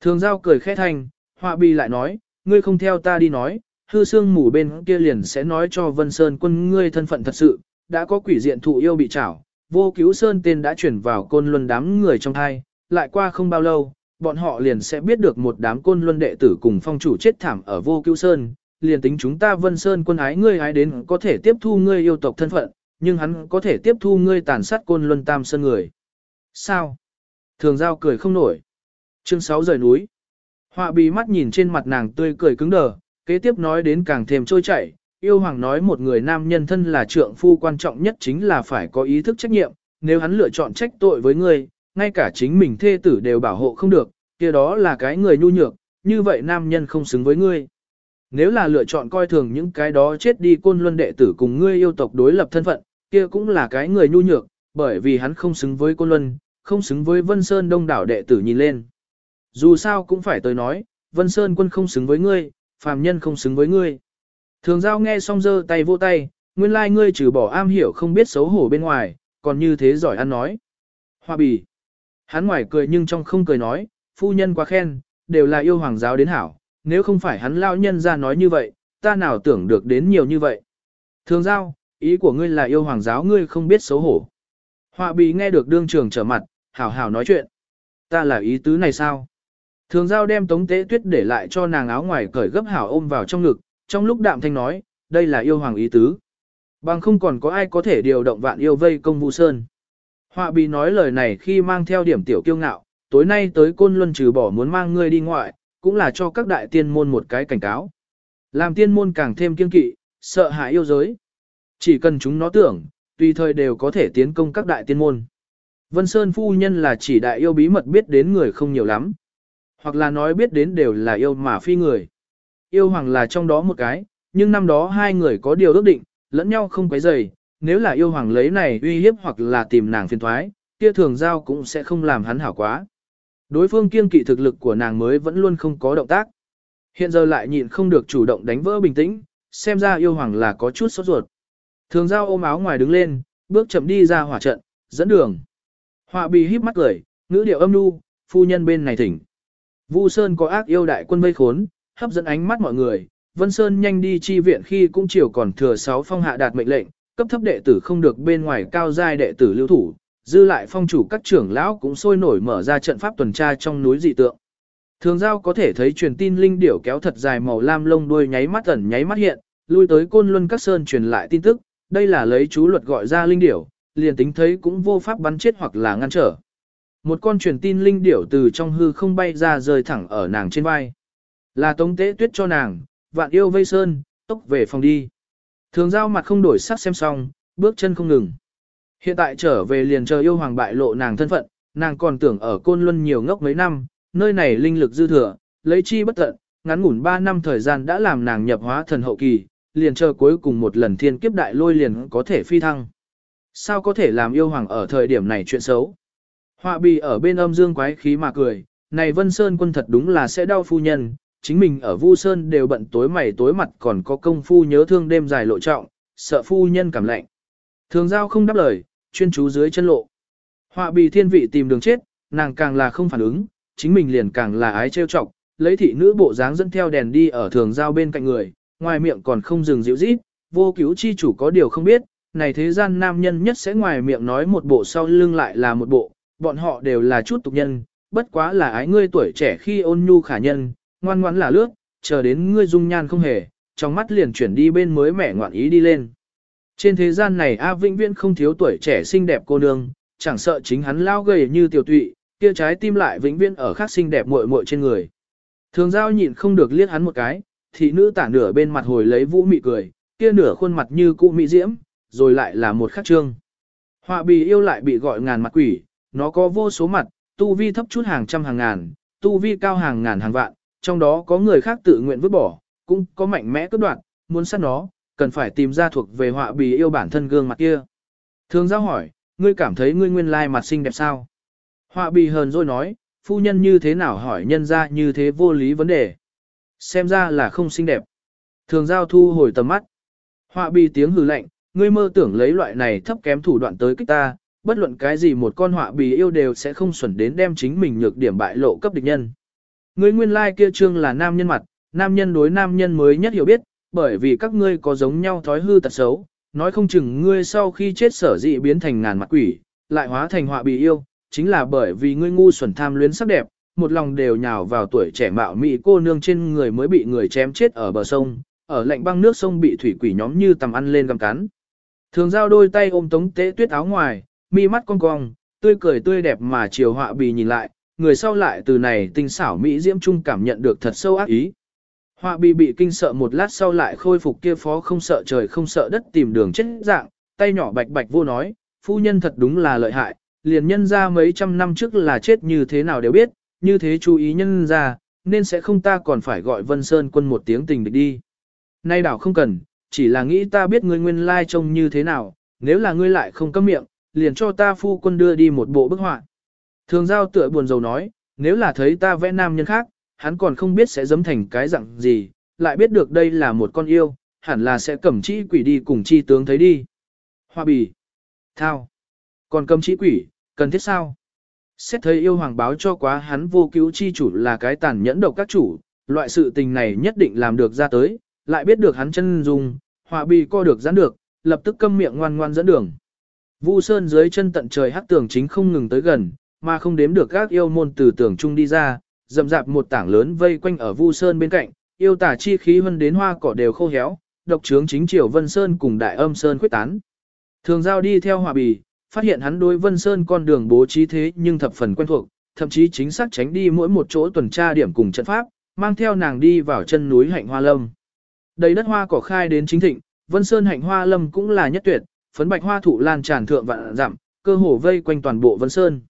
[SPEAKER 1] Thường giao cười khẽ thanh, họa bì lại nói, ngươi không theo ta đi nói, hư xương mù bên kia liền sẽ nói cho Vân Sơn quân ngươi thân phận thật sự, đã có quỷ diện thụ yêu bị trảo, vô cứu Sơn tên đã chuyển vào côn luân đám người trong thai, lại qua không bao lâu, bọn họ liền sẽ biết được một đám côn luân đệ tử cùng phong chủ chết thảm ở vô cứu Sơn, liền tính chúng ta Vân Sơn quân ái ngươi ái đến có thể tiếp thu ngươi yêu tộc thân phận, nhưng hắn có thể tiếp thu ngươi tàn sát côn luân tam sơn người. Sao? Thường giao cười không nổi. Chương 6 rời núi. Họa bì mắt nhìn trên mặt nàng tươi cười cứng đờ, kế tiếp nói đến càng thêm trôi chảy. Yêu hoàng nói một người nam nhân thân là trượng phu quan trọng nhất chính là phải có ý thức trách nhiệm, nếu hắn lựa chọn trách tội với ngươi, ngay cả chính mình thê tử đều bảo hộ không được, kia đó là cái người nhu nhược, như vậy nam nhân không xứng với ngươi. Nếu là lựa chọn coi thường những cái đó chết đi côn luân đệ tử cùng ngươi yêu tộc đối lập thân phận, kia cũng là cái người nhu nhược, bởi vì hắn không xứng với côn luân, không xứng với Vân Sơn đông đảo đệ tử nhìn lên. Dù sao cũng phải tới nói, Vân Sơn quân không xứng với ngươi, phàm nhân không xứng với ngươi. Thường giao nghe xong giơ tay vô tay, nguyên lai like ngươi trừ bỏ am hiểu không biết xấu hổ bên ngoài, còn như thế giỏi ăn nói. Hoa bì. Hắn ngoài cười nhưng trong không cười nói, phu nhân quá khen, đều là yêu hoàng giáo đến hảo, nếu không phải hắn lao nhân ra nói như vậy, ta nào tưởng được đến nhiều như vậy. Thường giao, ý của ngươi là yêu hoàng giáo ngươi không biết xấu hổ. Họa bì nghe được đương trường trở mặt, hảo hảo nói chuyện. Ta là ý tứ này sao? Thường giao đem tống tế tuyết để lại cho nàng áo ngoài cởi gấp hảo ôm vào trong ngực, trong lúc đạm thanh nói, đây là yêu hoàng ý tứ. Bằng không còn có ai có thể điều động vạn yêu vây công Vu Sơn. Họa bì nói lời này khi mang theo điểm tiểu kiêu ngạo, tối nay tới côn luân trừ bỏ muốn mang ngươi đi ngoại, cũng là cho các đại tiên môn một cái cảnh cáo. Làm tiên môn càng thêm kiên kỵ, sợ hãi yêu giới. Chỉ cần chúng nó tưởng, tùy thời đều có thể tiến công các đại tiên môn. Vân Sơn phu nhân là chỉ đại yêu bí mật biết đến người không nhiều lắm. Hoặc là nói biết đến đều là yêu mà phi người. Yêu hoàng là trong đó một cái, nhưng năm đó hai người có điều ước định, lẫn nhau không quấy rầy. Nếu là yêu hoàng lấy này uy hiếp hoặc là tìm nàng phiền thoái, kia thường giao cũng sẽ không làm hắn hảo quá. Đối phương kiên kỵ thực lực của nàng mới vẫn luôn không có động tác. Hiện giờ lại nhịn không được chủ động đánh vỡ bình tĩnh, xem ra yêu hoàng là có chút sốt ruột. Thường giao ôm áo ngoài đứng lên, bước chậm đi ra hỏa trận, dẫn đường. Họa bì híp mắt cười, ngữ điệu âm nu, phu nhân bên này thỉnh. Vu Sơn có ác yêu đại quân vây khốn, hấp dẫn ánh mắt mọi người. Vân Sơn nhanh đi chi viện khi cũng chiều còn thừa 6 phong hạ đạt mệnh lệnh, cấp thấp đệ tử không được bên ngoài cao giai đệ tử lưu thủ, dư lại phong chủ các trưởng lão cũng sôi nổi mở ra trận pháp tuần tra trong núi dị tượng. Thường giao có thể thấy truyền tin linh điểu kéo thật dài màu lam lông đuôi nháy mắt ẩn nháy mắt hiện, lui tới côn luân các sơn truyền lại tin tức, đây là lấy chú luật gọi ra linh điểu, liền tính thấy cũng vô pháp bắn chết hoặc là ngăn trở. Một con truyền tin linh điểu từ trong hư không bay ra rơi thẳng ở nàng trên vai. Là tống tế tuyết cho nàng, vạn yêu vây sơn, tốc về phòng đi. Thường giao mặt không đổi sắc xem xong, bước chân không ngừng. Hiện tại trở về liền chờ yêu hoàng bại lộ nàng thân phận, nàng còn tưởng ở côn luân nhiều ngốc mấy năm, nơi này linh lực dư thừa, lấy chi bất tận, ngắn ngủn 3 năm thời gian đã làm nàng nhập hóa thần hậu kỳ, liền chờ cuối cùng một lần thiên kiếp đại lôi liền có thể phi thăng. Sao có thể làm yêu hoàng ở thời điểm này chuyện xấu? Họa bì ở bên âm dương quái khí mà cười, này Vân Sơn quân thật đúng là sẽ đau phu nhân, chính mình ở Vu Sơn đều bận tối mày tối mặt còn có công phu nhớ thương đêm dài lộ trọng, sợ phu nhân cảm lạnh. Thường giao không đáp lời, chuyên chú dưới chân lộ. Họa bì thiên vị tìm đường chết, nàng càng là không phản ứng, chính mình liền càng là ái trêu chọc, lấy thị nữ bộ dáng dẫn theo đèn đi ở thường giao bên cạnh người, ngoài miệng còn không dừng dịu rít, vô cứu chi chủ có điều không biết, này thế gian nam nhân nhất sẽ ngoài miệng nói một bộ sau lưng lại là một bộ, bọn họ đều là chút tục nhân, bất quá là ái ngươi tuổi trẻ khi ôn nhu khả nhân, ngoan ngoãn là lướt, chờ đến ngươi dung nhan không hề, trong mắt liền chuyển đi bên mới mẻ ngoạn ý đi lên. Trên thế gian này A Vĩnh Viễn không thiếu tuổi trẻ xinh đẹp cô nương, chẳng sợ chính hắn lao gầy như tiểu tụy, kia trái tim lại vĩnh viễn ở khác xinh đẹp muội muội trên người. Thường giao nhịn không được liếc hắn một cái, thị nữ tả nửa bên mặt hồi lấy vũ mị cười, kia nửa khuôn mặt như cụ mị diễm, rồi lại là một khắc trương. Họa bì yêu lại bị gọi ngàn mặt quỷ, nó có vô số mặt, tu vi thấp chút hàng trăm hàng ngàn, tu vi cao hàng ngàn hàng vạn, trong đó có người khác tự nguyện vứt bỏ, cũng có mạnh mẽ cướp đoạt, muốn sát nó, cần phải tìm ra thuộc về họa bì yêu bản thân gương mặt kia. Thường giao hỏi, ngươi cảm thấy ngươi nguyên lai mặt xinh đẹp sao? Họa bì hờn rồi nói, phu nhân như thế nào hỏi nhân ra như thế vô lý vấn đề. Xem ra là không xinh đẹp. Thường giao thu hồi tầm mắt. Họa bì tiếng hừ lạnh, ngươi mơ tưởng lấy loại này thấp kém thủ đoạn tới kích ta, bất luận cái gì một con họa bì yêu đều sẽ không xuẩn đến đem chính mình nhược điểm bại lộ cấp địch nhân. Ngươi nguyên lai like kia trương là nam nhân mặt, nam nhân đối nam nhân mới nhất hiểu biết, bởi vì các ngươi có giống nhau thói hư tật xấu, nói không chừng ngươi sau khi chết sở dị biến thành ngàn mặt quỷ, lại hóa thành họa bì yêu, chính là bởi vì ngươi ngu xuẩn tham luyến sắc đẹp, một lòng đều nhào vào tuổi trẻ mạo mỹ cô nương trên người mới bị người chém chết ở bờ sông, ở lạnh băng nước sông bị thủy quỷ nhóm như tầm ăn lên găm cắn. Thường giao đôi tay ôm tống tế tuyết áo ngoài, mi mắt cong cong, tươi cười tươi đẹp mà chiều họa bì nhìn lại, người sau lại từ này tinh xảo mỹ diễm trung cảm nhận được thật sâu ác ý. Họa bì bị kinh sợ một lát sau lại khôi phục kia phó không sợ trời không sợ đất tìm đường chết dạng, tay nhỏ bạch bạch vô nói, phu nhân thật đúng là lợi hại, liền nhân ra mấy trăm năm trước là chết như thế nào đều biết, như thế chú ý nhân ra, nên sẽ không ta còn phải gọi Vân Sơn quân một tiếng tình địch đi. Nay đảo không cần, chỉ là nghĩ ta biết ngươi nguyên lai trông như thế nào, nếu là ngươi lại không cấm miệng, liền cho ta phu quân đưa đi một bộ bức họa. Thường giao tựa buồn rầu nói, nếu là thấy ta vẽ nam nhân khác, hắn còn không biết sẽ dấm thành cái dạng gì, lại biết được đây là một con yêu, hẳn là sẽ cầm chi quỷ đi cùng chi tướng thấy đi. Hoa bì. Thao. Còn cầm chi quỷ, cần thiết sao? Xét thấy yêu hoàng báo cho quá hắn vô cứu chi chủ là cái tàn nhẫn độc các chủ, loại sự tình này nhất định làm được ra tới, lại biết được hắn chân dung, Hoa bì co được giãn được, lập tức câm miệng ngoan ngoan dẫn đường. Vu Sơn dưới chân tận trời hắc tường chính không ngừng tới gần, mà không đếm được các yêu môn từ tường trung đi ra, dậm dạp một tảng lớn vây quanh ở Vu Sơn bên cạnh, yêu tả chi khí hơn đến hoa cỏ đều khô héo, độc trướng chính triều Vân Sơn cùng Đại Âm Sơn khuyết tán. Thường giao đi theo hòa bì, phát hiện hắn đối Vân Sơn con đường bố trí thế nhưng thập phần quen thuộc, thậm chí chính xác tránh đi mỗi một chỗ tuần tra điểm cùng trận pháp, mang theo nàng đi vào chân núi hạnh hoa lâm. Đầy đất hoa cỏ khai đến chính thịnh, Vân Sơn hạnh hoa lâm cũng là nhất tuyệt, phấn bạch hoa thụ lan tràn thượng vạn dặm, cơ hồ vây quanh toàn bộ Vân Sơn.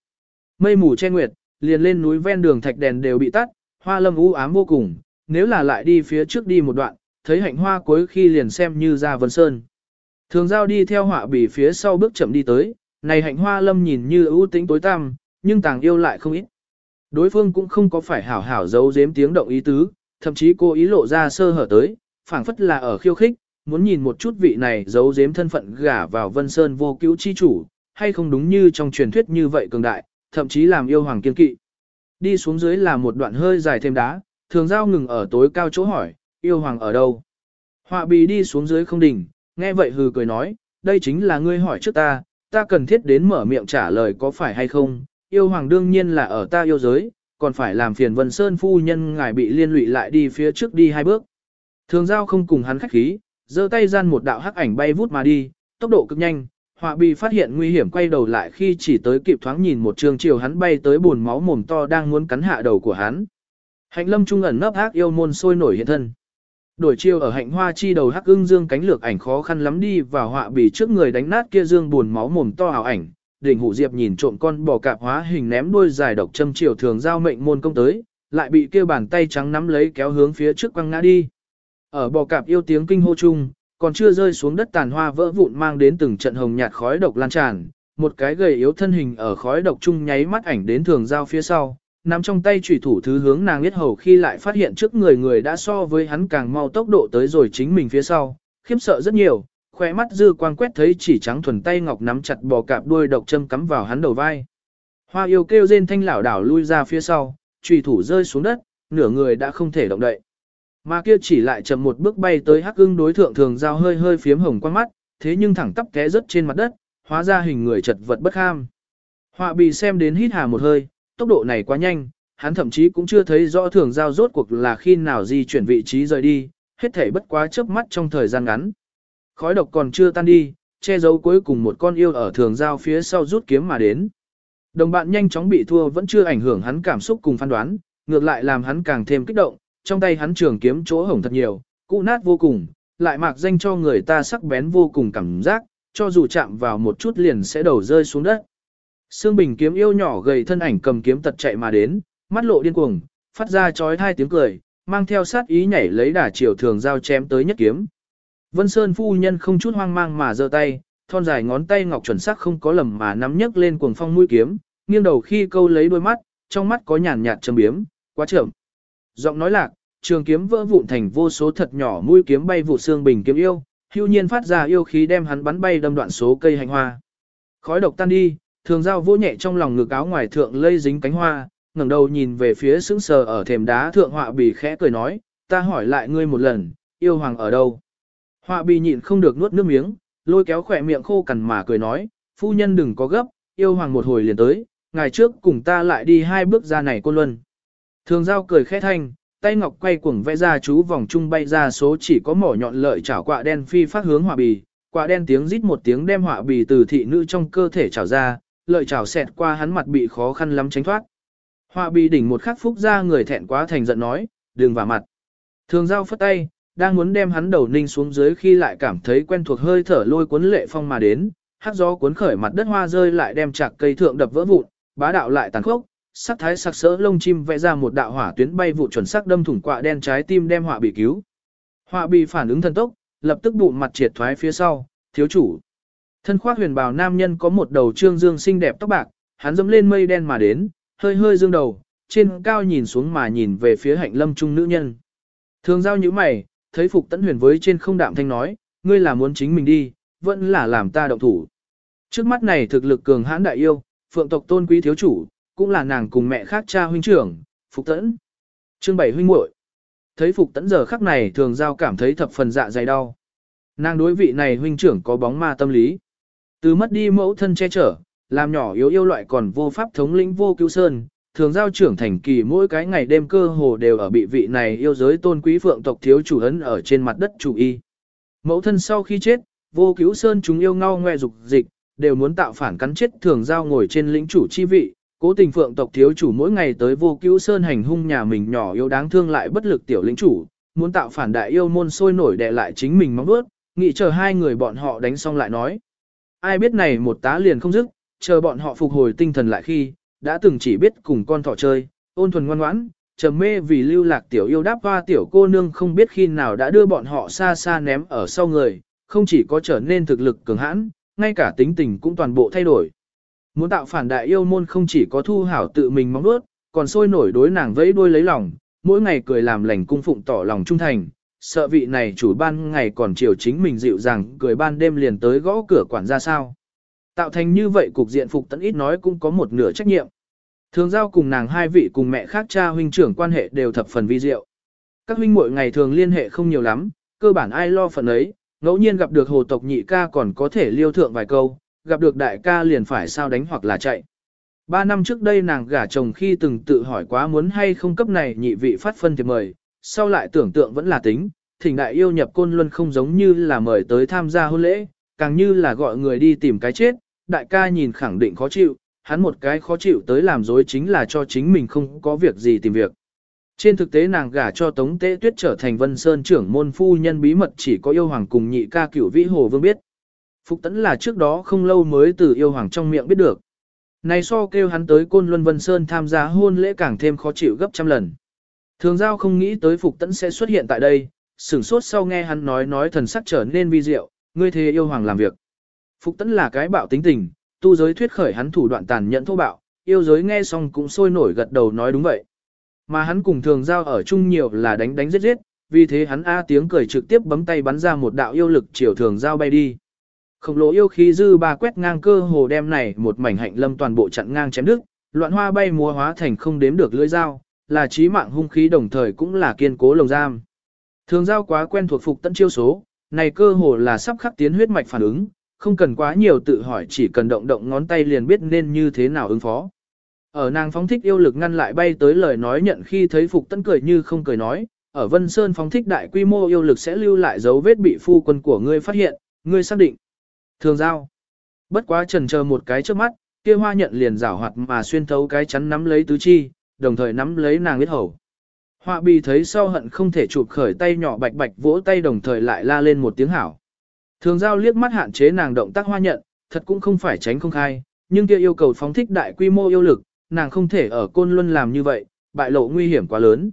[SPEAKER 1] Mây mù che nguyệt, liền lên núi ven đường thạch đèn đều bị tắt, hoa lâm u ám vô cùng, nếu là lại đi phía trước đi một đoạn, thấy hạnh hoa cuối khi liền xem như ra Vân Sơn. Thường giao đi theo họa bỉ phía sau bước chậm đi tới, này hạnh hoa lâm nhìn như ưu tính tối tăm, nhưng tàng yêu lại không ít. Đối phương cũng không có phải hảo hảo giấu giếm tiếng động ý tứ, thậm chí cô ý lộ ra sơ hở tới, phảng phất là ở khiêu khích, muốn nhìn một chút vị này giấu giếm thân phận gả vào Vân Sơn vô cứu chi chủ, hay không đúng như trong truyền thuyết như vậy cường đại, thậm chí làm yêu hoàng kiên kỵ. Đi xuống dưới là một đoạn hơi dài thêm đá, thường giao ngừng ở tối cao chỗ hỏi, yêu hoàng ở đâu? Họa bì đi xuống dưới không đỉnh, nghe vậy hừ cười nói, đây chính là ngươi hỏi trước ta, ta cần thiết đến mở miệng trả lời có phải hay không, yêu hoàng đương nhiên là ở ta yêu giới, còn phải làm phiền Vân Sơn phu nhân ngài bị liên lụy lại đi phía trước đi hai bước. Thường giao không cùng hắn khách khí, giơ tay gian một đạo hắc ảnh bay vút mà đi, tốc độ cực nhanh, Họa bì phát hiện nguy hiểm quay đầu lại khi chỉ tới kịp thoáng nhìn một trường chiều hắn bay tới buồn máu mồm to đang muốn cắn hạ đầu của hắn. Hạnh lâm trung ẩn nấp ác yêu môn sôi nổi hiện thân. Đổi chiều ở hạnh hoa chi đầu hắc ưng dương cánh lược ảnh khó khăn lắm đi vào họa bì trước người đánh nát kia dương buồn máu mồm to ảo ảnh. Đỉnh hủ diệp nhìn trộm con bò cạp hóa hình ném đuôi dài độc châm chiều thường giao mệnh môn công tới, lại bị kia bàn tay trắng nắm lấy kéo hướng phía trước quăng ngã đi. Ở bò cạp yêu tiếng kinh hô chung, còn chưa rơi xuống đất tàn hoa vỡ vụn mang đến từng trận hồng nhạt khói độc lan tràn, một cái gầy yếu thân hình ở khói độc chung nháy mắt ảnh đến thường giao phía sau, nắm trong tay chủy thủ thứ hướng nàng biết hầu khi lại phát hiện trước người người đã so với hắn càng mau tốc độ tới rồi chính mình phía sau, khiếp sợ rất nhiều, khóe mắt dư quang quét thấy chỉ trắng thuần tay ngọc nắm chặt bò cạp đuôi độc châm cắm vào hắn đầu vai. Hoa yêu kêu rên thanh lảo đảo lui ra phía sau, chủy thủ rơi xuống đất, nửa người đã không thể động đậy. Mà kia chỉ lại chậm một bước bay tới hắc ưng đối thượng thường giao hơi hơi phiếm hồng quan mắt, thế nhưng thẳng tắp té rớt trên mặt đất, hóa ra hình người chật vật bất ham. Họa bì xem đến hít hà một hơi, tốc độ này quá nhanh, hắn thậm chí cũng chưa thấy rõ thường giao rốt cuộc là khi nào di chuyển vị trí rời đi, hết thể bất quá chớp mắt trong thời gian ngắn. Khói độc còn chưa tan đi, che giấu cuối cùng một con yêu ở thường giao phía sau rút kiếm mà đến. Đồng bạn nhanh chóng bị thua vẫn chưa ảnh hưởng hắn cảm xúc cùng phán đoán, ngược lại làm hắn càng thêm kích động, trong tay hắn trường kiếm chỗ hổng thật nhiều, cũ nát vô cùng, lại mạc danh cho người ta sắc bén vô cùng cảm giác, cho dù chạm vào một chút liền sẽ đầu rơi xuống đất. Sương Bình kiếm yêu nhỏ gầy thân ảnh cầm kiếm tật chạy mà đến, mắt lộ điên cuồng, phát ra chói hai tiếng cười, mang theo sát ý nhảy lấy đả chiều thường giao chém tới nhất kiếm. Vân Sơn phu nhân không chút hoang mang mà giơ tay, thon dài ngón tay ngọc chuẩn sắc không có lầm mà nắm nhấc lên cuồng phong mũi kiếm, nghiêng đầu khi câu lấy đôi mắt, trong mắt có nhàn nhạt trầm biếm, quá chậm. Giọng nói lạc, trường kiếm vỡ vụn thành vô số thật nhỏ mũi kiếm bay vụ xương bình kiếm yêu, hưu nhiên phát ra yêu khí đem hắn bắn bay đâm đoạn số cây hành hoa. Khói độc tan đi, thường giao vỗ nhẹ trong lòng ngực áo ngoài thượng lây dính cánh hoa, ngẩng đầu nhìn về phía sững sờ ở thềm đá thượng họa bì khẽ cười nói, ta hỏi lại ngươi một lần, yêu hoàng ở đâu? Họa bì nhịn không được nuốt nước miếng, lôi kéo khỏe miệng khô cằn mà cười nói, phu nhân đừng có gấp, yêu hoàng một hồi liền tới, ngày trước cùng ta lại đi hai bước ra này cô luân. Thường giao cười khẽ thanh, tay ngọc quay cuồng vẽ ra chú vòng trung bay ra số chỉ có mỏ nhọn lợi chảo quạ đen phi phát hướng hỏa bì, quạ đen tiếng rít một tiếng đem hỏa bì từ thị nữ trong cơ thể chảo ra, lợi chảo xẹt qua hắn mặt bị khó khăn lắm tránh thoát. Hỏa bì đỉnh một khắc phúc ra người thẹn quá thành giận nói, đừng vào mặt. Thường giao phất tay, đang muốn đem hắn đầu ninh xuống dưới khi lại cảm thấy quen thuộc hơi thở lôi cuốn lệ phong mà đến, hát gió cuốn khởi mặt đất hoa rơi lại đem chạc cây thượng đập vỡ vụn, bá đạo lại tàn khốc, sắc thái sặc sỡ lông chim vẽ ra một đạo hỏa tuyến bay vụ chuẩn sắc đâm thủng quạ đen trái tim đem họa bị cứu. Họa bị phản ứng thần tốc, lập tức bụng mặt triệt thoái phía sau, thiếu chủ. Thân khoác huyền bào nam nhân có một đầu trương dương xinh đẹp tóc bạc, hắn dẫm lên mây đen mà đến, hơi hơi dương đầu, trên cao nhìn xuống mà nhìn về phía hạnh lâm trung nữ nhân. Thường giao như mày, thấy Phục Tấn Huyền với trên không đạm thanh nói, ngươi là muốn chính mình đi, vẫn là làm ta động thủ. Trước mắt này thực lực cường hãn đại yêu, phượng tộc tôn quý thiếu chủ, cũng là nàng cùng mẹ khác cha huynh trưởng, Phục tẫn Chương bảy huynh muội. Thấy Phục tẫn giờ khắc này thường giao cảm thấy thập phần dạ dày đau. Nàng đối vị này huynh trưởng có bóng ma tâm lý. Từ mất đi mẫu thân che chở, làm nhỏ yếu yêu loại còn vô pháp thống lĩnh vô cứu sơn, thường giao trưởng thành kỳ mỗi cái ngày đêm cơ hồ đều ở bị vị này yêu giới tôn quý phượng tộc thiếu chủ ấn ở trên mặt đất chủ y. Mẫu thân sau khi chết, vô cứu sơn chúng yêu ngao ngoe dục dịch, đều muốn tạo phản cắn chết thường giao ngồi trên lĩnh chủ chi vị, cố tình phượng tộc thiếu chủ mỗi ngày tới vô cứu sơn hành hung nhà mình nhỏ yêu đáng thương lại bất lực tiểu lĩnh chủ, muốn tạo phản đại yêu môn sôi nổi đè lại chính mình mong bước, nghĩ chờ hai người bọn họ đánh xong lại nói. Ai biết này một tá liền không dứt, chờ bọn họ phục hồi tinh thần lại khi, đã từng chỉ biết cùng con thỏ chơi, ôn thuần ngoan ngoãn, trầm mê vì lưu lạc tiểu yêu đáp hoa tiểu cô nương không biết khi nào đã đưa bọn họ xa xa ném ở sau người, không chỉ có trở nên thực lực cường hãn, ngay cả tính tình cũng toàn bộ thay đổi. Muốn tạo phản đại yêu môn không chỉ có thu hảo tự mình mong đuốt, còn sôi nổi đối nàng vẫy đuôi lấy lòng, mỗi ngày cười làm lành cung phụng tỏ lòng trung thành, sợ vị này chủ ban ngày còn chiều chính mình dịu dàng cười ban đêm liền tới gõ cửa quản ra sao. Tạo thành như vậy cục diện phục tận ít nói cũng có một nửa trách nhiệm. Thường giao cùng nàng hai vị cùng mẹ khác cha huynh trưởng quan hệ đều thập phần vi diệu. Các huynh muội ngày thường liên hệ không nhiều lắm, cơ bản ai lo phần ấy, ngẫu nhiên gặp được hồ tộc nhị ca còn có thể liêu thượng vài câu, gặp được đại ca liền phải sao đánh hoặc là chạy. Ba năm trước đây nàng gả chồng khi từng tự hỏi quá muốn hay không cấp này nhị vị phát phân thì mời, sau lại tưởng tượng vẫn là tính, thỉnh đại yêu nhập côn luân không giống như là mời tới tham gia hôn lễ, càng như là gọi người đi tìm cái chết, đại ca nhìn khẳng định khó chịu, hắn một cái khó chịu tới làm dối chính là cho chính mình không có việc gì tìm việc. Trên thực tế nàng gả cho Tống Tế Tuyết trở thành Vân Sơn trưởng môn phu nhân bí mật chỉ có yêu hoàng cùng nhị ca cửu vĩ hồ vương biết. Phục tấn là trước đó không lâu mới từ yêu hoàng trong miệng biết được. Này so kêu hắn tới Côn Luân Vân Sơn tham gia hôn lễ càng thêm khó chịu gấp trăm lần. Thường giao không nghĩ tới Phục tấn sẽ xuất hiện tại đây, sửng sốt sau nghe hắn nói nói thần sắc trở nên vi diệu, ngươi thế yêu hoàng làm việc. Phục tấn là cái bạo tính tình, tu giới thuyết khởi hắn thủ đoạn tàn nhẫn thô bạo, yêu giới nghe xong cũng sôi nổi gật đầu nói đúng vậy. Mà hắn cùng thường giao ở chung nhiều là đánh đánh giết giết, vì thế hắn A tiếng cười trực tiếp bấm tay bắn ra một đạo yêu lực chiều thường giao bay đi. Khổng lồ yêu khí dư ba quét ngang cơ hồ đem này một mảnh hạnh lâm toàn bộ chặn ngang chém đứt, loạn hoa bay múa hóa thành không đếm được lưỡi dao, là chí mạng hung khí đồng thời cũng là kiên cố lồng giam. Thường giao quá quen thuộc phục tận chiêu số, này cơ hồ là sắp khắc tiến huyết mạch phản ứng, không cần quá nhiều tự hỏi chỉ cần động động ngón tay liền biết nên như thế nào ứng phó. Ở nàng phóng thích yêu lực ngăn lại bay tới lời nói nhận khi thấy Phục tận cười như không cười nói, ở Vân Sơn phóng thích đại quy mô yêu lực sẽ lưu lại dấu vết bị phu quân của ngươi phát hiện, ngươi xác định. Thường giao. Bất quá trần chờ một cái trước mắt, kia hoa nhận liền rảo hoạt mà xuyên thấu cái chắn nắm lấy tứ chi, đồng thời nắm lấy nàng biết hầu. Họa bì thấy sau hận không thể chụp khởi tay nhỏ bạch bạch vỗ tay đồng thời lại la lên một tiếng hảo. Thường giao liếc mắt hạn chế nàng động tác hoa nhận, thật cũng không phải tránh không khai, nhưng kia yêu cầu phóng thích đại quy mô yêu lực, nàng không thể ở côn luân làm như vậy, bại lộ nguy hiểm quá lớn.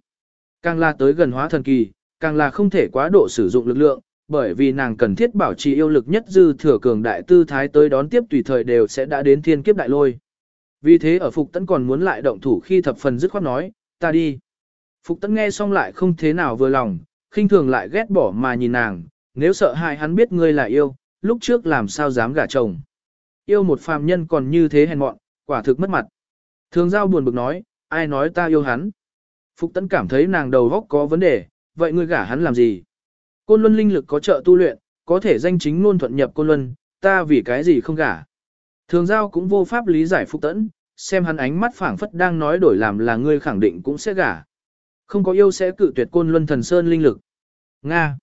[SPEAKER 1] Càng là tới gần hóa thần kỳ, càng là không thể quá độ sử dụng lực lượng, bởi vì nàng cần thiết bảo trì yêu lực nhất dư thừa cường đại tư thái tới đón tiếp tùy thời đều sẽ đã đến thiên kiếp đại lôi. Vì thế ở Phục Tấn còn muốn lại động thủ khi thập phần dứt khoát nói, ta đi. Phục Tấn nghe xong lại không thế nào vừa lòng, khinh thường lại ghét bỏ mà nhìn nàng, nếu sợ hại hắn biết ngươi là yêu, lúc trước làm sao dám gả chồng. Yêu một phàm nhân còn như thế hèn mọn, quả thực mất mặt. Thường giao buồn bực nói, ai nói ta yêu hắn. Phục Tấn cảm thấy nàng đầu góc có vấn đề, vậy ngươi gả hắn làm gì? Côn Luân linh lực có trợ tu luyện, có thể danh chính ngôn thuận nhập Côn Luân, ta vì cái gì không gả? Thường giao cũng vô pháp lý giải Phục Tấn, xem hắn ánh mắt phảng phất đang nói đổi làm là ngươi khẳng định cũng sẽ gả. Không có yêu sẽ cự tuyệt Côn Luân thần sơn linh lực. Nga.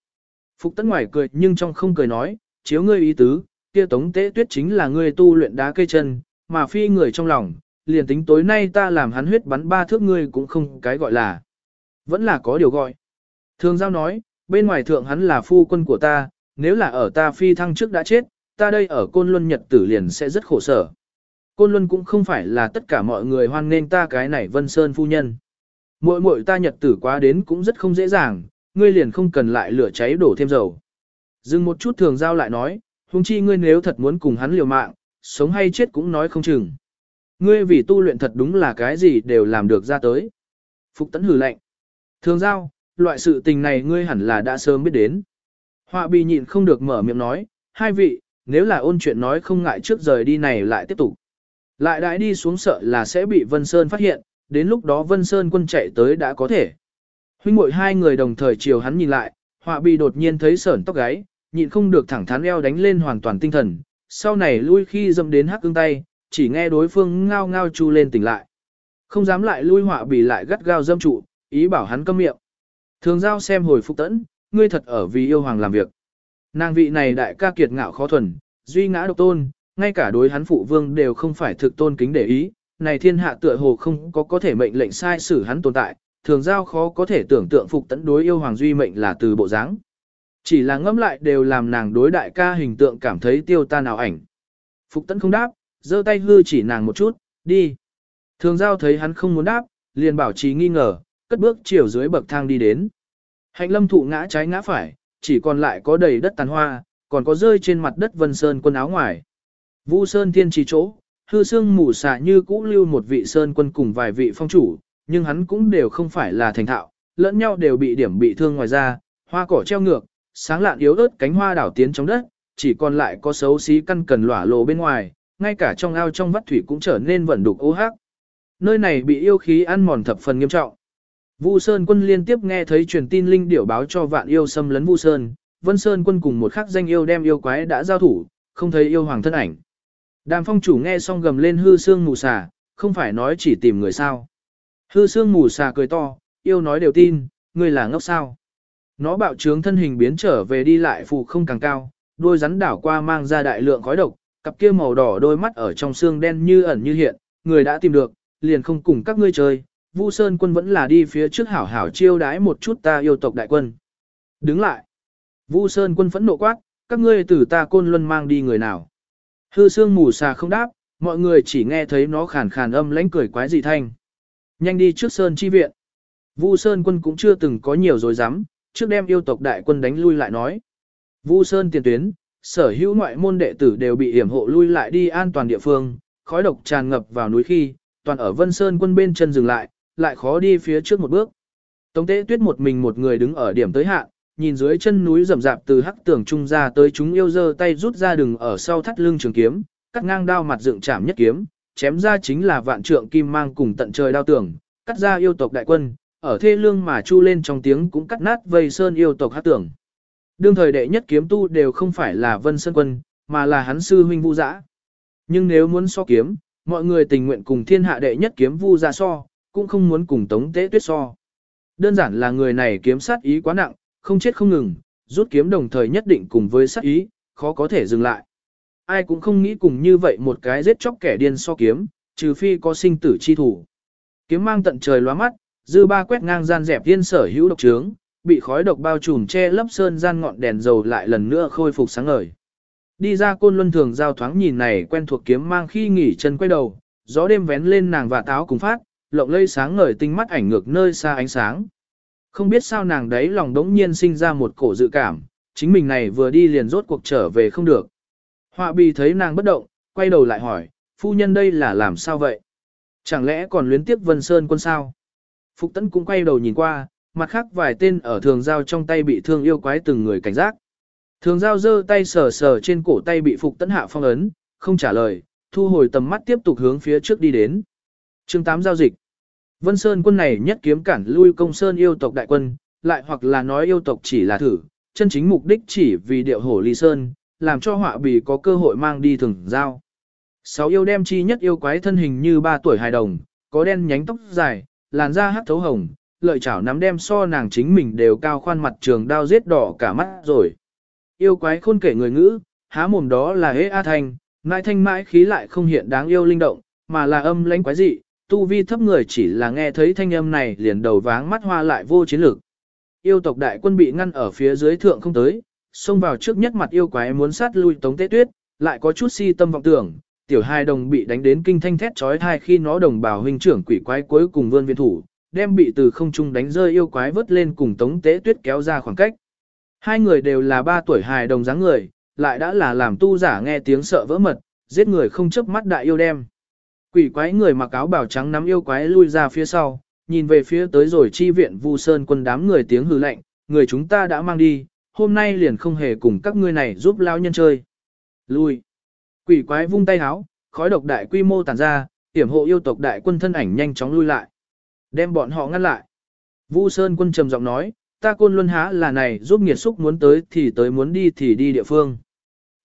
[SPEAKER 1] Phục Tấn ngoài cười nhưng trong không cười nói, chiếu ngươi ý tứ, kia tống tế tuyết chính là ngươi tu luyện đá cây chân, mà phi người trong lòng, liền tính tối nay ta làm hắn huyết bắn ba thước ngươi cũng không cái gọi là. Vẫn là có điều gọi. Thường giao nói, bên ngoài thượng hắn là phu quân của ta, nếu là ở ta phi thăng trước đã chết, ta đây ở Côn Luân Nhật tử liền sẽ rất khổ sở. Côn Luân cũng không phải là tất cả mọi người hoan nghênh ta cái này Vân Sơn phu nhân. Muội muội ta Nhật tử quá đến cũng rất không dễ dàng, ngươi liền không cần lại lửa cháy đổ thêm dầu. Dừng một chút thường giao lại nói, huống chi ngươi nếu thật muốn cùng hắn liều mạng, sống hay chết cũng nói không chừng. Ngươi vì tu luyện thật đúng là cái gì đều làm được ra tới. Phục tấn hử lạnh. Thường giao, loại sự tình này ngươi hẳn là đã sớm biết đến. Họa bì nhịn không được mở miệng nói, hai vị, nếu là ôn chuyện nói không ngại trước rời đi này lại tiếp tục. Lại đãi đi xuống sợ là sẽ bị Vân Sơn phát hiện, đến lúc đó Vân Sơn quân chạy tới đã có thể. Huynh muội hai người đồng thời chiều hắn nhìn lại, họa bì đột nhiên thấy sởn tóc gáy, nhịn không được thẳng thắn eo đánh lên hoàn toàn tinh thần, sau này lui khi dâm đến hắc cương tay, chỉ nghe đối phương ngao ngao chu lên tỉnh lại. Không dám lại lui họa bì lại gắt gao dâm trụ, ý bảo hắn câm miệng. Thường giao xem hồi phục tẫn, ngươi thật ở vì yêu hoàng làm việc. Nàng vị này đại ca kiệt ngạo khó thuần, duy ngã độc tôn, ngay cả đối hắn phụ vương đều không phải thực tôn kính để ý, này thiên hạ tựa hồ không có có thể mệnh lệnh sai xử hắn tồn tại, thường giao khó có thể tưởng tượng phục tẫn đối yêu hoàng duy mệnh là từ bộ dáng. Chỉ là ngẫm lại đều làm nàng đối đại ca hình tượng cảm thấy tiêu ta nào ảnh. Phục tẫn không đáp, giơ tay hư chỉ nàng một chút, đi. Thường giao thấy hắn không muốn đáp, liền bảo trì nghi ngờ, cất bước chiều dưới bậc thang đi đến. Hạnh lâm thụ ngã trái ngã phải, chỉ còn lại có đầy đất tàn hoa, còn có rơi trên mặt đất vân sơn quân áo ngoài. Vu sơn thiên trì chỗ, hư xương mù xạ như cũ lưu một vị sơn quân cùng vài vị phong chủ, nhưng hắn cũng đều không phải là thành thạo, lẫn nhau đều bị điểm bị thương ngoài ra, hoa cỏ treo ngược, sáng lạn yếu ớt cánh hoa đảo tiến trong đất, chỉ còn lại có xấu xí căn cần lỏa lộ bên ngoài, ngay cả trong ao trong vắt thủy cũng trở nên vẩn đục ô hắc. Nơi này bị yêu khí ăn mòn thập phần nghiêm trọng. Vu Sơn quân liên tiếp nghe thấy truyền tin linh điểu báo cho vạn yêu xâm lấn Vu Sơn, Vân Sơn quân cùng một khắc danh yêu đem yêu quái đã giao thủ, không thấy yêu hoàng thân ảnh. Đàm phong chủ nghe xong gầm lên hư xương mù xà, không phải nói chỉ tìm người sao. Hư xương mù xà cười to, yêu nói đều tin, ngươi là ngốc sao. Nó bạo trướng thân hình biến trở về đi lại phù không càng cao, đôi rắn đảo qua mang ra đại lượng khói độc, cặp kia màu đỏ đôi mắt ở trong xương đen như ẩn như hiện, người đã tìm được, liền không cùng các ngươi chơi, Vu Sơn quân vẫn là đi phía trước hảo hảo chiêu đái một chút ta yêu tộc đại quân. Đứng lại. Vu Sơn quân phẫn nộ quát, các ngươi từ ta côn luân mang đi người nào. Hư xương mù xà không đáp, mọi người chỉ nghe thấy nó khàn khàn âm lãnh cười quái dị thanh. Nhanh đi trước Sơn chi viện. Vu Sơn quân cũng chưa từng có nhiều dối rắm trước đem yêu tộc đại quân đánh lui lại nói. Vu Sơn tiền tuyến, sở hữu ngoại môn đệ tử đều bị hiểm hộ lui lại đi an toàn địa phương, khói độc tràn ngập vào núi khi, toàn ở Vân Sơn quân bên chân dừng lại, lại khó đi phía trước một bước. Tống tế tuyết một mình một người đứng ở điểm tới hạn, nhìn dưới chân núi rậm rạp từ hắc tường trung ra tới chúng yêu dơ tay rút ra đừng ở sau thắt lưng trường kiếm, cắt ngang đao mặt dựng chạm nhất kiếm, chém ra chính là vạn trượng kim mang cùng tận trời đao tường, cắt ra yêu tộc đại quân, ở thê lương mà chu lên trong tiếng cũng cắt nát vây sơn yêu tộc hắc tường. Đương thời đệ nhất kiếm tu đều không phải là Vân Sơn Quân, mà là hắn sư huynh Vu Dã. Nhưng nếu muốn so kiếm, mọi người tình nguyện cùng thiên hạ đệ nhất kiếm Vu Dã so, cũng không muốn cùng Tống Tế Tuyết so. Đơn giản là người này kiếm sát ý quá nặng, không chết không ngừng, rút kiếm đồng thời nhất định cùng với sát ý, khó có thể dừng lại. Ai cũng không nghĩ cùng như vậy một cái giết chóc kẻ điên so kiếm, trừ phi có sinh tử chi thủ. Kiếm mang tận trời lóa mắt, dư ba quét ngang gian dẹp tiên sở hữu độc trướng, bị khói độc bao trùm che lấp sơn gian ngọn đèn dầu lại lần nữa khôi phục sáng ngời. Đi ra côn luân thường giao thoáng nhìn này quen thuộc kiếm mang khi nghỉ chân quay đầu, gió đêm vén lên nàng và táo cùng phát, lộng lây sáng ngời tinh mắt ảnh ngược nơi xa ánh sáng. Không biết sao nàng đấy lòng đống nhiên sinh ra một cổ dự cảm, chính mình này vừa đi liền rốt cuộc trở về không được. Họa bì thấy nàng bất động, quay đầu lại hỏi, phu nhân đây là làm sao vậy? Chẳng lẽ còn luyến tiếp Vân Sơn quân sao? Phục Tấn cũng quay đầu nhìn qua, mặt khác vài tên ở thường giao trong tay bị thương yêu quái từng người cảnh giác. Thường giao giơ tay sờ sờ trên cổ tay bị Phục Tấn hạ phong ấn, không trả lời, thu hồi tầm mắt tiếp tục hướng phía trước đi đến chương 8 giao dịch. Vân Sơn quân này nhất kiếm cản lui công Sơn yêu tộc đại quân, lại hoặc là nói yêu tộc chỉ là thử, chân chính mục đích chỉ vì điệu hổ ly Sơn, làm cho họa bì có cơ hội mang đi thường giao. Sáu yêu đem chi nhất yêu quái thân hình như ba tuổi hài đồng, có đen nhánh tóc dài, làn da hắc thấu hồng, lợi chảo nắm đem so nàng chính mình đều cao khoan mặt trường đao giết đỏ cả mắt rồi. Yêu quái khôn kể người ngữ, há mồm đó là hế A Thanh, mãi thanh mãi khí lại không hiện đáng yêu linh động, mà là âm lãnh quái dị, tu vi thấp người chỉ là nghe thấy thanh âm này liền đầu váng mắt hoa lại vô chiến lược. Yêu tộc đại quân bị ngăn ở phía dưới thượng không tới, xông vào trước nhất mặt yêu quái muốn sát lui tống tế tuyết, lại có chút si tâm vọng tưởng, tiểu hai đồng bị đánh đến kinh thanh thét trói thai khi nó đồng bào huynh trưởng quỷ quái cuối cùng vươn viên thủ, đem bị từ không trung đánh rơi yêu quái vớt lên cùng tống tế tuyết kéo ra khoảng cách. Hai người đều là ba tuổi hài đồng dáng người, lại đã là làm tu giả nghe tiếng sợ vỡ mật, giết người không chớp mắt đại yêu đem. Quỷ quái người mặc áo bào trắng nắm yêu quái lui ra phía sau, nhìn về phía tới rồi chi viện Vu Sơn quân đám người tiếng hừ lạnh, người chúng ta đã mang đi, hôm nay liền không hề cùng các ngươi này giúp lao nhân chơi. Lui. Quỷ quái vung tay háo, khói độc đại quy mô tàn ra, hiểm hộ yêu tộc đại quân thân ảnh nhanh chóng lui lại. Đem bọn họ ngăn lại. Vu Sơn quân trầm giọng nói, ta côn luân há là này giúp nghiệt xúc muốn tới thì tới muốn đi thì đi địa phương.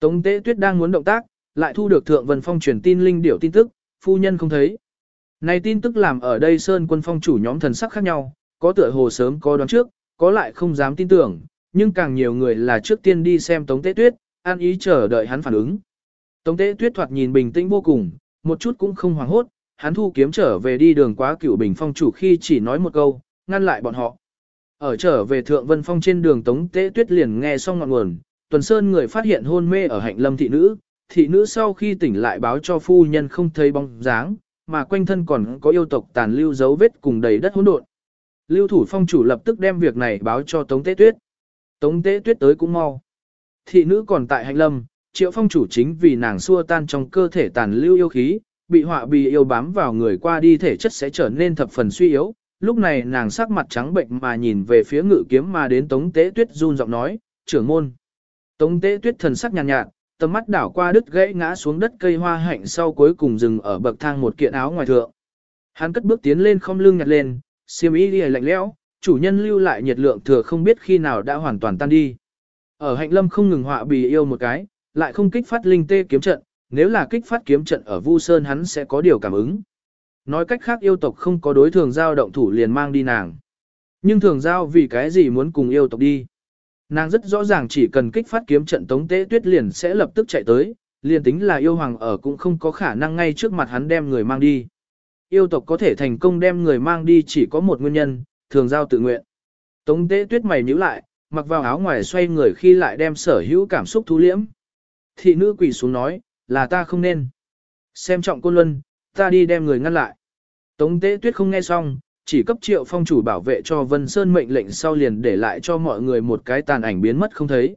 [SPEAKER 1] Tống tế tuyết đang muốn động tác, lại thu được thượng vân phong truyền tin linh điểu tin tức, phu nhân không thấy. Này tin tức làm ở đây Sơn quân phong chủ nhóm thần sắc khác nhau, có tựa hồ sớm có đoán trước, có lại không dám tin tưởng, nhưng càng nhiều người là trước tiên đi xem Tống Tế Tuyết, an ý chờ đợi hắn phản ứng. Tống Tế Tuyết thoạt nhìn bình tĩnh vô cùng, một chút cũng không hoảng hốt, hắn thu kiếm trở về đi đường quá cựu bình phong chủ khi chỉ nói một câu, ngăn lại bọn họ. Ở trở về Thượng Vân Phong trên đường Tống Tế Tuyết liền nghe xong ngọn nguồn, Tuần Sơn người phát hiện hôn mê ở hạnh lâm thị nữ, thị nữ sau khi tỉnh lại báo cho phu nhân không thấy bóng dáng, mà quanh thân còn có yêu tộc tàn lưu dấu vết cùng đầy đất hỗn độn. Lưu thủ phong chủ lập tức đem việc này báo cho Tống Tế Tuyết. Tống Tế Tuyết tới cũng mau. Thị nữ còn tại hạnh lâm, triệu phong chủ chính vì nàng xua tan trong cơ thể tàn lưu yêu khí, bị họa bì yêu bám vào người qua đi thể chất sẽ trở nên thập phần suy yếu. Lúc này nàng sắc mặt trắng bệnh mà nhìn về phía ngự kiếm mà đến Tống Tế Tuyết run giọng nói, trưởng môn. Tống Tế Tuyết thần sắc nhàn nhạt, nhạt, tầm mắt đảo qua đứt gãy ngã xuống đất cây hoa hạnh sau cuối cùng dừng ở bậc thang một kiện áo ngoài thượng. Hắn cất bước tiến lên không lưng nhặt lên, xiêm y lìa lạnh lẽo, chủ nhân lưu lại nhiệt lượng thừa không biết khi nào đã hoàn toàn tan đi. Ở hạnh lâm không ngừng họa bì yêu một cái, lại không kích phát linh tê kiếm trận, nếu là kích phát kiếm trận ở Vu Sơn hắn sẽ có điều cảm ứng. Nói cách khác yêu tộc không có đối thường giao động thủ liền mang đi nàng. Nhưng thường giao vì cái gì muốn cùng yêu tộc đi? Nàng rất rõ ràng chỉ cần kích phát kiếm trận tống tế tuyết liền sẽ lập tức chạy tới, liền tính là yêu hoàng ở cũng không có khả năng ngay trước mặt hắn đem người mang đi. Yêu tộc có thể thành công đem người mang đi chỉ có một nguyên nhân, thường giao tự nguyện. Tống tế tuyết mày nhíu lại, mặc vào áo ngoài xoay người khi lại đem sở hữu cảm xúc thú liễm. Thị nữ quỳ xuống nói, là ta không nên. Xem trọng côn luân, ta đi đem người ngăn lại. Tống tế tuyết không nghe xong, chỉ cấp triệu phong chủ bảo vệ cho Vân Sơn mệnh lệnh sau liền để lại cho mọi người một cái tàn ảnh biến mất không thấy.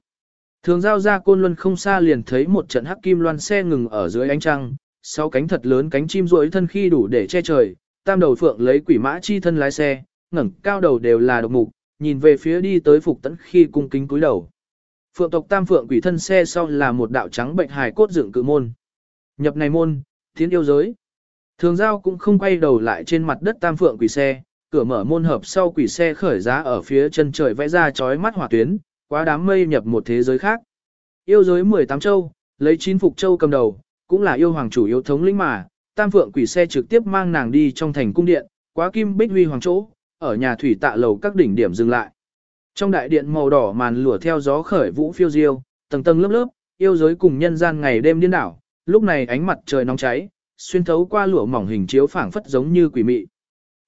[SPEAKER 1] Thường giao ra côn luân không xa liền thấy một trận hắc kim loan xe ngừng ở dưới ánh trăng, sau cánh thật lớn cánh chim duỗi thân khi đủ để che trời, tam đầu phượng lấy quỷ mã chi thân lái xe, ngẩng cao đầu đều là độc mục, nhìn về phía đi tới phục tấn khi cung kính cúi đầu. Phượng tộc tam phượng quỷ thân xe sau là một đạo trắng bệnh hài cốt dựng cự môn. Nhập này môn, tiến yêu giới. Thường giao cũng không quay đầu lại trên mặt đất tam phượng quỷ xe, cửa mở môn hợp sau quỷ xe khởi giá ở phía chân trời vẽ ra chói mắt hỏa tuyến, quá đám mây nhập một thế giới khác. Yêu giới 18 châu, lấy chín phục châu cầm đầu, cũng là yêu hoàng chủ yếu thống lĩnh mà, tam phượng quỷ xe trực tiếp mang nàng đi trong thành cung điện, quá kim bích huy hoàng chỗ, ở nhà thủy tạ lầu các đỉnh điểm dừng lại. Trong đại điện màu đỏ màn lửa theo gió khởi vũ phiêu diêu, tầng tầng lớp lớp, yêu giới cùng nhân gian ngày đêm điên đảo, lúc này ánh mặt trời nóng cháy, xuyên thấu qua lụa mỏng hình chiếu phảng phất giống như quỷ mị.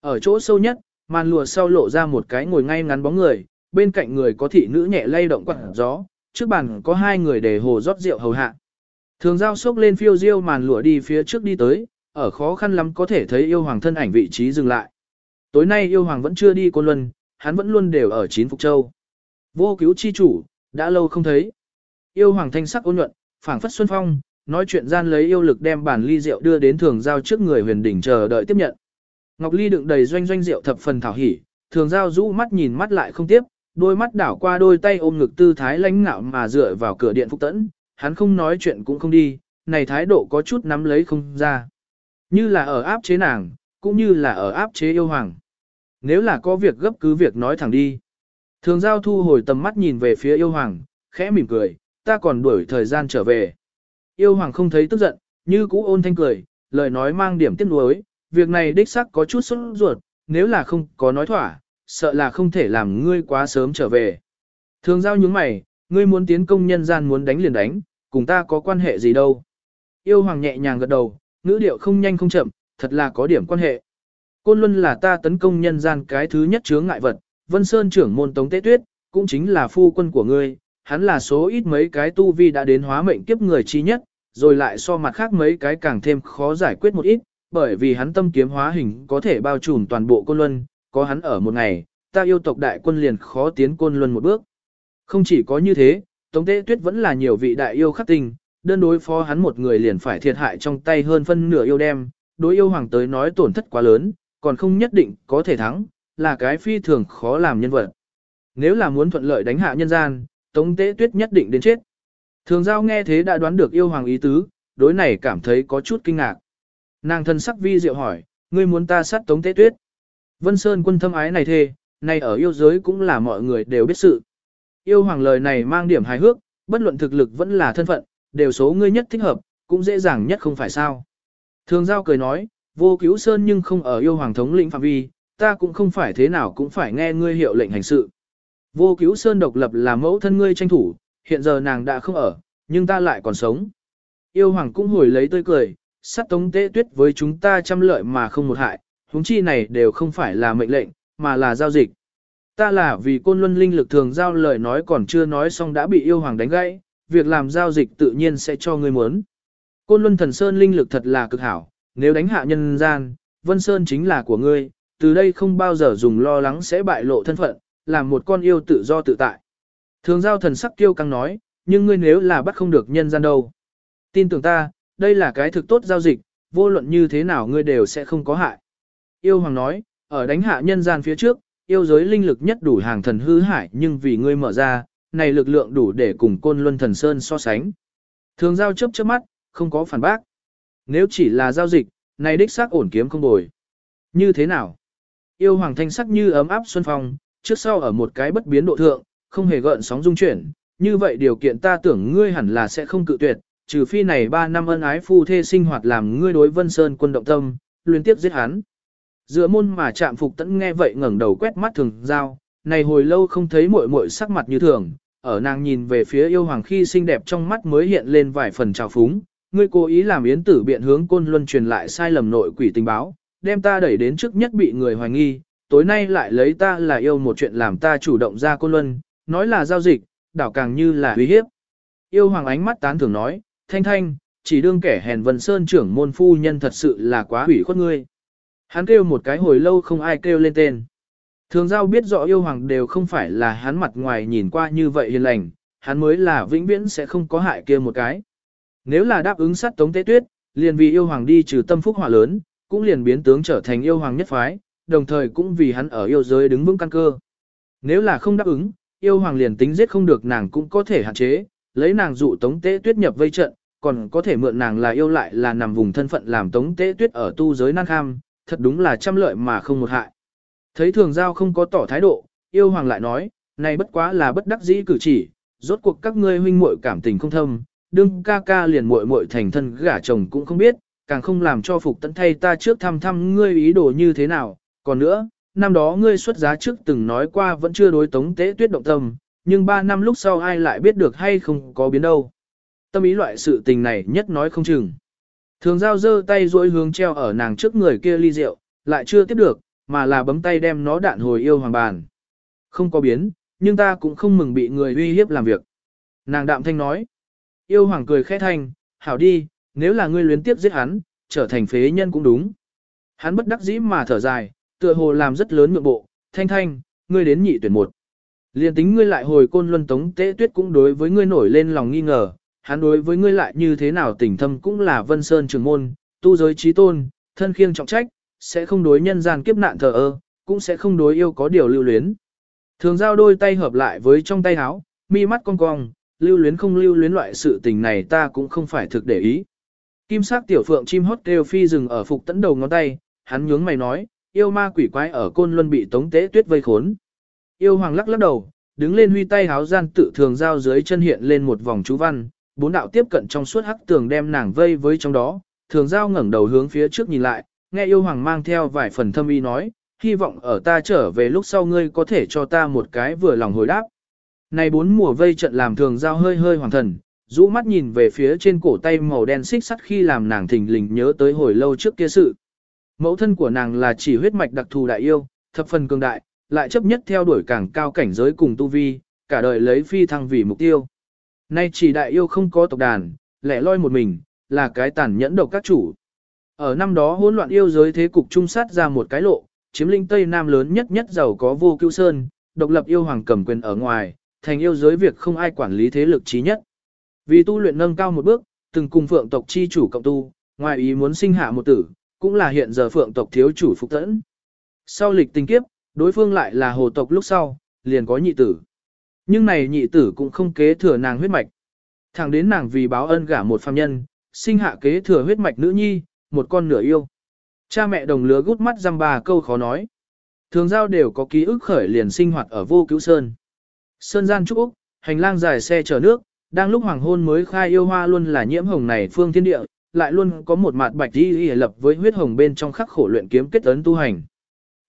[SPEAKER 1] Ở chỗ sâu nhất, màn lụa sau lộ ra một cái ngồi ngay ngắn bóng người, bên cạnh người có thị nữ nhẹ lay động quạt gió, trước bàn có hai người để hồ rót rượu hầu hạ. Thường giao sốc lên phiêu diêu màn lụa đi phía trước đi tới, ở khó khăn lắm có thể thấy yêu hoàng thân ảnh vị trí dừng lại. Tối nay yêu hoàng vẫn chưa đi côn luân, hắn vẫn luôn đều ở chín phục châu. Vô cứu chi chủ, đã lâu không thấy. Yêu hoàng thanh sắc ôn nhuận, phảng phất xuân phong, nói chuyện gian lấy yêu lực đem bản ly rượu đưa đến thường giao trước người huyền đỉnh chờ đợi tiếp nhận. Ngọc ly đựng đầy doanh doanh rượu thập phần thảo hỉ, thường giao rũ mắt nhìn mắt lại không tiếp, đôi mắt đảo qua đôi tay ôm ngực tư thái lãnh ngạo mà dựa vào cửa điện phục tẫn, hắn không nói chuyện cũng không đi, này thái độ có chút nắm lấy không ra. Như là ở áp chế nàng, cũng như là ở áp chế yêu hoàng. Nếu là có việc gấp cứ việc nói thẳng đi. Thường giao thu hồi tầm mắt nhìn về phía yêu hoàng, khẽ mỉm cười, ta còn đuổi thời gian trở về. Yêu hoàng không thấy tức giận, như cũ ôn thanh cười, lời nói mang điểm tiếc nuối, việc này đích xác có chút sốt ruột, nếu là không có nói thỏa, sợ là không thể làm ngươi quá sớm trở về. Thường giao nhướng mày, ngươi muốn tiến công nhân gian muốn đánh liền đánh, cùng ta có quan hệ gì đâu. Yêu hoàng nhẹ nhàng gật đầu, ngữ điệu không nhanh không chậm, thật là có điểm quan hệ. Côn Luân là ta tấn công nhân gian cái thứ nhất chướng ngại vật, Vân Sơn trưởng môn Tống Tế Tuyết, cũng chính là phu quân của ngươi, hắn là số ít mấy cái tu vi đã đến hóa mệnh kiếp người chi nhất, rồi lại so mặt khác mấy cái càng thêm khó giải quyết một ít, bởi vì hắn tâm kiếm hóa hình có thể bao trùm toàn bộ Côn Luân, có hắn ở một ngày, ta yêu tộc đại quân liền khó tiến Côn Luân một bước. Không chỉ có như thế, Tống Tế Tuyết vẫn là nhiều vị đại yêu khắc tình, đơn đối phó hắn một người liền phải thiệt hại trong tay hơn phân nửa yêu đem, đối yêu hoàng tới nói tổn thất quá lớn, còn không nhất định có thể thắng, là cái phi thường khó làm nhân vật. Nếu là muốn thuận lợi đánh hạ nhân gian, Tống Tế Tuyết nhất định đến chết. Thường giao nghe thế đã đoán được yêu hoàng ý tứ, đối này cảm thấy có chút kinh ngạc. Nàng thân sắc vi diệu hỏi, ngươi muốn ta sát Tống Tế Tuyết. Vân Sơn quân thâm ái này thề, này ở yêu giới cũng là mọi người đều biết sự. Yêu hoàng lời này mang điểm hài hước, bất luận thực lực vẫn là thân phận, đều số ngươi nhất thích hợp, cũng dễ dàng nhất không phải sao. Thường giao cười nói, vô cứu sơn nhưng không ở yêu hoàng thống lĩnh phạm vi, ta cũng không phải thế nào cũng phải nghe ngươi hiệu lệnh hành sự. Vô cứu sơn độc lập là mẫu thân ngươi tranh thủ, hiện giờ nàng đã không ở, nhưng ta lại còn sống. Yêu hoàng cũng hồi lấy tươi cười, sát tống tế tuyết với chúng ta trăm lợi mà không một hại, huống chi này đều không phải là mệnh lệnh, mà là giao dịch. Ta là vì côn luân linh lực thường giao lời nói còn chưa nói xong đã bị yêu hoàng đánh gãy, việc làm giao dịch tự nhiên sẽ cho ngươi muốn. Côn luân thần sơn linh lực thật là cực hảo, nếu đánh hạ nhân gian, vân sơn chính là của ngươi, từ đây không bao giờ dùng lo lắng sẽ bại lộ thân phận, làm một con yêu tự do tự tại. Thường giao thần sắc kiêu căng nói, nhưng ngươi nếu là bắt không được nhân gian đâu. Tin tưởng ta, đây là cái thực tốt giao dịch, vô luận như thế nào ngươi đều sẽ không có hại. Yêu hoàng nói, ở đánh hạ nhân gian phía trước, yêu giới linh lực nhất đủ hàng thần hư hải nhưng vì ngươi mở ra, này lực lượng đủ để cùng côn luân thần sơn so sánh. Thường giao chấp chớp mắt, không có phản bác. Nếu chỉ là giao dịch, này đích xác ổn kiếm không bồi. Như thế nào? Yêu hoàng thanh sắc như ấm áp xuân phong, trước sau ở một cái bất biến độ thượng, không hề gợn sóng dung chuyển. Như vậy điều kiện ta tưởng ngươi hẳn là sẽ không cự tuyệt, trừ phi này 3 năm ân ái phu thê sinh hoạt làm ngươi đối vân sơn quân động tâm, liên tiếp giết hắn. Dựa môn mà chạm phục tẫn nghe vậy ngẩng đầu quét mắt thường giao, này hồi lâu không thấy muội muội sắc mặt như thường, ở nàng nhìn về phía yêu hoàng khi xinh đẹp trong mắt mới hiện lên vài phần trào phúng. Ngươi cố ý làm yến tử biện hướng côn luân truyền lại sai lầm nội quỷ tình báo, đem ta đẩy đến trước nhất bị người hoài nghi, tối nay lại lấy ta là yêu một chuyện làm ta chủ động ra côn luân, nói là giao dịch, đảo càng như là uy hiếp. Yêu hoàng ánh mắt tán thưởng nói, thanh thanh, chỉ đương kẻ hèn vân sơn trưởng môn phu nhân thật sự là quá hủy khuất ngươi. Hắn kêu một cái hồi lâu không ai kêu lên tên. Thường giao biết rõ yêu hoàng đều không phải là hắn mặt ngoài nhìn qua như vậy hiền lành, hắn mới là vĩnh viễn sẽ không có hại kia một cái. Nếu là đáp ứng sát tống tế tuyết, liền vì yêu hoàng đi trừ tâm phúc hỏa lớn, cũng liền biến tướng trở thành yêu hoàng nhất phái, đồng thời cũng vì hắn ở yêu giới đứng vững căn cơ. Nếu là không đáp ứng, yêu hoàng liền tính giết không được nàng cũng có thể hạn chế, lấy nàng dụ tống tế tuyết nhập vây trận, còn có thể mượn nàng là yêu lại là nằm vùng thân phận làm tống tế tuyết ở tu giới nan kham, thật đúng là trăm lợi mà không một hại. Thấy thường giao không có tỏ thái độ, yêu hoàng lại nói, này bất quá là bất đắc dĩ cử chỉ, rốt cuộc các ngươi huynh muội cảm tình không thâm, đương ca ca liền muội muội thành thân gả chồng cũng không biết, càng không làm cho phục tận thay ta trước thăm thăm ngươi ý đồ như thế nào, còn nữa, năm đó ngươi xuất giá trước từng nói qua vẫn chưa đối tống tế tuyết động tâm, nhưng ba năm lúc sau ai lại biết được hay không có biến đâu. Tâm ý loại sự tình này nhất nói không chừng. Thường giao dơ tay duỗi hướng treo ở nàng trước người kia ly rượu, lại chưa tiếp được, mà là bấm tay đem nó đạn hồi yêu hoàng bàn. Không có biến, nhưng ta cũng không mừng bị người uy hiếp làm việc. Nàng đạm thanh nói. Yêu hoàng cười khẽ thanh, hảo đi, nếu là ngươi luyến tiếp giết hắn, trở thành phế nhân cũng đúng. Hắn bất đắc dĩ mà thở dài, tựa hồ làm rất lớn nhượng bộ, thanh thanh, ngươi đến nhị tuyển một. Liên tính ngươi lại hồi côn luân tống tế tuyết cũng đối với ngươi nổi lên lòng nghi ngờ, hắn đối với ngươi lại như thế nào tình thâm cũng là vân sơn trường môn, tu giới trí tôn, thân khiêng trọng trách, sẽ không đối nhân gian kiếp nạn thờ ơ, cũng sẽ không đối yêu có điều lưu luyến. Thường giao đôi tay hợp lại với trong tay áo, mi mắt cong cong, lưu luyến không lưu luyến loại sự tình này ta cũng không phải thực để ý. Kim sắc tiểu phượng chim hót kêu phi dừng ở phục tấn đầu ngón tay, hắn nhướng mày nói, yêu ma quỷ quái ở côn luân bị tống tế tuyết vây khốn. Yêu hoàng lắc lắc đầu, đứng lên huy tay háo gian tự thường giao dưới chân hiện lên một vòng chú văn, bốn đạo tiếp cận trong suốt hắc tường đem nàng vây với trong đó, thường giao ngẩng đầu hướng phía trước nhìn lại, nghe yêu hoàng mang theo vài phần thâm ý nói, hy vọng ở ta trở về lúc sau ngươi có thể cho ta một cái vừa lòng hồi đáp. Này bốn mùa vây trận làm thường giao hơi hơi hoàng thần, rũ mắt nhìn về phía trên cổ tay màu đen xích sắt khi làm nàng thình lình nhớ tới hồi lâu trước kia sự. Mẫu thân của nàng là chỉ huyết mạch đặc thù đại yêu, thập phần cường đại, lại chấp nhất theo đuổi càng cao cảnh giới cùng tu vi, cả đời lấy phi thăng vì mục tiêu. Nay chỉ đại yêu không có tộc đàn, lẻ loi một mình, là cái tàn nhẫn độc các chủ. Ở năm đó hỗn loạn yêu giới thế cục trung sát ra một cái lộ, chiếm linh Tây Nam lớn nhất nhất giàu có vô cứu sơn, độc lập yêu hoàng cầm quyền ở ngoài, thành yêu giới việc không ai quản lý thế lực trí nhất. Vì tu luyện nâng cao một bước, từng cùng phượng tộc chi chủ cộng tu, ngoài ý muốn sinh hạ một tử, cũng là hiện giờ phượng tộc thiếu chủ phục tẫn. Sau lịch tình kiếp, đối phương lại là hồ tộc lúc sau, liền có nhị tử. Nhưng này nhị tử cũng không kế thừa nàng huyết mạch. Thẳng đến nàng vì báo ân gả một phàm nhân, sinh hạ kế thừa huyết mạch nữ nhi, một con nửa yêu. Cha mẹ đồng lứa gút mắt dăm ba câu khó nói. Thường giao đều có ký ức khởi liền sinh hoạt ở vô cứu sơn. Sơn gian trúc Úc, hành lang dài xe chở nước, đang lúc hoàng hôn mới khai yêu hoa luôn là nhiễm hồng này phương thiên địa, lại luôn có một mặt bạch đi y lập với huyết hồng bên trong khắc khổ luyện kiếm kết ấn tu hành.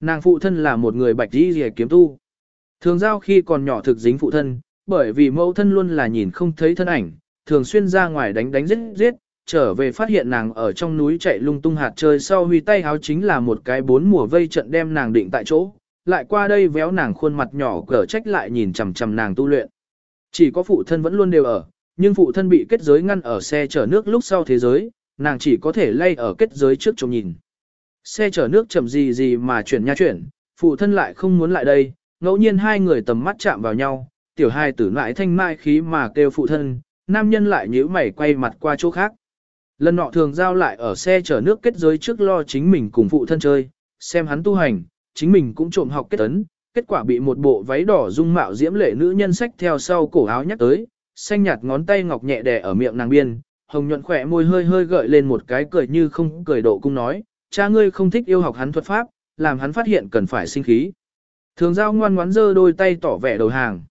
[SPEAKER 1] Nàng phụ thân là một người bạch đi y kiếm tu. Thường giao khi còn nhỏ thực dính phụ thân, bởi vì mẫu thân luôn là nhìn không thấy thân ảnh, thường xuyên ra ngoài đánh đánh giết giết, trở về phát hiện nàng ở trong núi chạy lung tung hạt chơi sau huy tay háo chính là một cái bốn mùa vây trận đem nàng định tại chỗ, lại qua đây véo nàng khuôn mặt nhỏ cở trách lại nhìn chằm chằm nàng tu luyện. Chỉ có phụ thân vẫn luôn đều ở, nhưng phụ thân bị kết giới ngăn ở xe chở nước lúc sau thế giới, nàng chỉ có thể lay ở kết giới trước trông nhìn. Xe chở nước chậm gì gì mà chuyển nha chuyển, phụ thân lại không muốn lại đây, ngẫu nhiên hai người tầm mắt chạm vào nhau, tiểu hai tử lại thanh mai khí mà kêu phụ thân, nam nhân lại nhíu mày quay mặt qua chỗ khác. Lần nọ thường giao lại ở xe chở nước kết giới trước lo chính mình cùng phụ thân chơi, xem hắn tu hành, chính mình cũng trộm học kết ấn, kết quả bị một bộ váy đỏ dung mạo diễm lệ nữ nhân sách theo sau cổ áo nhắc tới, xanh nhạt ngón tay ngọc nhẹ đè ở miệng nàng biên, hồng nhuận khỏe môi hơi hơi gợi lên một cái cười như không cười độ cung nói, cha ngươi không thích yêu học hắn thuật pháp, làm hắn phát hiện cần phải sinh khí. Thường giao ngoan ngoãn dơ đôi tay tỏ vẻ đầu hàng.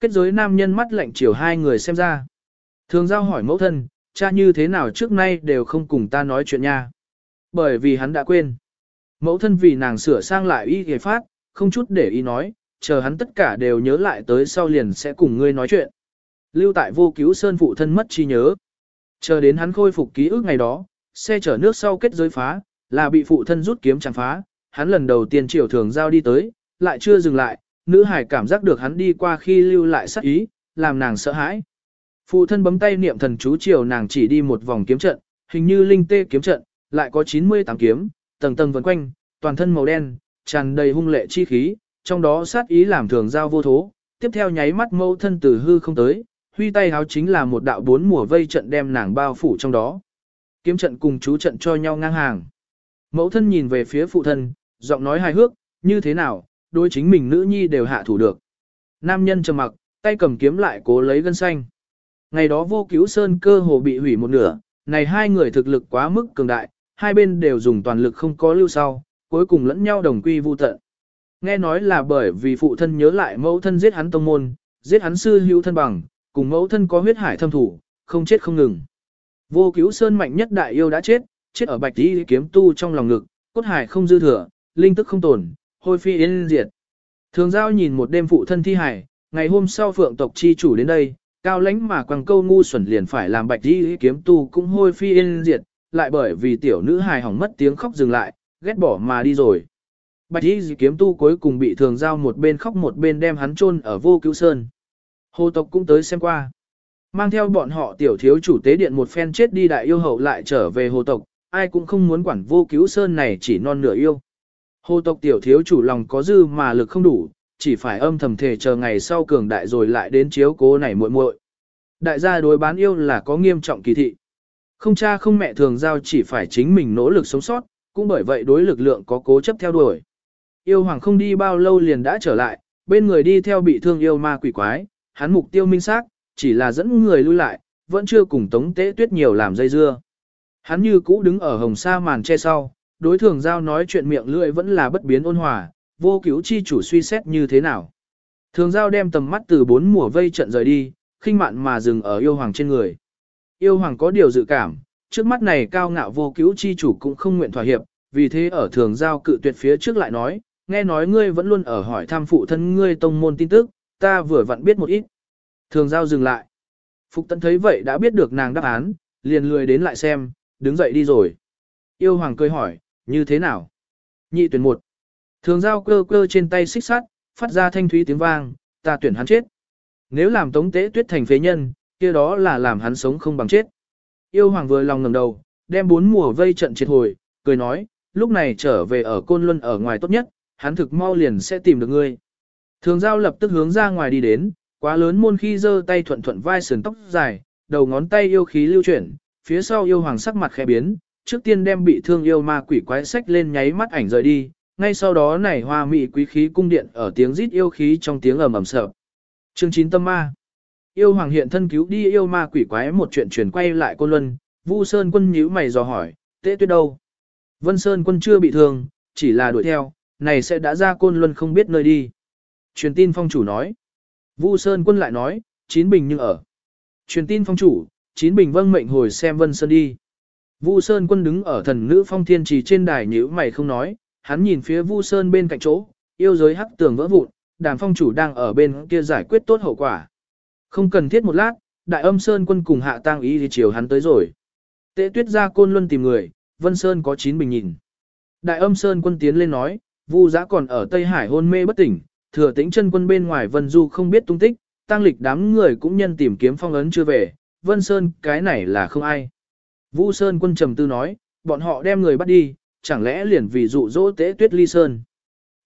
[SPEAKER 1] Kết giới nam nhân mắt lạnh chiều hai người xem ra. Thường giao hỏi mẫu thân, cha như thế nào trước nay đều không cùng ta nói chuyện nha. Bởi vì hắn đã quên. Mẫu thân vì nàng sửa sang lại y ghề phát, không chút để ý nói, chờ hắn tất cả đều nhớ lại tới sau liền sẽ cùng ngươi nói chuyện. Lưu tại vô cứu sơn phụ thân mất chi nhớ. Chờ đến hắn khôi phục ký ức ngày đó, xe chở nước sau kết giới phá, là bị phụ thân rút kiếm chẳng phá, hắn lần đầu tiên triều thường giao đi tới, lại chưa dừng lại, nữ hải cảm giác được hắn đi qua khi lưu lại sát ý, làm nàng sợ hãi. Phụ thân bấm tay niệm thần chú triều nàng chỉ đi một vòng kiếm trận, hình như linh tê kiếm trận, lại có 98 kiếm, tầng tầng vần quanh, toàn thân màu đen, tràn đầy hung lệ chi khí, trong đó sát ý làm thường giao vô thố, tiếp theo nháy mắt mâu thân từ hư không tới, huy tay háo chính là một đạo bốn mùa vây trận đem nàng bao phủ trong đó. Kiếm trận cùng chú trận cho nhau ngang hàng. Mẫu thân nhìn về phía phụ thân, giọng nói hài hước, như thế nào, đôi chính mình nữ nhi đều hạ thủ được. Nam nhân trầm mặc, tay cầm kiếm lại cố lấy gân xanh. Ngày đó vô cứu sơn cơ hồ bị hủy một nửa, này hai người thực lực quá mức cường đại, hai bên đều dùng toàn lực không có lưu sau, cuối cùng lẫn nhau đồng quy vu tận. Nghe nói là bởi vì phụ thân nhớ lại mẫu thân giết hắn tông môn, giết hắn sư hữu thân bằng, cùng mẫu thân có huyết hải thâm thủ, không chết không ngừng. Vô cứu sơn mạnh nhất đại yêu đã chết, chết ở bạch tí kiếm tu trong lòng ngực, cốt hải không dư thừa, linh tức không tổn, hôi phi yên diệt. Thường giao nhìn một đêm phụ thân thi hải, ngày hôm sau phượng tộc chi chủ đến đây, cao lãnh mà quăng câu ngu xuẩn liền phải làm bạch tí kiếm tu cũng hôi phi yên diệt, lại bởi vì tiểu nữ hài hỏng mất tiếng khóc dừng lại, ghét bỏ mà đi rồi. Bạch y kiếm tu cuối cùng bị thường giao một bên khóc một bên đem hắn chôn ở vô cứu sơn. Hồ tộc cũng tới xem qua. Mang theo bọn họ tiểu thiếu chủ tế điện một phen chết đi đại yêu hậu lại trở về hồ tộc, ai cũng không muốn quản vô cứu sơn này chỉ non nửa yêu. Hồ tộc tiểu thiếu chủ lòng có dư mà lực không đủ, chỉ phải âm thầm thể chờ ngày sau cường đại rồi lại đến chiếu cố này muội muội. Đại gia đối bán yêu là có nghiêm trọng kỳ thị. Không cha không mẹ thường giao chỉ phải chính mình nỗ lực sống sót, cũng bởi vậy đối lực lượng có cố chấp theo đuổi. Yêu hoàng không đi bao lâu liền đã trở lại, bên người đi theo bị thương yêu ma quỷ quái, hắn mục tiêu minh xác, chỉ là dẫn người lui lại, vẫn chưa cùng tống tế tuyết nhiều làm dây dưa. Hắn như cũ đứng ở hồng sa màn che sau, đối thường giao nói chuyện miệng lưỡi vẫn là bất biến ôn hòa, vô cứu chi chủ suy xét như thế nào. Thường giao đem tầm mắt từ bốn mùa vây trận rời đi, khinh mạn mà dừng ở yêu hoàng trên người. Yêu hoàng có điều dự cảm, trước mắt này cao ngạo vô cứu chi chủ cũng không nguyện thỏa hiệp, vì thế ở thường giao cự tuyệt phía trước lại nói, nghe nói ngươi vẫn luôn ở hỏi thăm phụ thân ngươi tông môn tin tức, ta vừa vặn biết một ít. Thường giao dừng lại. Phục tấn thấy vậy đã biết được nàng đáp án, liền lười đến lại xem, đứng dậy đi rồi. Yêu hoàng cười hỏi, như thế nào? Nhị tuyển một. Thường giao cơ cơ trên tay xích sắt, phát ra thanh thúy tiếng vang, ta tuyển hắn chết. Nếu làm tống tế tuyết thành phế nhân, kia đó là làm hắn sống không bằng chết. Yêu hoàng vừa lòng ngẩng đầu, đem bốn mùa vây trận triệt hồi, cười nói, lúc này trở về ở Côn Luân ở ngoài tốt nhất, hắn thực mau liền sẽ tìm được ngươi. Thường giao lập tức hướng ra ngoài đi đến, quá lớn môn khi giơ tay thuận thuận vai sườn tóc dài, đầu ngón tay yêu khí lưu chuyển, phía sau yêu hoàng sắc mặt khẽ biến, trước tiên đem bị thương yêu ma quỷ quái sách lên nháy mắt ảnh rời đi, ngay sau đó nảy hoa mị quý khí cung điện ở tiếng rít yêu khí trong tiếng ầm ầm sợ. Chương 9 tâm ma. Yêu hoàng hiện thân cứu đi yêu ma quỷ quái một chuyện truyền quay lại côn luân, Vu Sơn quân nhíu mày dò hỏi, tế tuyết đâu? Vân Sơn quân chưa bị thương, chỉ là đuổi theo, này sẽ đã ra côn luân không biết nơi đi. Truyền tin phong chủ nói. Vu Sơn quân lại nói, chín bình nhưng ở. Truyền tin phong chủ, chín bình vâng mệnh hồi xem Vân Sơn đi. Vu Sơn quân đứng ở thần nữ phong thiên trì trên đài nhíu mày không nói, hắn nhìn phía Vu Sơn bên cạnh chỗ, yêu giới hắc tường vỡ vụn, đàn phong chủ đang ở bên kia giải quyết tốt hậu quả. Không cần thiết một lát, đại âm Sơn quân cùng hạ tang ý thì chiều hắn tới rồi. Tế tuyết ra côn luân tìm người, Vân Sơn có chín bình nhìn. Đại âm Sơn quân tiến lên nói, Vu giã còn ở Tây Hải hôn mê bất tỉnh, thừa tĩnh chân quân bên ngoài Vân Du không biết tung tích, tăng lịch đám người cũng nhân tìm kiếm phong ấn chưa về, Vân Sơn cái này là không ai. Vu Sơn quân trầm tư nói, bọn họ đem người bắt đi, chẳng lẽ liền vì dụ dỗ tế tuyết ly Sơn.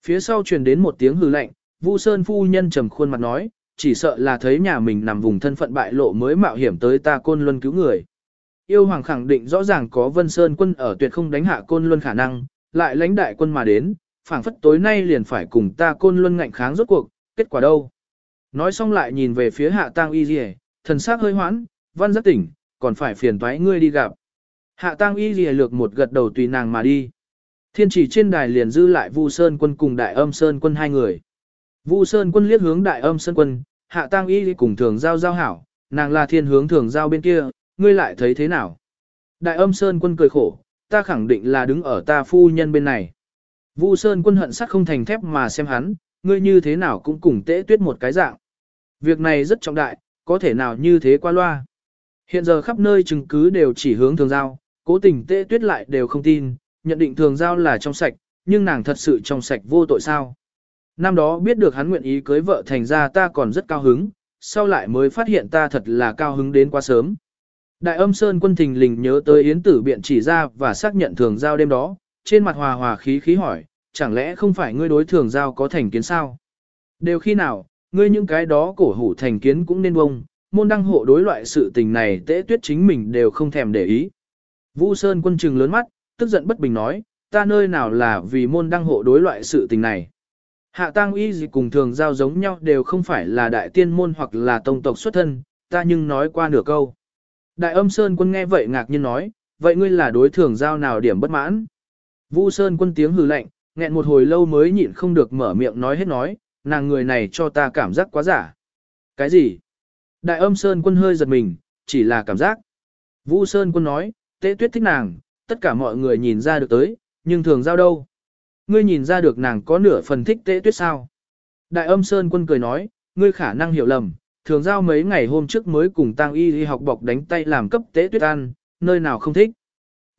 [SPEAKER 1] Phía sau truyền đến một tiếng hừ lạnh, Vu Sơn phu nhân trầm khuôn mặt nói, chỉ sợ là thấy nhà mình nằm vùng thân phận bại lộ mới mạo hiểm tới ta côn luân cứu người. Yêu hoàng khẳng định rõ ràng có Vân Sơn quân ở tuyệt không đánh hạ côn luân khả năng, lại lãnh đại quân mà đến, phảng phất tối nay liền phải cùng ta côn luân ngạnh kháng rốt cuộc, kết quả đâu. Nói xong lại nhìn về phía hạ tang y rìa, thần sắc hơi hoãn, văn rất tỉnh, còn phải phiền toái ngươi đi gặp. Hạ tang y rìa lược một gật đầu tùy nàng mà đi. Thiên chỉ trên đài liền dư lại Vu Sơn quân cùng Đại Âm Sơn quân hai người. Vu Sơn quân liếc hướng Đại Âm Sơn quân, Hạ Tang Y cùng Thường Giao giao hảo, nàng là thiên hướng Thường Giao bên kia, ngươi lại thấy thế nào? Đại Âm Sơn quân cười khổ, ta khẳng định là đứng ở ta phu nhân bên này. Vu Sơn quân hận sắc không thành thép mà xem hắn, ngươi như thế nào cũng cùng tế tuyết một cái dạng. Việc này rất trọng đại, có thể nào như thế qua loa. Hiện giờ khắp nơi chứng cứ đều chỉ hướng thường giao, cố tình tế tuyết lại đều không tin, nhận định thường giao là trong sạch, nhưng nàng thật sự trong sạch vô tội sao. Năm đó biết được hắn nguyện ý cưới vợ thành ra ta còn rất cao hứng, sau lại mới phát hiện ta thật là cao hứng đến quá sớm. Đại âm Sơn quân thình lình nhớ tới Yến tử biện chỉ ra và xác nhận thường giao đêm đó, trên mặt hòa hòa khí khí hỏi, chẳng lẽ không phải ngươi đối thường giao có thành kiến sao? Đều khi nào, ngươi những cái đó cổ hủ thành kiến cũng nên bông, môn đăng hộ đối loại sự tình này tế tuyết chính mình đều không thèm để ý. Vũ Sơn quân trừng lớn mắt, tức giận bất bình nói, ta nơi nào là vì môn đăng hộ đối loại sự tình này. Hạ tăng y gì cùng thường giao giống nhau đều không phải là đại tiên môn hoặc là tông tộc xuất thân, ta nhưng nói qua nửa câu. Đại âm Sơn quân nghe vậy ngạc nhiên nói, vậy ngươi là đối thường giao nào điểm bất mãn? Vu Sơn quân tiếng hừ lạnh, nghẹn một hồi lâu mới nhịn không được mở miệng nói hết nói, nàng người này cho ta cảm giác quá giả. Cái gì? Đại âm Sơn quân hơi giật mình, chỉ là cảm giác. Vu Sơn quân nói, tế tuyết thích nàng, tất cả mọi người nhìn ra được tới, nhưng thường giao đâu? Ngươi nhìn ra được nàng có nửa phần thích tế tuyết sao? Đại âm Sơn quân cười nói, ngươi khả năng hiểu lầm, thường giao mấy ngày hôm trước mới cùng Tang y đi học bọc đánh tay làm cấp tế tuyết ăn, nơi nào không thích.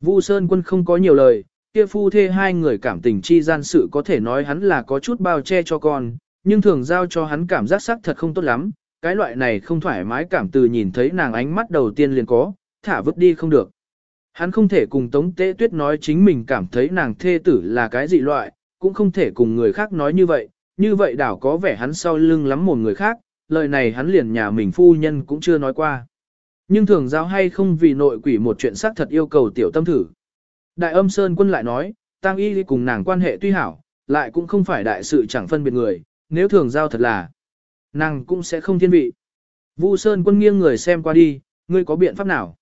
[SPEAKER 1] Vu Sơn quân không có nhiều lời, kia phu thê hai người cảm tình chi gian sự có thể nói hắn là có chút bao che cho con, nhưng thường giao cho hắn cảm giác sắc thật không tốt lắm, cái loại này không thoải mái cảm từ nhìn thấy nàng ánh mắt đầu tiên liền có, thả vứt đi không được. Hắn không thể cùng Tống Tế Tuyết nói chính mình cảm thấy nàng thê tử là cái gì loại, cũng không thể cùng người khác nói như vậy, như vậy đảo có vẻ hắn sau lưng lắm một người khác, lời này hắn liền nhà mình phu nhân cũng chưa nói qua. Nhưng thường giao hay không vì nội quỷ một chuyện xác thật yêu cầu tiểu tâm thử. Đại âm Sơn quân lại nói, Tăng Y cùng nàng quan hệ tuy hảo, lại cũng không phải đại sự chẳng phân biệt người, nếu thường giao thật là, nàng cũng sẽ không thiên vị. Vu Sơn quân nghiêng người xem qua đi, ngươi có biện pháp nào?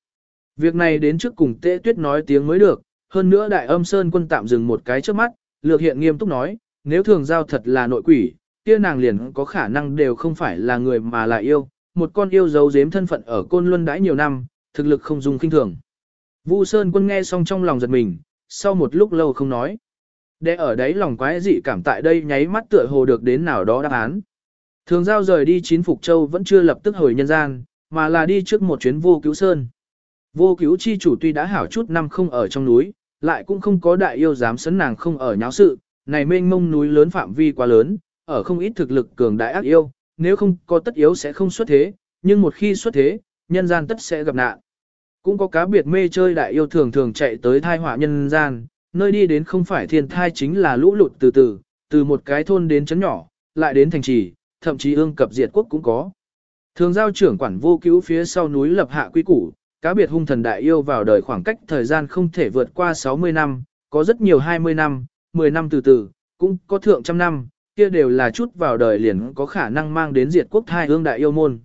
[SPEAKER 1] Việc này đến trước cùng Tế Tuyết nói tiếng mới được, hơn nữa đại âm Sơn quân tạm dừng một cái trước mắt, lược hiện nghiêm túc nói, nếu thường giao thật là nội quỷ, kia nàng liền có khả năng đều không phải là người mà là yêu, một con yêu giấu giếm thân phận ở côn luân đãi nhiều năm, thực lực không dùng kinh thường. Vu Sơn quân nghe xong trong lòng giật mình, sau một lúc lâu không nói. Để ở đấy lòng quái dị cảm tại đây nháy mắt tựa hồ được đến nào đó đáp án. Thường giao rời đi chín Phục Châu vẫn chưa lập tức hồi nhân gian, mà là đi trước một chuyến vô cứu sơn. Vô cứu chi chủ tuy đã hảo chút năm không ở trong núi, lại cũng không có đại yêu dám sấn nàng không ở nháo sự, này mênh mông núi lớn phạm vi quá lớn, ở không ít thực lực cường đại ác yêu, nếu không có tất yếu sẽ không xuất thế, nhưng một khi xuất thế, nhân gian tất sẽ gặp nạn. Cũng có cá biệt mê chơi đại yêu thường thường chạy tới thai họa nhân gian, nơi đi đến không phải thiên thai chính là lũ lụt từ từ, từ một cái thôn đến chấn nhỏ, lại đến thành trì, thậm chí ương cập diệt quốc cũng có. Thường giao trưởng quản vô cứu phía sau núi lập hạ quy củ, cá biệt hung thần đại yêu vào đời khoảng cách thời gian không thể vượt qua 60 năm, có rất nhiều 20 năm, 10 năm từ từ, cũng có thượng trăm năm, kia đều là chút vào đời liền có khả năng mang đến diệt quốc thai hương đại yêu môn.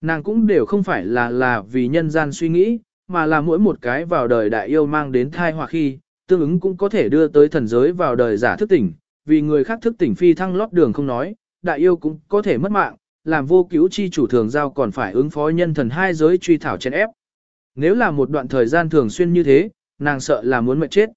[SPEAKER 1] Nàng cũng đều không phải là là vì nhân gian suy nghĩ, mà là mỗi một cái vào đời đại yêu mang đến thai hoặc khi, tương ứng cũng có thể đưa tới thần giới vào đời giả thức tỉnh, vì người khác thức tỉnh phi thăng lót đường không nói, đại yêu cũng có thể mất mạng, làm vô cứu chi chủ thường giao còn phải ứng phó nhân thần hai giới truy thảo chen ép. Nếu là một đoạn thời gian thường xuyên như thế, nàng sợ là muốn mệt chết.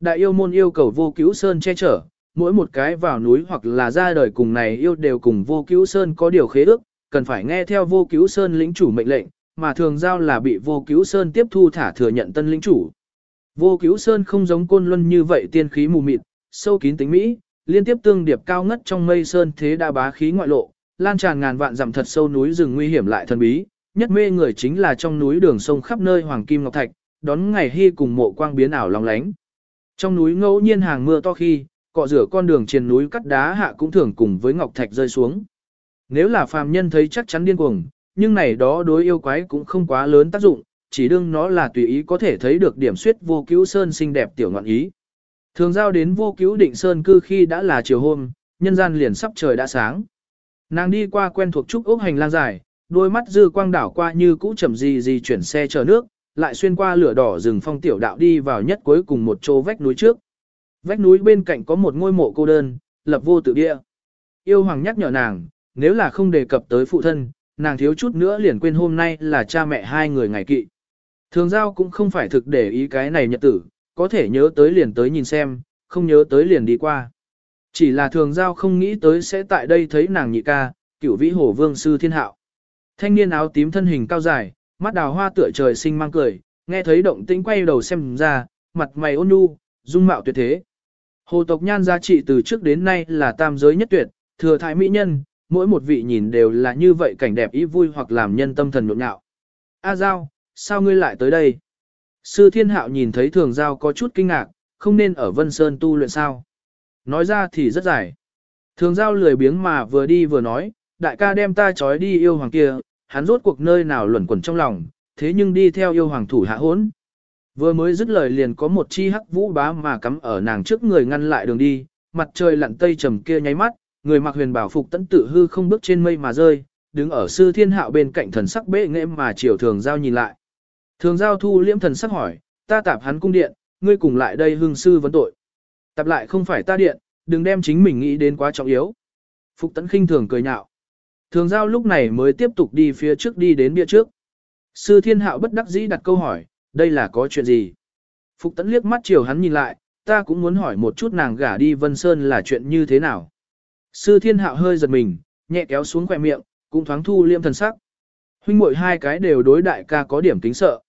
[SPEAKER 1] Đại yêu môn yêu cầu vô cứu sơn che chở, mỗi một cái vào núi hoặc là ra đời cùng này yêu đều cùng vô cứu sơn có điều khế ước, cần phải nghe theo vô cứu sơn lĩnh chủ mệnh lệnh, mà thường giao là bị vô cứu sơn tiếp thu thả thừa nhận tân lĩnh chủ. Vô cứu sơn không giống côn luân như vậy tiên khí mù mịt, sâu kín tính mỹ, liên tiếp tương điệp cao ngất trong mây sơn thế đa bá khí ngoại lộ, lan tràn ngàn vạn dặm thật sâu núi rừng nguy hiểm lại thần bí, nhất mê người chính là trong núi đường sông khắp nơi hoàng kim ngọc thạch, đón ngày hy cùng mộ quang biến ảo long lánh. Trong núi ngẫu nhiên hàng mưa to khi, cọ rửa con đường trên núi cắt đá hạ cũng thường cùng với ngọc thạch rơi xuống. Nếu là phàm nhân thấy chắc chắn điên cuồng, nhưng này đó đối yêu quái cũng không quá lớn tác dụng, chỉ đương nó là tùy ý có thể thấy được điểm suyết vô cứu sơn xinh đẹp tiểu ngọn ý. Thường giao đến vô cứu định sơn cư khi đã là chiều hôm, nhân gian liền sắp trời đã sáng. Nàng đi qua quen thuộc trúc ốc hành lang dài, đôi mắt dư quang đảo qua như cũ chậm gì gì chuyển xe chờ nước, lại xuyên qua lửa đỏ rừng phong tiểu đạo đi vào nhất cuối cùng một chỗ vách núi trước. Vách núi bên cạnh có một ngôi mộ cô đơn, lập vô tự địa. Yêu hoàng nhắc nhở nàng, nếu là không đề cập tới phụ thân, nàng thiếu chút nữa liền quên hôm nay là cha mẹ hai người ngày kỵ. Thường giao cũng không phải thực để ý cái này nhật tử, có thể nhớ tới liền tới nhìn xem, không nhớ tới liền đi qua. Chỉ là thường giao không nghĩ tới sẽ tại đây thấy nàng nhị ca, cửu vĩ hổ vương sư thiên hạo. Thanh niên áo tím thân hình cao dài, mắt đào hoa tựa trời sinh mang cười, nghe thấy động tĩnh quay đầu xem ra, mặt mày ôn nhu, dung mạo tuyệt thế. Hồ tộc nhan giá trị từ trước đến nay là tam giới nhất tuyệt, thừa thái mỹ nhân, mỗi một vị nhìn đều là như vậy cảnh đẹp ý vui hoặc làm nhân tâm thần nhộn nhạo. A Giao, sao ngươi lại tới đây? Sư Thiên Hạo nhìn thấy Thường Giao có chút kinh ngạc, không nên ở Vân Sơn tu luyện sao? Nói ra thì rất dài. Thường Giao lười biếng mà vừa đi vừa nói, đại ca đem ta trói đi yêu hoàng kia, hắn rốt cuộc nơi nào luẩn quẩn trong lòng, thế nhưng đi theo yêu hoàng thủ hạ hốn. Vừa mới dứt lời liền có một chi hắc vũ bá mà cắm ở nàng trước người ngăn lại đường đi, mặt trời lặn tây trầm kia nháy mắt, người mặc huyền bảo phục tấn tự hư không bước trên mây mà rơi, đứng ở sư thiên hạo bên cạnh thần sắc bệ nghệ mà chiều thường giao nhìn lại. Thường giao thu liễm thần sắc hỏi, ta tạp hắn cung điện, ngươi cùng lại đây hương sư vấn tội. Tạp lại không phải ta điện, đừng đem chính mình nghĩ đến quá trọng yếu. Phục tấn khinh thường cười nhạo. Thường giao lúc này mới tiếp tục đi phía trước đi đến bia trước. Sư thiên hạo bất đắc dĩ đặt câu hỏi, đây là có chuyện gì? Phục tấn liếc mắt chiều hắn nhìn lại, ta cũng muốn hỏi một chút nàng gả đi Vân Sơn là chuyện như thế nào? Sư thiên hạo hơi giật mình, nhẹ kéo xuống khỏe miệng, cũng thoáng thu liêm thần sắc. Huynh muội hai cái đều đối đại ca có điểm kính sợ.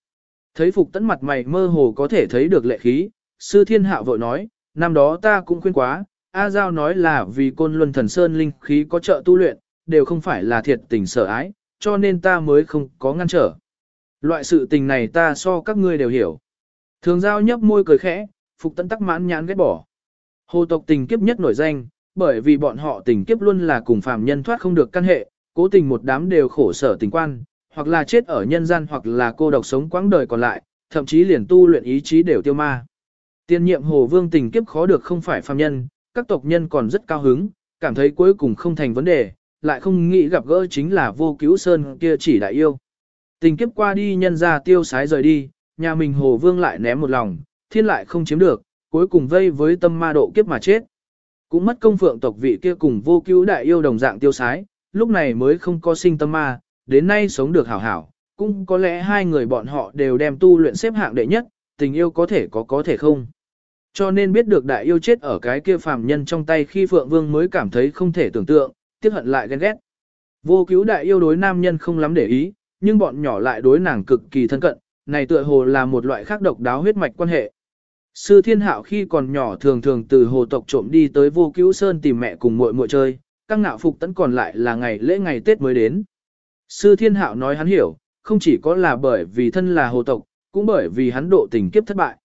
[SPEAKER 1] Thấy phục tấn mặt mày mơ hồ có thể thấy được lệ khí, sư thiên hạo vội nói, năm đó ta cũng khuyên quá, A Giao nói là vì côn luân thần sơn linh khí có trợ tu luyện, đều không phải là thiệt tình sợ ái, cho nên ta mới không có ngăn trở. Loại sự tình này ta so các ngươi đều hiểu. Thường giao nhấp môi cười khẽ, phục tấn tắc mãn nhãn ghét bỏ. Hồ tộc tình kiếp nhất nổi danh, bởi vì bọn họ tình kiếp luôn là cùng phàm nhân thoát không được căn hệ, cố tình một đám đều khổ sở tình quan, hoặc là chết ở nhân gian hoặc là cô độc sống quãng đời còn lại, thậm chí liền tu luyện ý chí đều tiêu ma. Tiên nhiệm hồ vương tình kiếp khó được không phải phàm nhân, các tộc nhân còn rất cao hứng, cảm thấy cuối cùng không thành vấn đề, lại không nghĩ gặp gỡ chính là vô cứu sơn kia chỉ đại yêu. Tình kiếp qua đi nhân ra tiêu sái rời đi, nhà mình hồ vương lại ném một lòng, thiên lại không chiếm được, cuối cùng vây với tâm ma độ kiếp mà chết. Cũng mất công phượng tộc vị kia cùng vô cứu đại yêu đồng dạng tiêu sái, lúc này mới không có sinh tâm ma, đến nay sống được hảo hảo, cũng có lẽ hai người bọn họ đều đem tu luyện xếp hạng đệ nhất, tình yêu có thể có có thể không. Cho nên biết được đại yêu chết ở cái kia phàm nhân trong tay khi Phượng Vương mới cảm thấy không thể tưởng tượng, tiếc hận lại ghen ghét. Vô cứu đại yêu đối nam nhân không lắm để ý, nhưng bọn nhỏ lại đối nàng cực kỳ thân cận, này tựa hồ là một loại khác độc đáo huyết mạch quan hệ. Sư Thiên Hạo khi còn nhỏ thường thường từ hồ tộc trộm đi tới vô cứu sơn tìm mẹ cùng muội muội chơi, các ngạo phục tấn còn lại là ngày lễ ngày Tết mới đến. Sư Thiên Hạo nói hắn hiểu, không chỉ có là bởi vì thân là hồ tộc, cũng bởi vì hắn độ tình kiếp thất bại.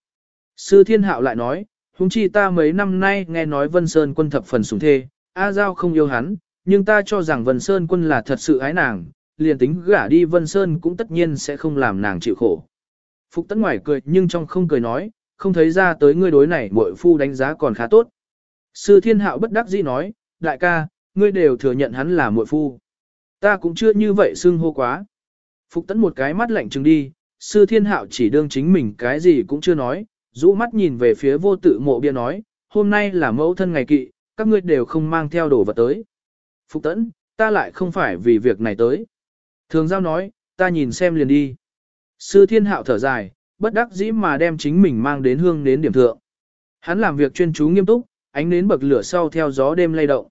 [SPEAKER 1] Sư Thiên Hạo lại nói, huống chi ta mấy năm nay nghe nói Vân Sơn quân thập phần sủng thê, A Giao không yêu hắn, nhưng ta cho rằng Vân Sơn quân là thật sự ái nàng, liền tính gả đi Vân Sơn cũng tất nhiên sẽ không làm nàng chịu khổ. Phục tấn ngoài cười nhưng trong không cười nói, không thấy ra tới ngươi đối này muội phu đánh giá còn khá tốt. Sư thiên hạo bất đắc dĩ nói, đại ca, ngươi đều thừa nhận hắn là muội phu. Ta cũng chưa như vậy xưng hô quá. Phục tấn một cái mắt lạnh trừng đi, sư thiên hạo chỉ đương chính mình cái gì cũng chưa nói, rũ mắt nhìn về phía vô tự mộ bia nói, hôm nay là mẫu thân ngày kỵ, các ngươi đều không mang theo đồ vật tới. Phục tấn, ta lại không phải vì việc này tới. Thường giao nói, ta nhìn xem liền đi. Sư thiên hạo thở dài, bất đắc dĩ mà đem chính mình mang đến hương đến điểm thượng. Hắn làm việc chuyên chú nghiêm túc, ánh nến bậc lửa sau theo gió đêm lay động.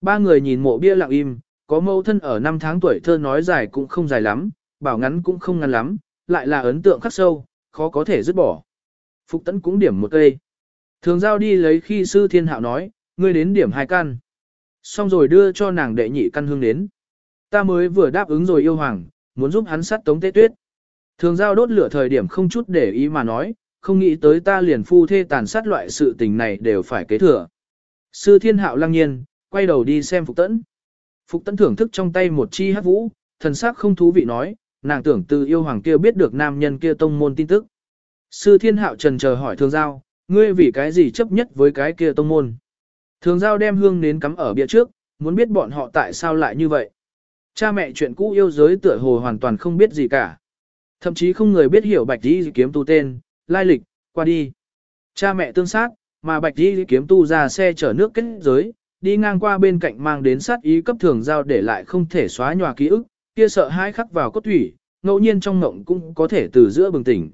[SPEAKER 1] Ba người nhìn mộ bia lặng im, có mâu thân ở năm tháng tuổi thơ nói dài cũng không dài lắm, bảo ngắn cũng không ngắn lắm, lại là ấn tượng khắc sâu, khó có thể dứt bỏ. Phục tấn cũng điểm một cây. Thường giao đi lấy khi sư thiên hạo nói, ngươi đến điểm hai căn. Xong rồi đưa cho nàng đệ nhị căn hương đến. Ta mới vừa đáp ứng rồi yêu hoàng, muốn giúp hắn sát tống tế tuyết. Thường giao đốt lửa thời điểm không chút để ý mà nói, không nghĩ tới ta liền phu thê tàn sát loại sự tình này đều phải kế thừa. Sư thiên hạo lăng nhiên, quay đầu đi xem Phục Tẫn. Phục Tẫn thưởng thức trong tay một chi hát vũ, thần sắc không thú vị nói, nàng tưởng từ yêu hoàng kia biết được nam nhân kia tông môn tin tức. Sư thiên hạo trần chờ hỏi thường giao, ngươi vì cái gì chấp nhất với cái kia tông môn. Thường giao đem hương nến cắm ở bia trước, muốn biết bọn họ tại sao lại như vậy. Cha mẹ chuyện cũ yêu giới tựa hồ hoàn toàn không biết gì cả. Thậm chí không người biết hiểu bạch đi kiếm tu tên, lai lịch, qua đi. Cha mẹ tương sát, mà bạch đi kiếm tu ra xe chở nước kết giới, đi ngang qua bên cạnh mang đến sát ý cấp thường giao để lại không thể xóa nhòa ký ức, kia sợ hãi khắc vào cốt thủy, ngẫu nhiên trong ngộng cũng có thể từ giữa bừng tỉnh.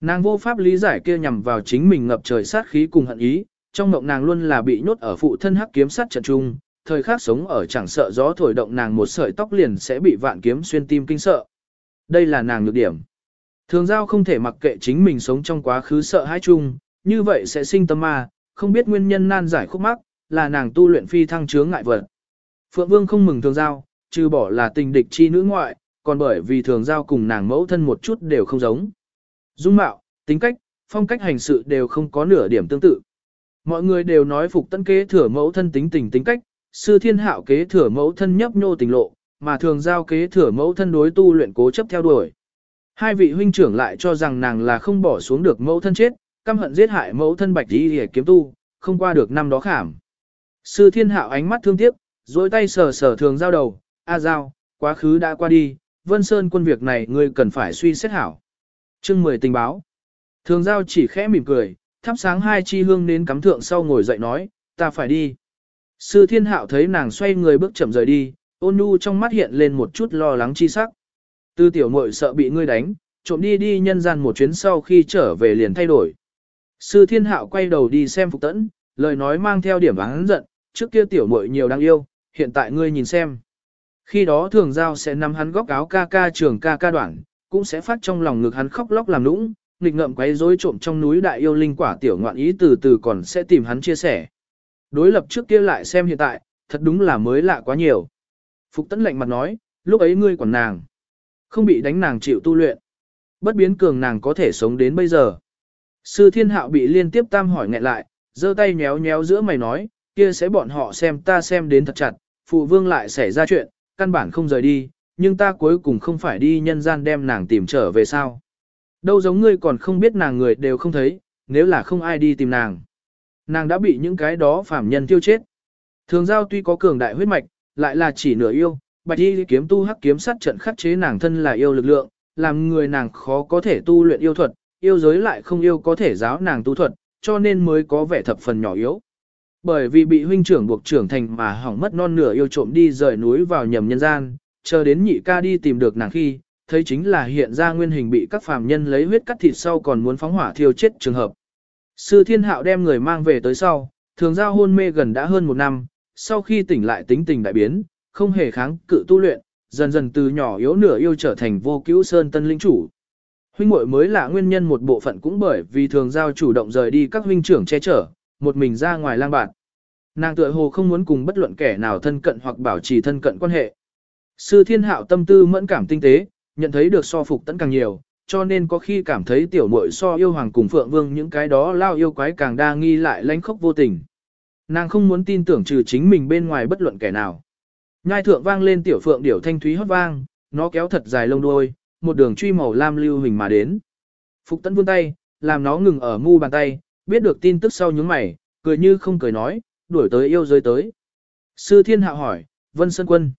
[SPEAKER 1] Nàng vô pháp lý giải kia nhằm vào chính mình ngập trời sát khí cùng hận ý, trong ngộng nàng luôn là bị nhốt ở phụ thân hắc kiếm sát trận trung, thời khắc sống ở chẳng sợ gió thổi động nàng một sợi tóc liền sẽ bị vạn kiếm xuyên tim kinh sợ. Đây là nàng nhược điểm. Thường giao không thể mặc kệ chính mình sống trong quá khứ sợ hãi chung, như vậy sẽ sinh tâm ma, không biết nguyên nhân nan giải khúc mắc, là nàng tu luyện phi thăng chướng ngại vật. Phượng Vương không mừng thường giao, trừ bỏ là tình địch chi nữ ngoại, còn bởi vì thường giao cùng nàng mẫu thân một chút đều không giống. Dung mạo, tính cách, phong cách hành sự đều không có nửa điểm tương tự. Mọi người đều nói phục tấn kế thừa mẫu thân tính tình tính cách, sư thiên hạo kế thừa mẫu thân nhấp nhô tình lộ, mà thường giao kế thừa mẫu thân đối tu luyện cố chấp theo đuổi. Hai vị huynh trưởng lại cho rằng nàng là không bỏ xuống được mẫu thân chết, căm hận giết hại mẫu thân bạch đi để kiếm tu, không qua được năm đó khảm. Sư thiên hạo ánh mắt thương tiếc, dối tay sờ sờ thường giao đầu, a giao, quá khứ đã qua đi, vân sơn quân việc này ngươi cần phải suy xét hảo. Chương 10 tình báo. Thường giao chỉ khẽ mỉm cười, thắp sáng hai chi hương đến cắm thượng sau ngồi dậy nói, ta phải đi. Sư thiên hạo thấy nàng xoay người bước chậm rời đi, ôn nhu trong mắt hiện lên một chút lo lắng chi sắc. Tư tiểu muội sợ bị ngươi đánh, trộm đi đi nhân gian một chuyến sau khi trở về liền thay đổi. Sư thiên hạo quay đầu đi xem phục tẫn, lời nói mang theo điểm hắn giận, trước kia tiểu muội nhiều đáng yêu, hiện tại ngươi nhìn xem. Khi đó thường giao sẽ nắm hắn góc áo ca ca trường ca ca đoạn, cũng sẽ phát trong lòng ngực hắn khóc lóc làm nũng, nghịch ngợm quấy rối trộm trong núi đại yêu linh quả tiểu ngoạn ý từ từ còn sẽ tìm hắn chia sẻ. Đối lập trước kia lại xem hiện tại, thật đúng là mới lạ quá nhiều. Phục tấn lạnh mặt nói, lúc ấy ngươi còn nàng. Không bị đánh nàng chịu tu luyện. Bất biến cường nàng có thể sống đến bây giờ. Sư thiên hạo bị liên tiếp tam hỏi nghẹn lại, giơ tay nhéo nhéo giữa mày nói, kia sẽ bọn họ xem ta xem đến thật chặt, phụ vương lại xảy ra chuyện, căn bản không rời đi, nhưng ta cuối cùng không phải đi nhân gian đem nàng tìm trở về sao. Đâu giống ngươi còn không biết nàng người đều không thấy, nếu là không ai đi tìm nàng. Nàng đã bị những cái đó phạm nhân tiêu chết. Thường giao tuy có cường đại huyết mạch, lại là chỉ nửa yêu, bạch y kiếm tu hắc kiếm sát trận khắc chế nàng thân là yêu lực lượng, làm người nàng khó có thể tu luyện yêu thuật, yêu giới lại không yêu có thể giáo nàng tu thuật, cho nên mới có vẻ thập phần nhỏ yếu. Bởi vì bị huynh trưởng buộc trưởng thành mà hỏng mất non nửa yêu trộm đi rời núi vào nhầm nhân gian, chờ đến nhị ca đi tìm được nàng khi, thấy chính là hiện ra nguyên hình bị các phàm nhân lấy huyết cắt thịt sau còn muốn phóng hỏa thiêu chết trường hợp. Sư thiên hạo đem người mang về tới sau, thường giao hôn mê gần đã hơn một năm, sau khi tỉnh lại tính tình đại biến, không hề kháng cự tu luyện, dần dần từ nhỏ yếu nửa yêu trở thành vô cứu sơn tân linh chủ. Huynh muội mới là nguyên nhân một bộ phận cũng bởi vì thường giao chủ động rời đi các huynh trưởng che chở, một mình ra ngoài lang bạt. Nàng tựa hồ không muốn cùng bất luận kẻ nào thân cận hoặc bảo trì thân cận quan hệ. Sư thiên hạo tâm tư mẫn cảm tinh tế, nhận thấy được so phục tấn càng nhiều, cho nên có khi cảm thấy tiểu muội so yêu hoàng cùng phượng vương những cái đó lao yêu quái càng đa nghi lại lánh khốc vô tình. Nàng không muốn tin tưởng trừ chính mình bên ngoài bất luận kẻ nào. Nhai thượng vang lên tiểu phượng điểu thanh thúy hót vang, nó kéo thật dài lông đuôi, một đường truy màu lam lưu hình mà đến. Phục tấn vươn tay, làm nó ngừng ở mu bàn tay, biết được tin tức sau nhướng mày, cười như không cười nói, đuổi tới yêu giới tới. Sư thiên hạ hỏi, Vân Sơn Quân.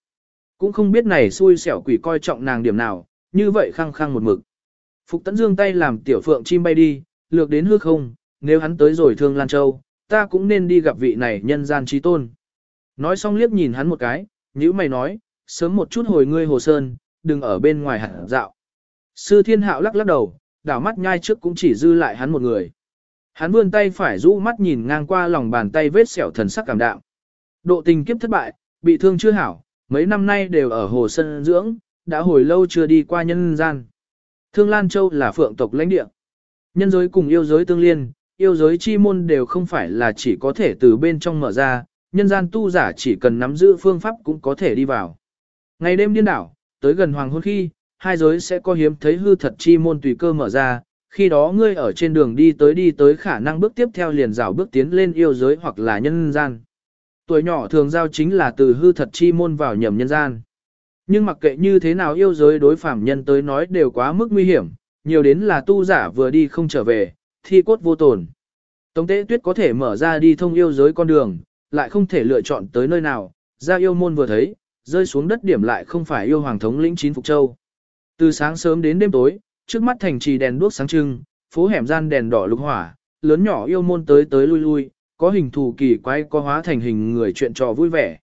[SPEAKER 1] Cũng không biết này xui xẻo quỷ coi trọng nàng điểm nào, như vậy khăng khăng một mực. Phục tấn dương tay làm tiểu phượng chim bay đi, lược đến hư không, nếu hắn tới rồi thương Lan Châu, ta cũng nên đi gặp vị này nhân gian trí tôn. Nói xong liếc nhìn hắn một cái, nhữ mày nói, sớm một chút hồi ngươi hồ sơn, đừng ở bên ngoài hẳn dạo. Sư thiên hạo lắc lắc đầu, đảo mắt nhai trước cũng chỉ dư lại hắn một người. Hắn vươn tay phải rũ mắt nhìn ngang qua lòng bàn tay vết sẹo thần sắc cảm đạo. Độ tình kiếp thất bại, bị thương chưa hảo, mấy năm nay đều ở hồ sân dưỡng, đã hồi lâu chưa đi qua nhân gian. Thương Lan Châu là phượng tộc lãnh địa. Nhân giới cùng yêu giới tương liên, yêu giới chi môn đều không phải là chỉ có thể từ bên trong mở ra, nhân gian tu giả chỉ cần nắm giữ phương pháp cũng có thể đi vào. Ngày đêm điên đảo, tới gần hoàng hôn khi, hai giới sẽ có hiếm thấy hư thật chi môn tùy cơ mở ra, khi đó ngươi ở trên đường đi tới đi tới khả năng bước tiếp theo liền rào bước tiến lên yêu giới hoặc là nhân gian. Tuổi nhỏ thường giao chính là từ hư thật chi môn vào nhầm nhân gian. Nhưng mặc kệ như thế nào yêu giới đối phạm nhân tới nói đều quá mức nguy hiểm, nhiều đến là tu giả vừa đi không trở về, thi cốt vô tồn. Tống tế tuyết có thể mở ra đi thông yêu giới con đường, lại không thể lựa chọn tới nơi nào, ra yêu môn vừa thấy, rơi xuống đất điểm lại không phải yêu hoàng thống lĩnh chín Phục Châu. Từ sáng sớm đến đêm tối, trước mắt thành trì đèn đuốc sáng trưng, phố hẻm gian đèn đỏ lục hỏa, lớn nhỏ yêu môn tới tới lui lui, có hình thù kỳ quái có hóa thành hình người chuyện trò vui vẻ.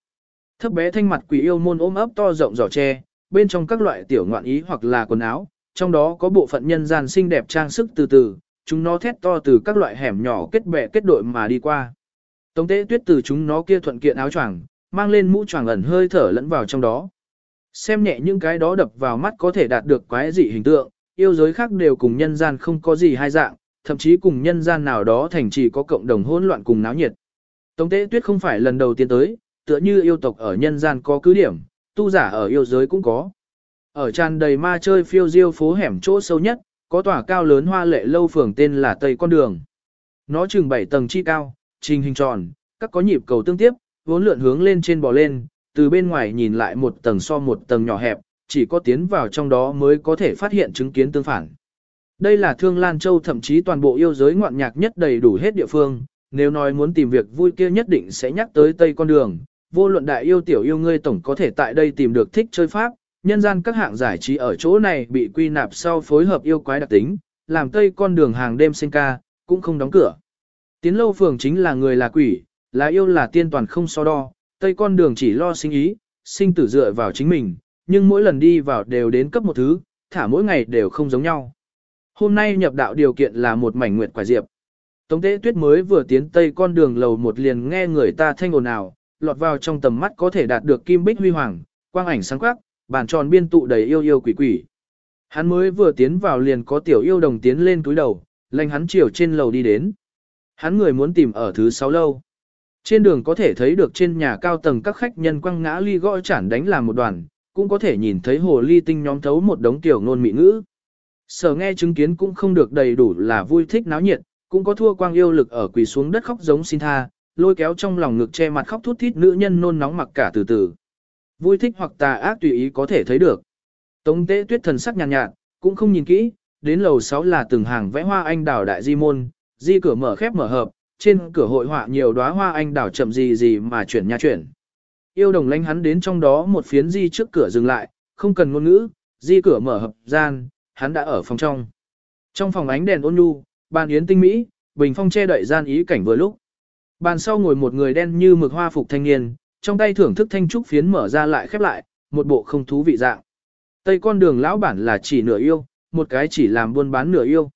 [SPEAKER 1] Thấp bé thanh mặt quỷ yêu môn ôm ấp to rộng giỏ tre, bên trong các loại tiểu ngoạn ý hoặc là quần áo, trong đó có bộ phận nhân gian xinh đẹp trang sức từ từ, chúng nó thét to từ các loại hẻm nhỏ kết bè kết đội mà đi qua. Tống tế tuyết từ chúng nó kia thuận kiện áo choàng, mang lên mũ choàng ẩn hơi thở lẫn vào trong đó. Xem nhẹ những cái đó đập vào mắt có thể đạt được quái dị hình tượng, yêu giới khác đều cùng nhân gian không có gì hai dạng, thậm chí cùng nhân gian nào đó thành chỉ có cộng đồng hỗn loạn cùng náo nhiệt. Tống tế tuyết không phải lần đầu tiên tới, tựa như yêu tộc ở nhân gian có cứ điểm, tu giả ở yêu giới cũng có. Ở tràn đầy ma chơi phiêu diêu phố hẻm chỗ sâu nhất, có tòa cao lớn hoa lệ lâu phường tên là Tây Con Đường. Nó chừng 7 tầng chi cao, trình hình tròn, các có nhịp cầu tương tiếp, vốn lượn hướng lên trên bò lên, từ bên ngoài nhìn lại một tầng so một tầng nhỏ hẹp, chỉ có tiến vào trong đó mới có thể phát hiện chứng kiến tương phản. Đây là Thương Lan Châu thậm chí toàn bộ yêu giới ngoạn nhạc nhất đầy đủ hết địa phương, nếu nói muốn tìm việc vui kia nhất định sẽ nhắc tới Tây Con Đường, vô luận đại yêu tiểu yêu ngươi tổng có thể tại đây tìm được thích chơi pháp, nhân gian các hạng giải trí ở chỗ này bị quy nạp sau phối hợp yêu quái đặc tính, làm Tây Con Đường hàng đêm sinh ca, cũng không đóng cửa. Tiến lâu phường chính là người là quỷ, là yêu là tiên toàn không so đo, Tây Con Đường chỉ lo sinh ý, sinh tử dựa vào chính mình, nhưng mỗi lần đi vào đều đến cấp một thứ, thả mỗi ngày đều không giống nhau. Hôm nay nhập đạo điều kiện là một mảnh nguyện quả diệp. Tống tế tuyết mới vừa tiến tây con đường lầu một liền nghe người ta thanh ồn ào, lọt vào trong tầm mắt có thể đạt được kim bích huy hoàng, quang ảnh sáng quắc, bàn tròn biên tụ đầy yêu yêu quỷ quỷ. Hắn mới vừa tiến vào liền có tiểu yêu đồng tiến lên túi đầu, lanh hắn chiều trên lầu đi đến. Hắn người muốn tìm ở thứ sáu lâu. Trên đường có thể thấy được trên nhà cao tầng các khách nhân quăng ngã ly gõ chản đánh làm một đoàn, cũng có thể nhìn thấy hồ ly tinh nhóm thấu một đống tiểu ngôn mị ngữ. Sở nghe chứng kiến cũng không được đầy đủ là vui thích náo nhiệt, cũng có thua quang yêu lực ở quỳ xuống đất khóc giống xin tha, lôi kéo trong lòng ngực che mặt khóc thút thít nữ nhân nôn nóng mặc cả từ từ. Vui thích hoặc tà ác tùy ý có thể thấy được. Tống tế tuyết thần sắc nhàn nhạt, nhạt, cũng không nhìn kỹ, đến lầu 6 là từng hàng vẽ hoa anh đào đại di môn, di cửa mở khép mở hợp, trên cửa hội họa nhiều đóa hoa anh đào chậm gì gì mà chuyển nha chuyển. Yêu đồng lánh hắn đến trong đó một phiến di trước cửa dừng lại, không cần ngôn ngữ, di cửa mở hợp gian, hắn đã ở phòng trong. Trong phòng ánh đèn ôn nhu, bàn yến tinh mỹ, bình phong che đậy gian ý cảnh vừa lúc. Bàn sau ngồi một người đen như mực hoa phục thanh niên, trong tay thưởng thức thanh trúc phiến mở ra lại khép lại, một bộ không thú vị dạng. Tây con đường lão bản là chỉ nửa yêu, một cái chỉ làm buôn bán nửa yêu.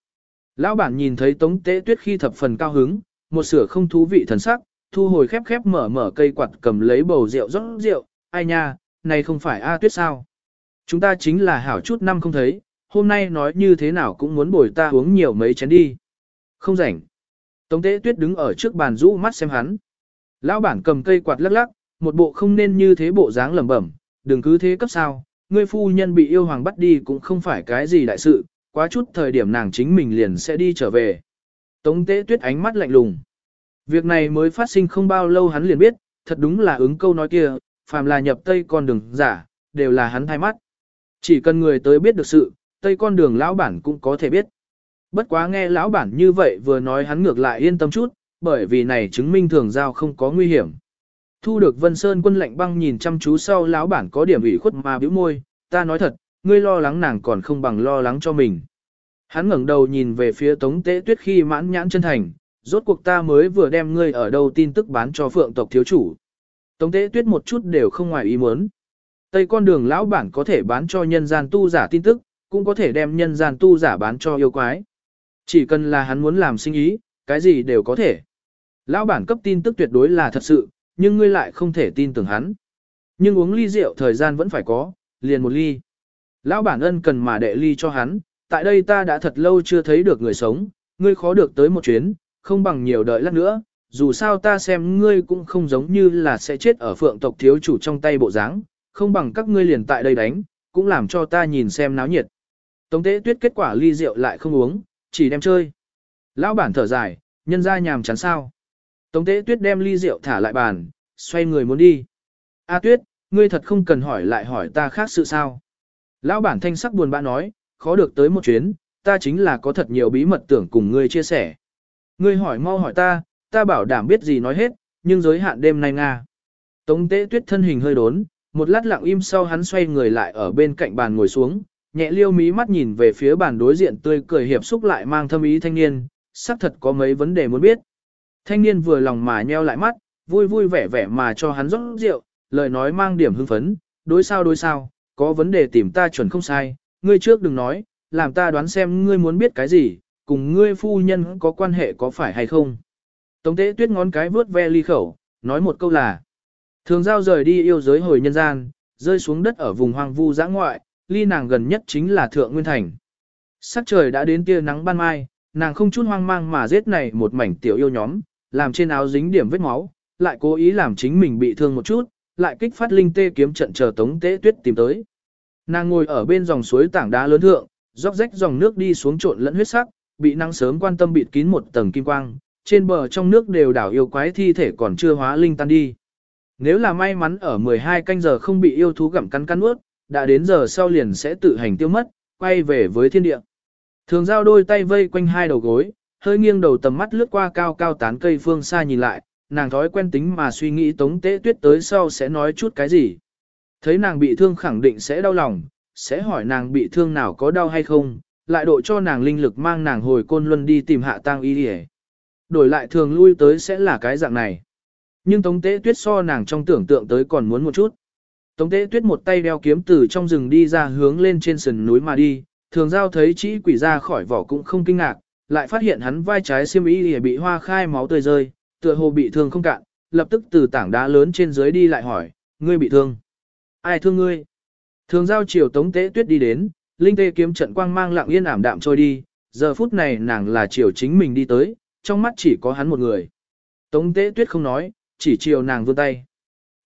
[SPEAKER 1] Lão bản nhìn thấy Tống Tế Tuyết khi thập phần cao hứng, một sửa không thú vị thần sắc, thu hồi khép khép mở mở cây quạt cầm lấy bầu rượu rót rượu, ai nha, này không phải A Tuyết sao? Chúng ta chính là hảo chút năm không thấy, hôm nay nói như thế nào cũng muốn bồi ta uống nhiều mấy chén đi. Không rảnh. Tống tế tuyết đứng ở trước bàn rũ mắt xem hắn. Lão bản cầm cây quạt lắc lắc, một bộ không nên như thế bộ dáng lẩm bẩm, đừng cứ thế cấp sao, ngươi phu nhân bị yêu hoàng bắt đi cũng không phải cái gì đại sự, quá chút thời điểm nàng chính mình liền sẽ đi trở về. Tống tế tuyết ánh mắt lạnh lùng. Việc này mới phát sinh không bao lâu hắn liền biết, thật đúng là ứng câu nói kia, phàm là nhập tây con đường giả, đều là hắn thay mắt. Chỉ cần người tới biết được sự, tây con đường lão bản cũng có thể biết. Bất quá nghe lão bản như vậy vừa nói hắn ngược lại yên tâm chút, bởi vì này chứng minh thường giao không có nguy hiểm. Thu được Vân Sơn quân lệnh băng nhìn chăm chú sau lão bản có điểm ủy khuất mà bĩu môi, ta nói thật, ngươi lo lắng nàng còn không bằng lo lắng cho mình. Hắn ngẩng đầu nhìn về phía Tống Tế Tuyết khi mãn nhãn chân thành, rốt cuộc ta mới vừa đem ngươi ở đâu tin tức bán cho phượng tộc thiếu chủ. Tống Tế Tuyết một chút đều không ngoài ý muốn. Tây con đường lão bản có thể bán cho nhân gian tu giả tin tức, cũng có thể đem nhân gian tu giả bán cho yêu quái. Chỉ cần là hắn muốn làm sinh ý, cái gì đều có thể. Lão bản cấp tin tức tuyệt đối là thật sự, nhưng ngươi lại không thể tin tưởng hắn. Nhưng uống ly rượu thời gian vẫn phải có, liền một ly. Lão bản ân cần mà đệ ly cho hắn, tại đây ta đã thật lâu chưa thấy được người sống, ngươi khó được tới một chuyến, không bằng nhiều đợi lát nữa, dù sao ta xem ngươi cũng không giống như là sẽ chết ở phượng tộc thiếu chủ trong tay bộ dáng, không bằng các ngươi liền tại đây đánh, cũng làm cho ta nhìn xem náo nhiệt. Tống tế tuyết kết quả ly rượu lại không uống, chỉ đem chơi. Lão bản thở dài, nhân ra nhàm chán sao. Tống tế tuyết đem ly rượu thả lại bàn, xoay người muốn đi. A tuyết, ngươi thật không cần hỏi lại hỏi ta khác sự sao. Lão bản thanh sắc buồn bã nói, khó được tới một chuyến, ta chính là có thật nhiều bí mật tưởng cùng ngươi chia sẻ. Ngươi hỏi mau hỏi ta, ta bảo đảm biết gì nói hết, nhưng giới hạn đêm nay Nga. Tống tế tuyết thân hình hơi đốn, một lát lặng im sau hắn xoay người lại ở bên cạnh bàn ngồi xuống, nhẹ liêu mí mắt nhìn về phía bàn đối diện tươi cười hiệp xúc lại mang thâm ý thanh niên, xác thật có mấy vấn đề muốn biết. Thanh niên vừa lòng mà nheo lại mắt, vui vui vẻ vẻ mà cho hắn rót rượu, lời nói mang điểm hưng phấn, đối sao đối sao, có vấn đề tìm ta chuẩn không sai, ngươi trước đừng nói, làm ta đoán xem ngươi muốn biết cái gì, cùng ngươi phu nhân có quan hệ có phải hay không? Tống tế tuyết ngón cái vướt ve ly khẩu, nói một câu là. Thường giao rời đi yêu giới hồi nhân gian, rơi xuống đất ở vùng hoang vu giã ngoại, ly nàng gần nhất chính là Thượng Nguyên Thành. Sắc trời đã đến tia nắng ban mai, nàng không chút hoang mang mà giết này một mảnh tiểu yêu nhóm, làm trên áo dính điểm vết máu, lại cố ý làm chính mình bị thương một chút, lại kích phát linh tê kiếm trận chờ tống tế tuyết tìm tới. Nàng ngồi ở bên dòng suối tảng đá lớn thượng, róc rách dòng nước đi xuống trộn lẫn huyết sắc, bị nắng sớm quan tâm bịt kín một tầng kim quang, trên bờ trong nước đều đảo yêu quái thi thể còn chưa hóa linh tan đi. Nếu là may mắn ở 12 canh giờ không bị yêu thú gặm cắn cắn ướt, đã đến giờ sau liền sẽ tự hành tiêu mất, quay về với thiên địa. Thường giao đôi tay vây quanh hai đầu gối, hơi nghiêng đầu tầm mắt lướt qua cao cao tán cây phương xa nhìn lại, nàng thói quen tính mà suy nghĩ tống tế tuyết tới sau sẽ nói chút cái gì. Thấy nàng bị thương khẳng định sẽ đau lòng, sẽ hỏi nàng bị thương nào có đau hay không, lại độ cho nàng linh lực mang nàng hồi côn luân đi tìm hạ tang y đi Đổi lại thường lui tới sẽ là cái dạng này. Nhưng tống tế tuyết so nàng trong tưởng tượng tới còn muốn một chút. Tống tế tuyết một tay đeo kiếm từ trong rừng đi ra hướng lên trên sườn núi mà đi, thường giao thấy chỉ quỷ ra khỏi vỏ cũng không kinh ngạc, lại phát hiện hắn vai trái xiêm y bị hoa khai máu tươi rơi, tựa hồ bị thương không cạn, lập tức từ tảng đá lớn trên dưới đi lại hỏi, ngươi bị thương. Ai thương ngươi? Thường giao chiều tống tế tuyết đi đến, linh tê kiếm trận quang mang lặng yên ảm đạm trôi đi, giờ phút này nàng là chiều chính mình đi tới, trong mắt chỉ có hắn một người. Tống tế tuyết không nói, chỉ chiều nàng vươn tay.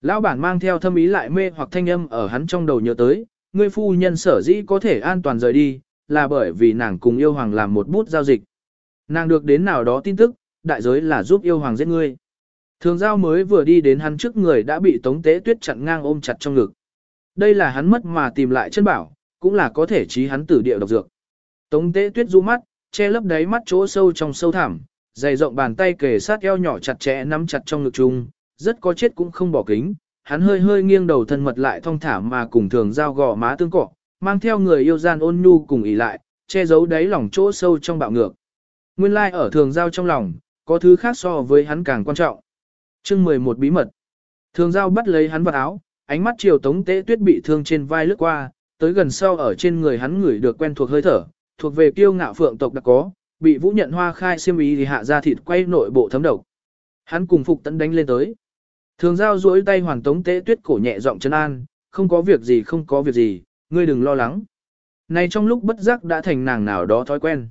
[SPEAKER 1] Lão bản mang theo thâm ý lại mê hoặc thanh âm ở hắn trong đầu nhớ tới, ngươi phu nhân sở dĩ có thể an toàn rời đi, là bởi vì nàng cùng yêu hoàng làm một bút giao dịch. Nàng được đến nào đó tin tức, đại giới là giúp yêu hoàng giết ngươi. Thường giao mới vừa đi đến hắn trước người đã bị tống tế tuyết chặn ngang ôm chặt trong ngực. Đây là hắn mất mà tìm lại chân bảo, cũng là có thể trí hắn tử địa độc dược. Tống tế tuyết du mắt, che lấp đáy mắt chỗ sâu trong sâu thẳm, dày rộng bàn tay kề sát eo nhỏ chặt chẽ nắm chặt trong ngực chung, rất có chết cũng không bỏ kính. Hắn hơi hơi nghiêng đầu thân mật lại thong thả mà cùng thường giao gò má tương cọ, mang theo người yêu gian ôn nhu cùng ỉ lại, che giấu đáy lòng chỗ sâu trong bạo ngược. Nguyên lai like ở thường giao trong lòng, có thứ khác so với hắn càng quan trọng. Chương 11 bí mật. Thường giao bắt lấy hắn vào áo, ánh mắt chiều tống tế tuyết bị thương trên vai lướt qua, tới gần sau ở trên người hắn ngửi được quen thuộc hơi thở, thuộc về kiêu ngạo phượng tộc đặc có, bị vũ nhận hoa khai xiêm ý thì hạ ra thịt quay nội bộ thấm độc. Hắn cùng phục tấn đánh lên tới. Thường giao duỗi tay hoàn tống tế tuyết cổ nhẹ giọng chân an, không có việc gì không có việc gì, ngươi đừng lo lắng. Này trong lúc bất giác đã thành nàng nào đó thói quen.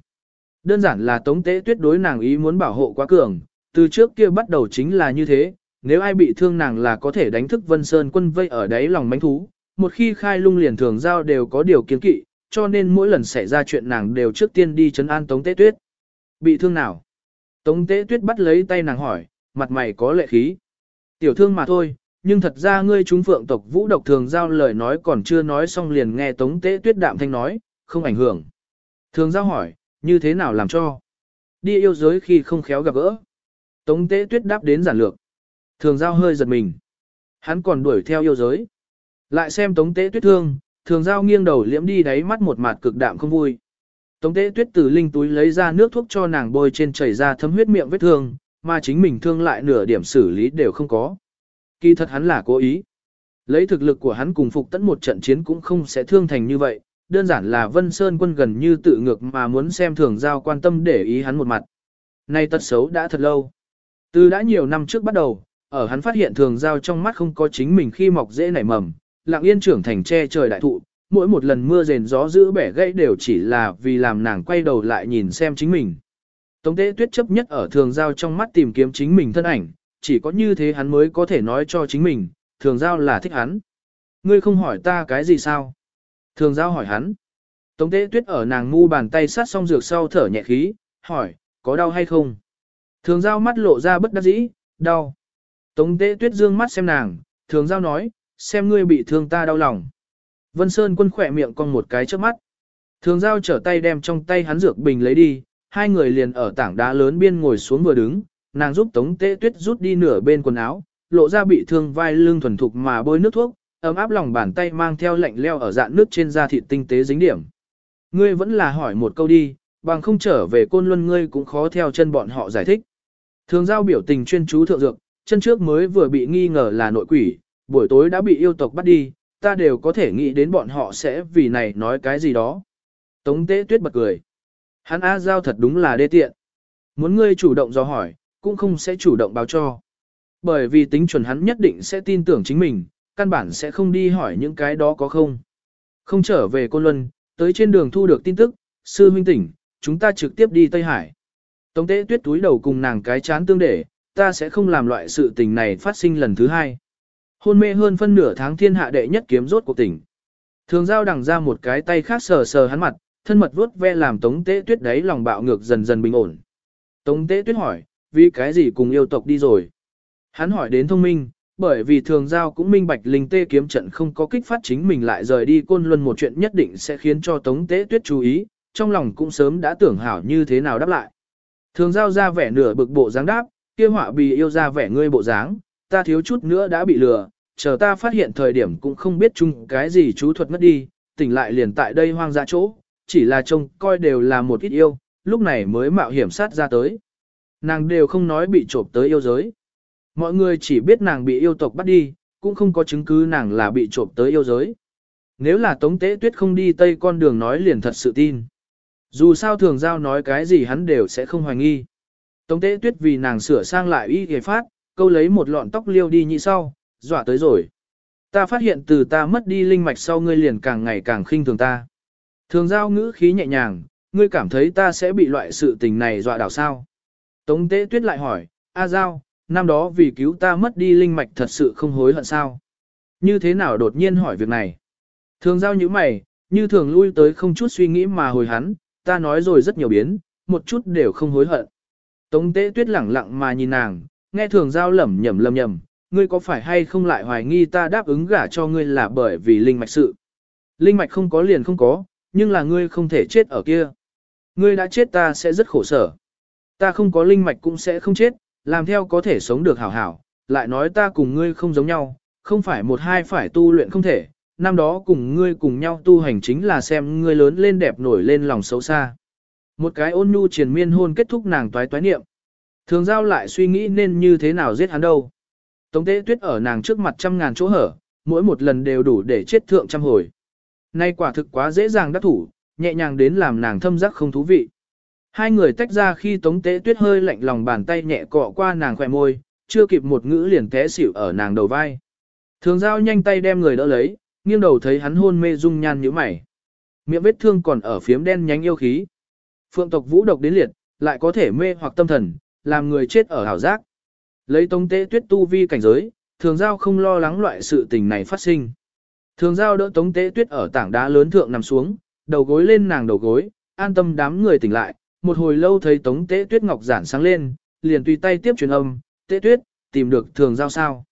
[SPEAKER 1] Đơn giản là tống tế tuyết đối nàng ý muốn bảo hộ quá cường, từ trước kia bắt đầu chính là như thế, nếu ai bị thương nàng là có thể đánh thức Vân Sơn quân vây ở đáy lòng bánh thú, một khi khai lung liền thường giao đều có điều kiến kỵ, cho nên mỗi lần xảy ra chuyện nàng đều trước tiên đi chấn an Tống Tế Tuyết. Bị thương nào? Tống Tế Tuyết bắt lấy tay nàng hỏi, mặt mày có lệ khí. Tiểu thương mà thôi, nhưng thật ra ngươi chúng phượng tộc vũ độc thường giao lời nói còn chưa nói xong liền nghe Tống Tế Tuyết đạm thanh nói, không ảnh hưởng. Thường giao hỏi, như thế nào làm cho? Đi yêu giới khi không khéo gặp gỡ. Tống Tế Tuyết đáp đến giản lược. Thường giao hơi giật mình. Hắn còn đuổi theo yêu giới. Lại xem Tống Tế Tuyết thương, thường giao nghiêng đầu liễm đi đáy mắt một mặt cực đạm không vui. Tống Tế Tuyết từ linh túi lấy ra nước thuốc cho nàng bôi trên chảy ra thấm huyết miệng vết thương, mà chính mình thương lại nửa điểm xử lý đều không có. Kỳ thật hắn là cố ý. Lấy thực lực của hắn cùng phục tấn một trận chiến cũng không sẽ thương thành như vậy, đơn giản là Vân Sơn quân gần như tự ngược mà muốn xem thường giao quan tâm để ý hắn một mặt. Nay tật xấu đã thật lâu. Từ đã nhiều năm trước bắt đầu, ở hắn phát hiện thường giao trong mắt không có chính mình khi mọc dễ nảy mầm, lặng yên trưởng thành che trời đại thụ, mỗi một lần mưa rền gió giữ bẻ gãy đều chỉ là vì làm nàng quay đầu lại nhìn xem chính mình. Tống tế tuyết chấp nhất ở thường giao trong mắt tìm kiếm chính mình thân ảnh, chỉ có như thế hắn mới có thể nói cho chính mình, thường giao là thích hắn. Ngươi không hỏi ta cái gì sao? Thường giao hỏi hắn. Tống tế tuyết ở nàng ngu bàn tay sát xong dược sau thở nhẹ khí, hỏi, có đau hay không? Thường giao mắt lộ ra bất đắc dĩ, đau. Tống tế tuyết dương mắt xem nàng, thường giao nói, xem ngươi bị thương ta đau lòng. Vân Sơn quân khỏe miệng con một cái trước mắt. Thường giao trở tay đem trong tay hắn dược bình lấy đi, hai người liền ở tảng đá lớn biên ngồi xuống vừa đứng, nàng giúp tống tế tuyết rút đi nửa bên quần áo, lộ ra bị thương vai lưng thuần thục mà bôi nước thuốc, ấm áp lòng bàn tay mang theo lạnh leo ở dạng nước trên da thịt tinh tế dính điểm. Ngươi vẫn là hỏi một câu đi, bằng không trở về côn luân ngươi cũng khó theo chân bọn họ giải thích. Thường giao biểu tình chuyên chú thượng dược, chân trước mới vừa bị nghi ngờ là nội quỷ, buổi tối đã bị yêu tộc bắt đi, ta đều có thể nghĩ đến bọn họ sẽ vì này nói cái gì đó. Tống tế tuyết bật cười. Hắn A Giao thật đúng là đê tiện. Muốn ngươi chủ động do hỏi, cũng không sẽ chủ động báo cho. Bởi vì tính chuẩn hắn nhất định sẽ tin tưởng chính mình, căn bản sẽ không đi hỏi những cái đó có không. Không trở về Côn Luân, tới trên đường thu được tin tức, sư huynh tỉnh, chúng ta trực tiếp đi Tây Hải. Tống tế tuyết túi đầu cùng nàng cái chán tương để, ta sẽ không làm loại sự tình này phát sinh lần thứ hai. Hôn mê hơn phân nửa tháng thiên hạ đệ nhất kiếm rốt cuộc tỉnh. Thường giao đằng ra một cái tay khác sờ sờ hắn mặt, thân mật vuốt ve làm tống tế tuyết đấy lòng bạo ngược dần dần bình ổn. Tống tế tuyết hỏi, vì cái gì cùng yêu tộc đi rồi? Hắn hỏi đến thông minh, bởi vì thường giao cũng minh bạch linh tê kiếm trận không có kích phát chính mình lại rời đi côn luân một chuyện nhất định sẽ khiến cho tống tế tuyết chú ý, trong lòng cũng sớm đã tưởng hảo như thế nào đáp lại. Thường giao ra vẻ nửa bực bộ dáng đáp, kia họa bì yêu ra vẻ ngươi bộ dáng, ta thiếu chút nữa đã bị lừa, chờ ta phát hiện thời điểm cũng không biết chung cái gì chú thuật ngất đi, tỉnh lại liền tại đây hoang dã chỗ, chỉ là trông coi đều là một ít yêu, lúc này mới mạo hiểm sát ra tới. Nàng đều không nói bị trộm tới yêu giới. Mọi người chỉ biết nàng bị yêu tộc bắt đi, cũng không có chứng cứ nàng là bị trộm tới yêu giới. Nếu là Tống Tế Tuyết không đi tây con đường nói liền thật sự tin. Dù sao thường giao nói cái gì hắn đều sẽ không hoài nghi. Tống Tế Tuyết vì nàng sửa sang lại y ghề phát, câu lấy một lọn tóc liêu đi như sau, dọa tới rồi. Ta phát hiện từ ta mất đi linh mạch sau ngươi liền càng ngày càng khinh thường ta. Thường giao ngữ khí nhẹ nhàng, ngươi cảm thấy ta sẽ bị loại sự tình này dọa đảo sao. Tống Tế Tuyết lại hỏi, A Giao, năm đó vì cứu ta mất đi linh mạch thật sự không hối hận sao? Như thế nào đột nhiên hỏi việc này? Thường giao như mày, như thường lui tới không chút suy nghĩ mà hồi hắn, ta nói rồi rất nhiều biến, một chút đều không hối hận. Tống tế tuyết lẳng lặng mà nhìn nàng, nghe thường giao lẩm nhẩm lầm nhầm, ngươi có phải hay không lại hoài nghi ta đáp ứng gả cho ngươi là bởi vì linh mạch sự. Linh mạch không có liền không có, nhưng là ngươi không thể chết ở kia. Ngươi đã chết ta sẽ rất khổ sở. Ta không có linh mạch cũng sẽ không chết, làm theo có thể sống được hảo hảo, lại nói ta cùng ngươi không giống nhau, không phải một hai phải tu luyện không thể, năm đó cùng ngươi cùng nhau tu hành chính là xem ngươi lớn lên đẹp nổi lên lòng xấu xa. Một cái ôn nhu triền miên hôn kết thúc nàng toái toái niệm. Thường giao lại suy nghĩ nên như thế nào giết hắn đâu. Tống tế tuyết ở nàng trước mặt trăm ngàn chỗ hở, mỗi một lần đều đủ để chết thượng trăm hồi. Nay quả thực quá dễ dàng đắc thủ, nhẹ nhàng đến làm nàng thâm giác không thú vị. Hai người tách ra khi tống tế tuyết hơi lạnh lòng bàn tay nhẹ cọ qua nàng khỏe môi, chưa kịp một ngữ liền té xỉu ở nàng đầu vai. Thường giao nhanh tay đem người đỡ lấy, nghiêng đầu thấy hắn hôn mê dung nhan như mày. Miệng vết thương còn ở phiếm đen nhánh yêu khí. Phượng tộc vũ độc đến liệt, lại có thể mê hoặc tâm thần, làm người chết ở hảo giác. Lấy tống tế tuyết tu vi cảnh giới, thường giao không lo lắng loại sự tình này phát sinh. Thường giao đỡ tống tế tuyết ở tảng đá lớn thượng nằm xuống, đầu gối lên nàng đầu gối, an tâm đám người tỉnh lại, một hồi lâu thấy tống tế tuyết ngọc giản sáng lên, liền tùy tay tiếp truyền âm, tế tuyết, tìm được thường giao sao.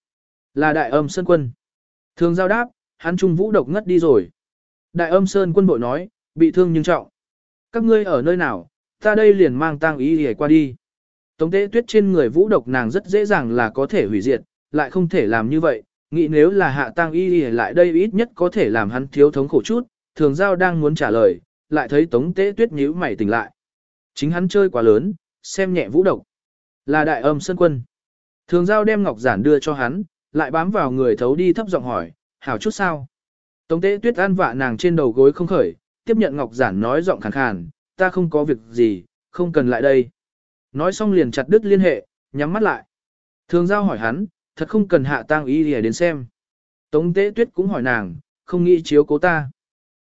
[SPEAKER 1] Là đại âm sơn quân. Thường giao đáp, hắn trung vũ độc ngất đi rồi. Đại âm sơn quân bội nói, bị thương nhưng trọng. Các ngươi ở nơi nào, ta đây liền mang tang ý hề qua đi. Tống tế tuyết trên người vũ độc nàng rất dễ dàng là có thể hủy diệt, lại không thể làm như vậy. Nghĩ nếu là hạ tang y lại đây ít nhất có thể làm hắn thiếu thống khổ chút, thường giao đang muốn trả lời, lại thấy tống tế tuyết nhíu mày tỉnh lại. Chính hắn chơi quá lớn, xem nhẹ vũ độc. Là đại âm sân quân. Thường giao đem ngọc giản đưa cho hắn, lại bám vào người thấu đi thấp giọng hỏi, hảo chút sao. Tống tế tuyết an vạ nàng trên đầu gối không khởi, tiếp nhận ngọc giản nói giọng khàn khàn, ta không có việc gì, không cần lại đây. Nói xong liền chặt đứt liên hệ, nhắm mắt lại. Thường giao hỏi hắn, thật không cần hạ tang y để đến xem. Tống tế tuyết cũng hỏi nàng, không nghĩ chiếu cố ta.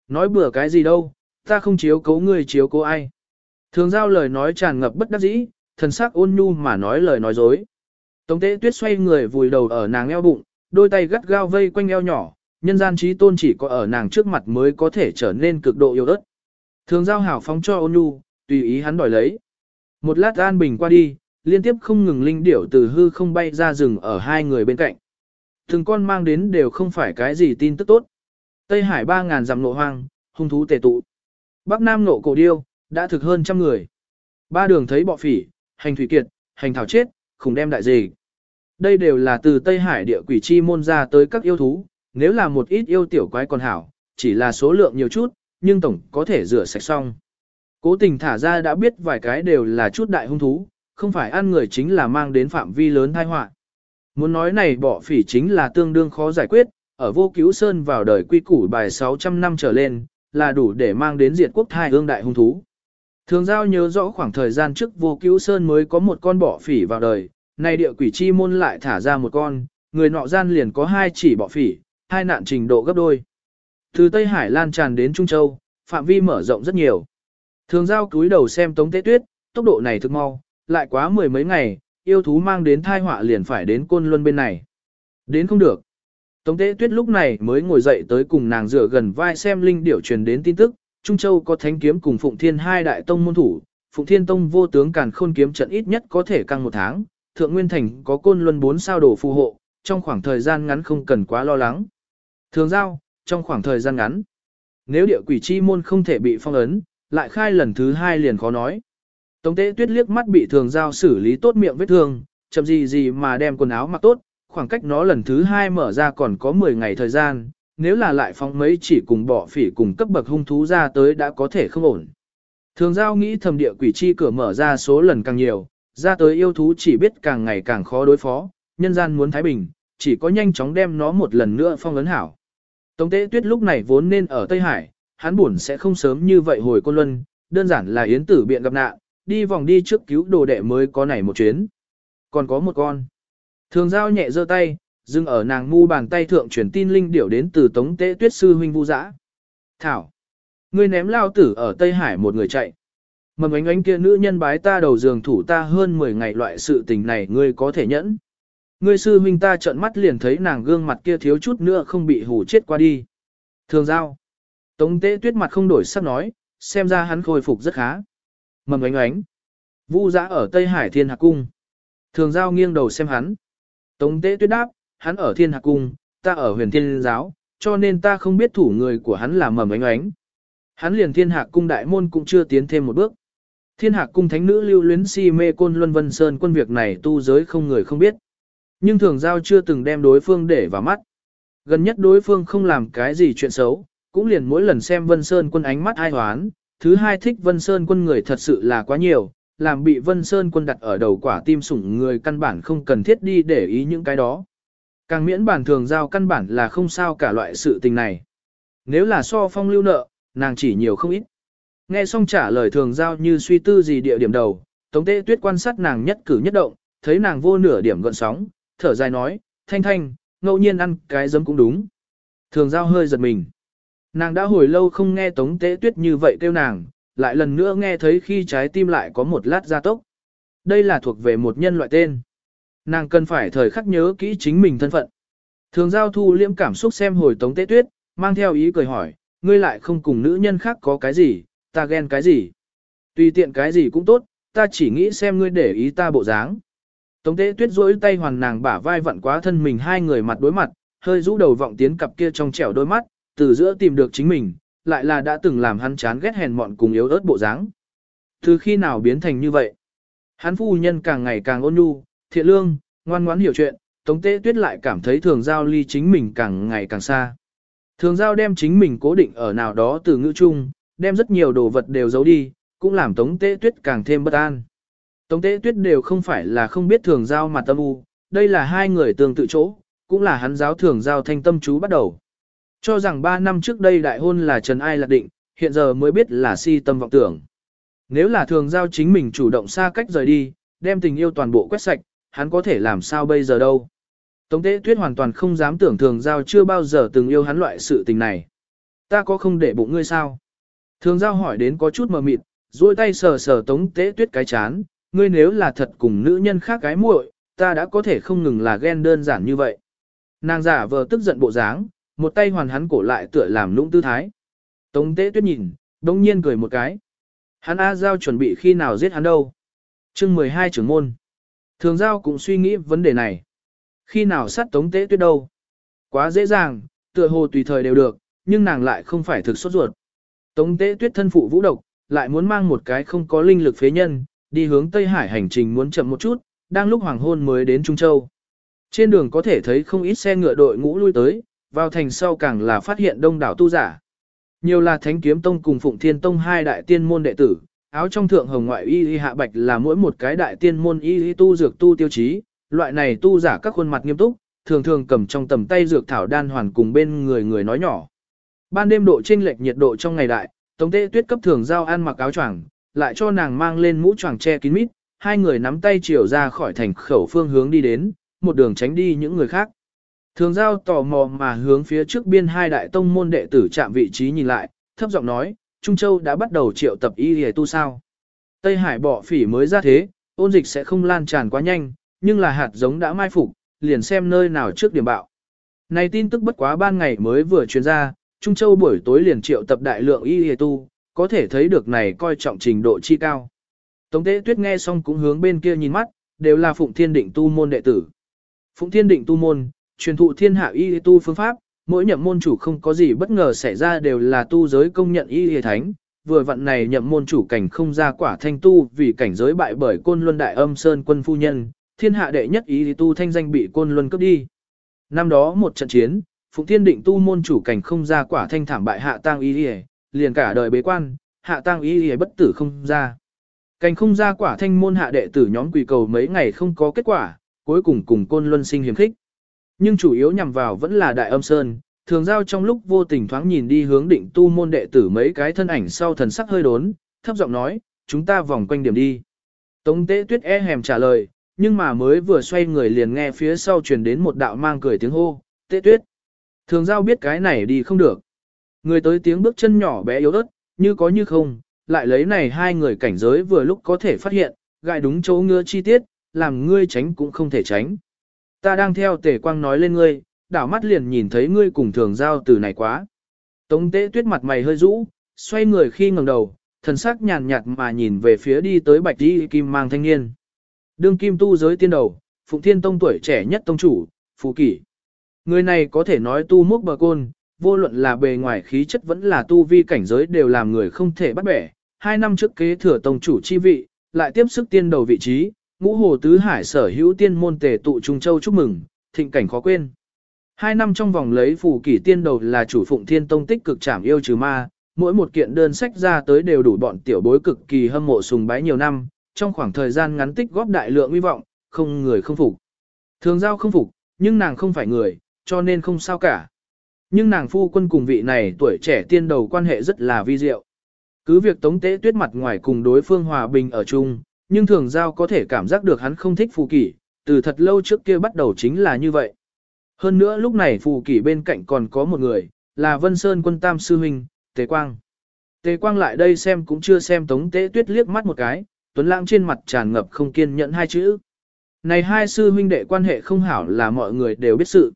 [SPEAKER 1] Nói bừa cái gì đâu, ta không chiếu cố người chiếu cố ai. Thường giao lời nói tràn ngập bất đắc dĩ, thần sắc ôn nhu mà nói lời nói dối. Tống tế tuyết xoay người vùi đầu ở nàng eo bụng, đôi tay gắt gao vây quanh eo nhỏ, nhân gian trí tôn chỉ có ở nàng trước mặt mới có thể trở nên cực độ yêu ớt. Thường giao hảo phóng cho ôn nhu, tùy ý hắn đòi lấy. Một lát an bình qua đi, liên tiếp không ngừng linh điểu từ hư không bay ra rừng ở hai người bên cạnh. Từng con mang đến đều không phải cái gì tin tức tốt. Tây Hải 3.000 dặm nộ hoang, hung thú tề tụ. Bắc Nam nộ cổ điêu, đã thực hơn trăm người. Ba đường thấy bọ phỉ, hành thủy kiệt, hành thảo chết, khủng đem đại gì Đây đều là từ Tây Hải địa quỷ chi môn ra tới các yêu thú, nếu là một ít yêu tiểu quái còn hảo, chỉ là số lượng nhiều chút, nhưng tổng có thể rửa sạch xong. Cố tình thả ra đã biết vài cái đều là chút đại hung thú, không phải ăn người chính là mang đến phạm vi lớn tai họa. Muốn nói này bọ phỉ chính là tương đương khó giải quyết, ở vô cứu sơn vào đời quy củ bài 600 năm trở lên, là đủ để mang đến diệt quốc thai ương đại hung thú. Thường giao nhớ rõ khoảng thời gian trước vô cứu sơn mới có một con bọ phỉ vào đời, nay địa quỷ chi môn lại thả ra một con, người nọ gian liền có hai chỉ bọ phỉ, hai nạn trình độ gấp đôi. Từ Tây Hải lan tràn đến Trung Châu, phạm vi mở rộng rất nhiều. Thường giao cúi đầu xem tống tế tuyết, tốc độ này thực mau, lại quá mười mấy ngày, yêu thú mang đến thai họa liền phải đến côn luân bên này. Đến không được. Tống tế tuyết lúc này mới ngồi dậy tới cùng nàng dựa gần vai xem linh điểu truyền đến tin tức, Trung Châu có thánh kiếm cùng Phụng Thiên hai đại tông môn thủ, Phụng Thiên tông vô tướng càn khôn kiếm trận ít nhất có thể căng một tháng, Thượng Nguyên Thành có côn luân bốn sao đổ phù hộ, trong khoảng thời gian ngắn không cần quá lo lắng. Thường giao, trong khoảng thời gian ngắn, nếu địa quỷ chi môn không thể bị phong ấn, lại khai lần thứ hai liền khó nói. Tống tế tuyết liếc mắt bị thường giao xử lý tốt miệng vết thương, chậm gì gì mà đem quần áo mặc tốt, khoảng cách nó lần thứ hai mở ra còn có 10 ngày thời gian, nếu là lại phóng mấy chỉ cùng bỏ phỉ cùng cấp bậc hung thú ra tới đã có thể không ổn. Thường giao nghĩ thầm địa quỷ chi cửa mở ra số lần càng nhiều, ra tới yêu thú chỉ biết càng ngày càng khó đối phó, nhân gian muốn thái bình, chỉ có nhanh chóng đem nó một lần nữa phong ấn hảo. Tống tế tuyết lúc này vốn nên ở Tây Hải, hắn buồn sẽ không sớm như vậy hồi Côn Luân, đơn giản là yến tử biện gặp nạn, đi vòng đi trước cứu đồ đệ mới có nảy một chuyến. Còn có một con. Thường giao nhẹ giơ tay, dừng ở nàng mu bàn tay thượng truyền tin linh điểu đến từ tống tế tuyết sư huynh vu dã. Thảo. Ngươi ném lao tử ở Tây Hải một người chạy. Mầm ánh ánh kia nữ nhân bái ta đầu giường thủ ta hơn 10 ngày loại sự tình này ngươi có thể nhẫn. Ngươi sư huynh ta trợn mắt liền thấy nàng gương mặt kia thiếu chút nữa không bị hủ chết qua đi. Thường giao. Tống tế tuyết mặt không đổi sắc nói, xem ra hắn khôi phục rất khá. Mầm ánh ánh. Vu dã ở Tây Hải Thiên Hạc Cung. Thường giao nghiêng đầu xem hắn. Tống tế tuyết đáp, hắn ở Thiên Hạc Cung, ta ở huyền Thiên Giáo, cho nên ta không biết thủ người của hắn là mầm ánh ánh. Hắn liền Thiên Hạc Cung đại môn cũng chưa tiến thêm một bước. Thiên Hạc Cung thánh nữ lưu luyến si mê côn luân vân sơn quân việc này tu giới không người không biết. Nhưng thường giao chưa từng đem đối phương để vào mắt. Gần nhất đối phương không làm cái gì chuyện xấu, cũng liền mỗi lần xem Vân Sơn quân ánh mắt ai hoán, thứ hai thích Vân Sơn quân người thật sự là quá nhiều, làm bị Vân Sơn quân đặt ở đầu quả tim sủng người căn bản không cần thiết đi để ý những cái đó. Càng miễn bản thường giao căn bản là không sao cả loại sự tình này. Nếu là so phong lưu nợ, nàng chỉ nhiều không ít. Nghe xong trả lời thường giao như suy tư gì địa điểm đầu, Tống Tế Tuyết quan sát nàng nhất cử nhất động, thấy nàng vô nửa điểm gợn sóng, thở dài nói, thanh thanh, ngẫu nhiên ăn cái giấm cũng đúng. Thường giao hơi giật mình. Nàng đã hồi lâu không nghe Tống Tế Tuyết như vậy kêu nàng, lại lần nữa nghe thấy khi trái tim lại có một lát gia tốc. Đây là thuộc về một nhân loại tên. Nàng cần phải thời khắc nhớ kỹ chính mình thân phận. Thường giao thu liễm cảm xúc xem hồi Tống Tế Tuyết, mang theo ý cười hỏi, ngươi lại không cùng nữ nhân khác có cái gì, ta ghen cái gì. Tùy tiện cái gì cũng tốt, ta chỉ nghĩ xem ngươi để ý ta bộ dáng. Tống tế tuyết rỗi tay hoàn nàng bả vai vặn quá thân mình hai người mặt đối mặt, hơi rũ đầu vọng tiến cặp kia trong trẻo đôi mắt, từ giữa tìm được chính mình, lại là đã từng làm hắn chán ghét hèn mọn cùng yếu ớt bộ dáng. Từ khi nào biến thành như vậy? Hắn phu nhân càng ngày càng ôn nhu, thiện lương, ngoan ngoãn hiểu chuyện, Tống Tế Tuyết lại cảm thấy Thường Giao ly chính mình càng ngày càng xa. Thường Giao đem chính mình cố định ở nào đó từ ngữ chung, đem rất nhiều đồ vật đều giấu đi, cũng làm Tống Tế Tuyết càng thêm bất an. Tống Tế Tuyết đều không phải là không biết Thường Giao mà tâm u, đây là hai người tương tự chỗ, cũng là hắn giáo Thường Giao thanh tâm chú bắt đầu. Cho rằng 3 năm trước đây đại hôn là Trần Ai lạc định, hiện giờ mới biết là si tâm vọng tưởng. Nếu là thường giao chính mình chủ động xa cách rời đi, đem tình yêu toàn bộ quét sạch, hắn có thể làm sao bây giờ đâu. Tống tế tuyết hoàn toàn không dám tưởng thường giao chưa bao giờ từng yêu hắn loại sự tình này. Ta có không để bụng ngươi sao? Thường giao hỏi đến có chút mờ mịt, duỗi tay sờ sờ tống tế tuyết cái chán, ngươi nếu là thật cùng nữ nhân khác cái muội, ta đã có thể không ngừng là ghen đơn giản như vậy. Nàng giả vờ tức giận bộ dáng, một tay hoàn hắn cổ lại tựa làm lũng tư thái. Tống tế tuyết nhìn, đông nhiên cười một cái. Hắn A Giao chuẩn bị khi nào giết hắn đâu. chương 12 trưởng môn. Thường Giao cũng suy nghĩ vấn đề này. Khi nào sát tống tế tuyết đâu. Quá dễ dàng, tựa hồ tùy thời đều được, nhưng nàng lại không phải thực sốt ruột. Tống tế tuyết thân phụ vũ độc, lại muốn mang một cái không có linh lực phế nhân, đi hướng Tây Hải hành trình muốn chậm một chút, đang lúc hoàng hôn mới đến Trung Châu. Trên đường có thể thấy không ít xe ngựa đội ngũ lui tới, vào thành sau càng là phát hiện đông đảo tu giả. Nhiều là Thánh Kiếm Tông cùng Phụng Thiên Tông hai đại tiên môn đệ tử, áo trong thượng hồng ngoại y y hạ bạch là mỗi một cái đại tiên môn y y tu dược tu tiêu chí, loại này tu giả các khuôn mặt nghiêm túc, thường thường cầm trong tầm tay dược thảo đan hoàn cùng bên người người nói nhỏ. Ban đêm độ chênh lệch nhiệt độ trong ngày đại, Tống Tế Tuyết cấp thường giao ăn mặc áo choàng, lại cho nàng mang lên mũ choàng che kín mít, hai người nắm tay chiều ra khỏi thành khẩu phương hướng đi đến, một đường tránh đi những người khác. Thường giao tò mò mà hướng phía trước biên hai đại tông môn đệ tử chạm vị trí nhìn lại, thấp giọng nói, Trung Châu đã bắt đầu triệu tập y hề tu sao. Tây Hải bỏ phỉ mới ra thế, ôn dịch sẽ không lan tràn quá nhanh, nhưng là hạt giống đã mai phục, liền xem nơi nào trước điểm bạo. Này tin tức bất quá ban ngày mới vừa truyền ra, Trung Châu buổi tối liền triệu tập đại lượng y hề tu, có thể thấy được này coi trọng trình độ chi cao. Tống tế tuyết nghe xong cũng hướng bên kia nhìn mắt, đều là Phụng Thiên Định tu môn đệ tử. Phụng Thiên Định tu môn, truyền thụ thiên hạ y tu phương pháp, mỗi nhậm môn chủ không có gì bất ngờ xảy ra đều là tu giới công nhận y y thánh. Vừa vận này nhậm môn chủ cảnh không ra quả thanh tu vì cảnh giới bại bởi côn luân đại âm sơn quân phu nhân, thiên hạ đệ nhất y tu thanh danh bị côn luân cướp đi. Năm đó một trận chiến, Phụng Thiên Định tu môn chủ cảnh không ra quả thanh thảm bại hạ tang y y, liền cả đời bế quan, hạ tang ý y bất tử không ra. Cảnh không ra quả thanh môn hạ đệ tử nhóm quỳ cầu mấy ngày không có kết quả, cuối cùng cùng côn luân sinh hiểm khích. Nhưng chủ yếu nhằm vào vẫn là đại âm sơn, thường giao trong lúc vô tình thoáng nhìn đi hướng định tu môn đệ tử mấy cái thân ảnh sau thần sắc hơi đốn, thấp giọng nói, chúng ta vòng quanh điểm đi. Tống tế tuyết e hèm trả lời, nhưng mà mới vừa xoay người liền nghe phía sau truyền đến một đạo mang cười tiếng hô, tế tuyết. Thường giao biết cái này đi không được. Người tới tiếng bước chân nhỏ bé yếu ớt, như có như không, lại lấy này hai người cảnh giới vừa lúc có thể phát hiện, gại đúng chỗ ngứa chi tiết, làm ngươi tránh cũng không thể tránh. Ta đang theo tề quang nói lên ngươi, đảo mắt liền nhìn thấy ngươi cùng thường giao từ này quá. Tống tế tuyết mặt mày hơi rũ, xoay người khi ngẩng đầu, thần sắc nhàn nhạt mà nhìn về phía đi tới bạch đi kim mang thanh niên. Đương kim tu giới tiên đầu, Phụng Thiên Tông tuổi trẻ nhất tông chủ, Phù Kỷ. Người này có thể nói tu mốc bờ côn, vô luận là bề ngoài khí chất vẫn là tu vi cảnh giới đều làm người không thể bắt bẻ. Hai năm trước kế thừa tông chủ chi vị, lại tiếp sức tiên đầu vị trí, ngũ hồ tứ hải sở hữu tiên môn tề tụ Trung Châu chúc mừng, thịnh cảnh khó quên. Hai năm trong vòng lấy phù kỷ tiên đầu là chủ phụng thiên tông tích cực trảm yêu trừ ma, mỗi một kiện đơn sách ra tới đều đủ bọn tiểu bối cực kỳ hâm mộ sùng bái nhiều năm, trong khoảng thời gian ngắn tích góp đại lượng uy vọng, không người không phục. Thường giao không phục, nhưng nàng không phải người, cho nên không sao cả. Nhưng nàng phu quân cùng vị này tuổi trẻ tiên đầu quan hệ rất là vi diệu. Cứ việc tống tế tuyết mặt ngoài cùng đối phương hòa bình ở chung, nhưng thường giao có thể cảm giác được hắn không thích phù kỷ, từ thật lâu trước kia bắt đầu chính là như vậy. Hơn nữa lúc này phù kỷ bên cạnh còn có một người, là Vân Sơn quân tam sư huynh, Tề Quang. Tề Quang lại đây xem cũng chưa xem Tống Tế Tuyết liếc mắt một cái, Tuấn Lãng trên mặt tràn ngập không kiên nhẫn hai chữ. Này hai sư huynh đệ quan hệ không hảo là mọi người đều biết sự.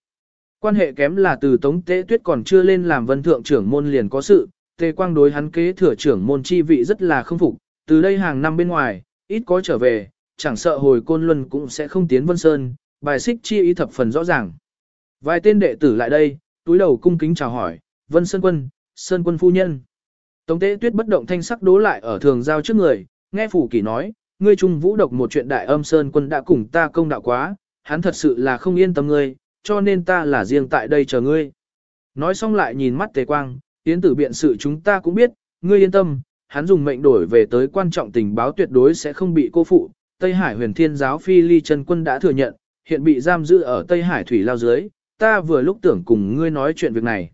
[SPEAKER 1] Quan hệ kém là từ Tống Tế Tuyết còn chưa lên làm vân thượng trưởng môn liền có sự, Tề Quang đối hắn kế thừa trưởng môn chi vị rất là không phục, từ đây hàng năm bên ngoài, ít có trở về, chẳng sợ hồi côn luân cũng sẽ không tiến vân sơn, bài xích chi ý thập phần rõ ràng. Vài tên đệ tử lại đây, túi đầu cung kính chào hỏi, vân sơn quân, sơn quân phu nhân. Tống tế tuyết bất động thanh sắc đố lại ở thường giao trước người, nghe phủ kỷ nói, ngươi trung vũ độc một chuyện đại âm sơn quân đã cùng ta công đạo quá, hắn thật sự là không yên tâm ngươi, cho nên ta là riêng tại đây chờ ngươi. Nói xong lại nhìn mắt tề quang, tiến tử biện sự chúng ta cũng biết, ngươi yên tâm, hắn dùng mệnh đổi về tới quan trọng tình báo tuyệt đối sẽ không bị cô phụ. Tây Hải huyền thiên giáo phi ly chân quân đã thừa nhận, hiện bị giam giữ ở Tây Hải thủy lao dưới, ta vừa lúc tưởng cùng ngươi nói chuyện việc này.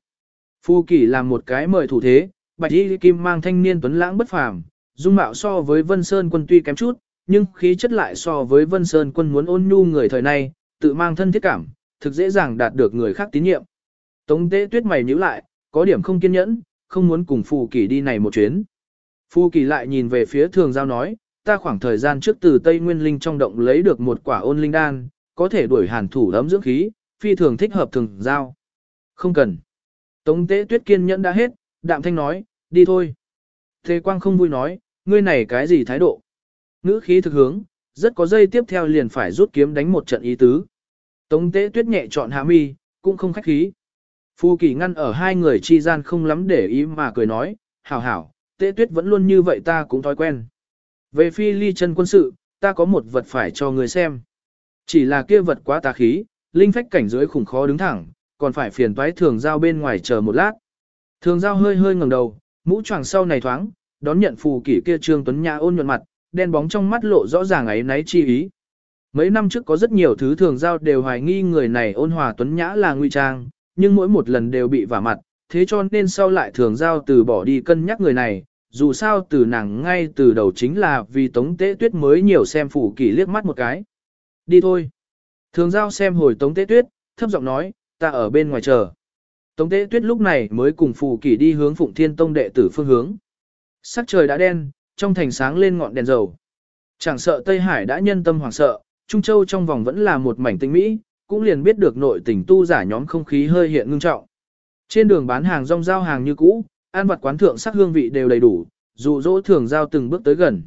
[SPEAKER 1] Phu Kỳ làm một cái mời thủ thế, bạch y kim mang thanh niên tuấn lãng bất phàm, dung mạo so với Vân Sơn quân tuy kém chút, nhưng khí chất lại so với Vân Sơn quân muốn ôn nhu người thời nay, tự mang thân thiết cảm, thực dễ dàng đạt được người khác tín nhiệm. Tống tế tuyết mày nhíu lại, có điểm không kiên nhẫn, không muốn cùng Phu Kỳ đi này một chuyến. Phu kỳ lại nhìn về phía thường giao nói, ta khoảng thời gian trước từ Tây Nguyên Linh trong động lấy được một quả ôn linh đan, có thể đuổi hàn thủ ấm dưỡng khí, phi thường thích hợp thường giao. Không cần. Tống tế tuyết kiên nhẫn đã hết, đạm thanh nói, đi thôi. Thế quang không vui nói, ngươi này cái gì thái độ? Ngữ khí thực hướng, rất có dây tiếp theo liền phải rút kiếm đánh một trận ý tứ. Tống tế tuyết nhẹ chọn hạ mi, cũng không khách khí. Phu kỳ ngăn ở hai người chi gian không lắm để ý mà cười nói, hảo hảo, Tế tuyết vẫn luôn như vậy ta cũng thói quen. Về phi ly chân quân sự, ta có một vật phải cho người xem. Chỉ là kia vật quá tà khí, linh phách cảnh dưới khủng khó đứng thẳng, còn phải phiền toái thường giao bên ngoài chờ một lát. Thường giao hơi hơi ngẩng đầu, mũ choàng sau này thoáng, đón nhận phù kỷ kia trương tuấn nhã ôn nhuận mặt, đen bóng trong mắt lộ rõ ràng ấy náy chi ý. Mấy năm trước có rất nhiều thứ thường giao đều hoài nghi người này ôn hòa tuấn nhã là nguy trang, nhưng mỗi một lần đều bị vả mặt, thế cho nên sau lại thường giao từ bỏ đi cân nhắc người này, dù sao từ nàng ngay từ đầu chính là vì Tống Tế Tuyết mới nhiều xem phủ kỳ liếc mắt một cái. Đi thôi. Thường giao xem hồi Tống Tế Tuyết, thấp giọng nói, ta ở bên ngoài chờ. Tống Tế Tuyết lúc này mới cùng phủ kỳ đi hướng Phụng Thiên Tông đệ tử phương hướng. Sắc trời đã đen, trong thành sáng lên ngọn đèn dầu. Chẳng sợ Tây Hải đã nhân tâm hoảng sợ, Trung Châu trong vòng vẫn là một mảnh tinh mỹ, cũng liền biết được nội tình tu giả nhóm không khí hơi hiện ngưng trọng. Trên đường bán hàng rong giao hàng như cũ, ăn vặt quán thượng sắc hương vị đều đầy đủ, dụ dỗ thường giao từng bước tới gần.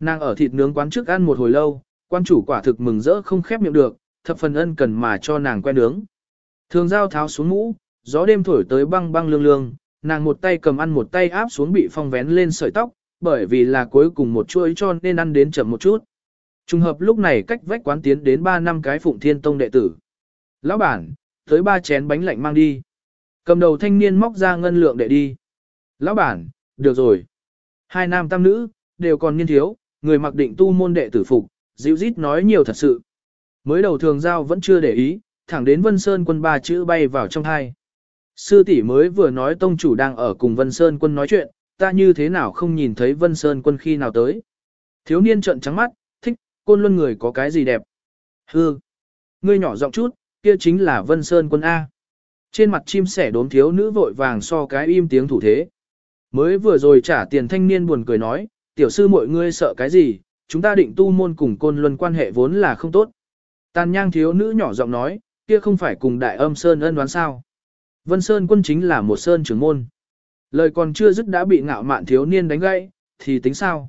[SPEAKER 1] Nàng ở thịt nướng quán trước ăn một hồi lâu, quan chủ quả thực mừng rỡ không khép miệng được, thập phần ân cần mà cho nàng quen nướng. Thường giao tháo xuống mũ, gió đêm thổi tới băng băng lương lương, nàng một tay cầm ăn một tay áp xuống bị phong vén lên sợi tóc, bởi vì là cuối cùng một chuỗi cho nên ăn đến chậm một chút. Trùng hợp lúc này cách vách quán tiến đến 3 năm cái phụng thiên tông đệ tử. Lão bản, tới ba chén bánh lạnh mang đi. Cầm đầu thanh niên móc ra ngân lượng để đi. Lão bản, được rồi. Hai nam tam nữ, đều còn niên thiếu, người mặc định tu môn đệ tử phục, dịu rít nói nhiều thật sự. Mới đầu thường giao vẫn chưa để ý, thẳng đến Vân Sơn quân ba chữ bay vào trong hai. Sư tỷ mới vừa nói tông chủ đang ở cùng Vân Sơn quân nói chuyện, ta như thế nào không nhìn thấy Vân Sơn quân khi nào tới. Thiếu niên trợn trắng mắt, thích, côn luân người có cái gì đẹp. Hư, ngươi nhỏ giọng chút, kia chính là Vân Sơn quân A. Trên mặt chim sẻ đốm thiếu nữ vội vàng so cái im tiếng thủ thế. Mới vừa rồi trả tiền thanh niên buồn cười nói, tiểu sư mọi ngươi sợ cái gì, chúng ta định tu môn cùng côn luân quan hệ vốn là không tốt. Tàn nhang thiếu nữ nhỏ giọng nói, kia không phải cùng đại âm sơn ân đoán sao. Vân Sơn quân chính là một sơn trưởng môn. Lời còn chưa dứt đã bị ngạo mạn thiếu niên đánh gãy, thì tính sao?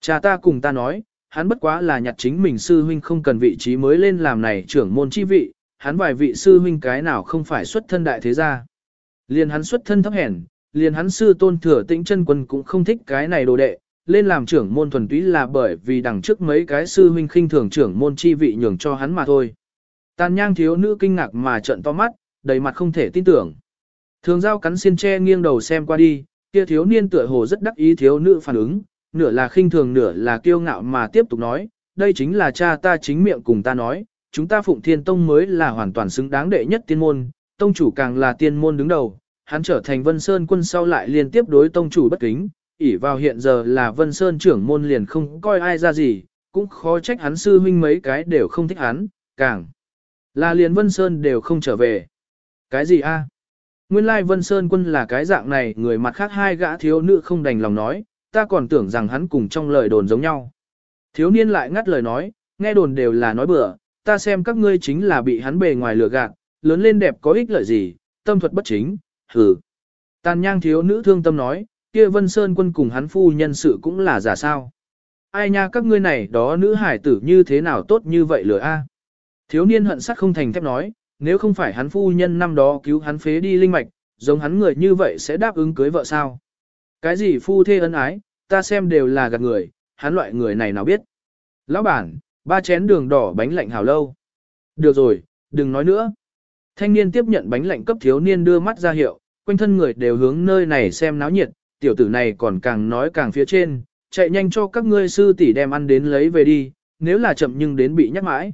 [SPEAKER 1] Cha ta cùng ta nói, hắn bất quá là nhặt chính mình sư huynh không cần vị trí mới lên làm này trưởng môn chi vị, hắn vài vị sư huynh cái nào không phải xuất thân đại thế gia. Liền hắn xuất thân thấp hèn, liền hắn sư tôn thừa tĩnh chân quân cũng không thích cái này đồ đệ, lên làm trưởng môn thuần túy là bởi vì đằng trước mấy cái sư huynh khinh thường trưởng môn chi vị nhường cho hắn mà thôi. Tàn nhang thiếu nữ kinh ngạc mà trợn to mắt, đầy mặt không thể tin tưởng. Thường giao cắn xiên tre nghiêng đầu xem qua đi, kia thiếu niên tựa hồ rất đắc ý thiếu nữ phản ứng, nửa là khinh thường nửa là kiêu ngạo mà tiếp tục nói, đây chính là cha ta chính miệng cùng ta nói, chúng ta Phụng Thiên Tông mới là hoàn toàn xứng đáng đệ nhất tiên môn, tông chủ càng là tiên môn đứng đầu, hắn trở thành Vân Sơn quân sau lại liên tiếp đối tông chủ bất kính, ỷ vào hiện giờ là Vân Sơn trưởng môn liền không coi ai ra gì, cũng khó trách hắn sư huynh mấy cái đều không thích hắn, càng là liền Vân Sơn đều không trở về. Cái gì a? Nguyên lai Vân Sơn quân là cái dạng này, người mặt khác hai gã thiếu nữ không đành lòng nói, ta còn tưởng rằng hắn cùng trong lời đồn giống nhau. Thiếu niên lại ngắt lời nói, nghe đồn đều là nói bừa, ta xem các ngươi chính là bị hắn bề ngoài lừa gạt, lớn lên đẹp có ích lợi gì, tâm thuật bất chính, hừ. Tàn nhang thiếu nữ thương tâm nói, kia Vân Sơn quân cùng hắn phu nhân sự cũng là giả sao. Ai nha các ngươi này đó nữ hải tử như thế nào tốt như vậy lừa a? Thiếu niên hận sắc không thành thép nói, nếu không phải hắn phu nhân năm đó cứu hắn phế đi linh mạch, giống hắn người như vậy sẽ đáp ứng cưới vợ sao. Cái gì phu thê ân ái, ta xem đều là gạt người, hắn loại người này nào biết. Lão bản, ba chén đường đỏ bánh lạnh hào lâu. Được rồi, đừng nói nữa. Thanh niên tiếp nhận bánh lạnh cấp thiếu niên đưa mắt ra hiệu, quanh thân người đều hướng nơi này xem náo nhiệt, tiểu tử này còn càng nói càng phía trên, chạy nhanh cho các ngươi sư tỷ đem ăn đến lấy về đi, nếu là chậm nhưng đến bị nhắc mãi.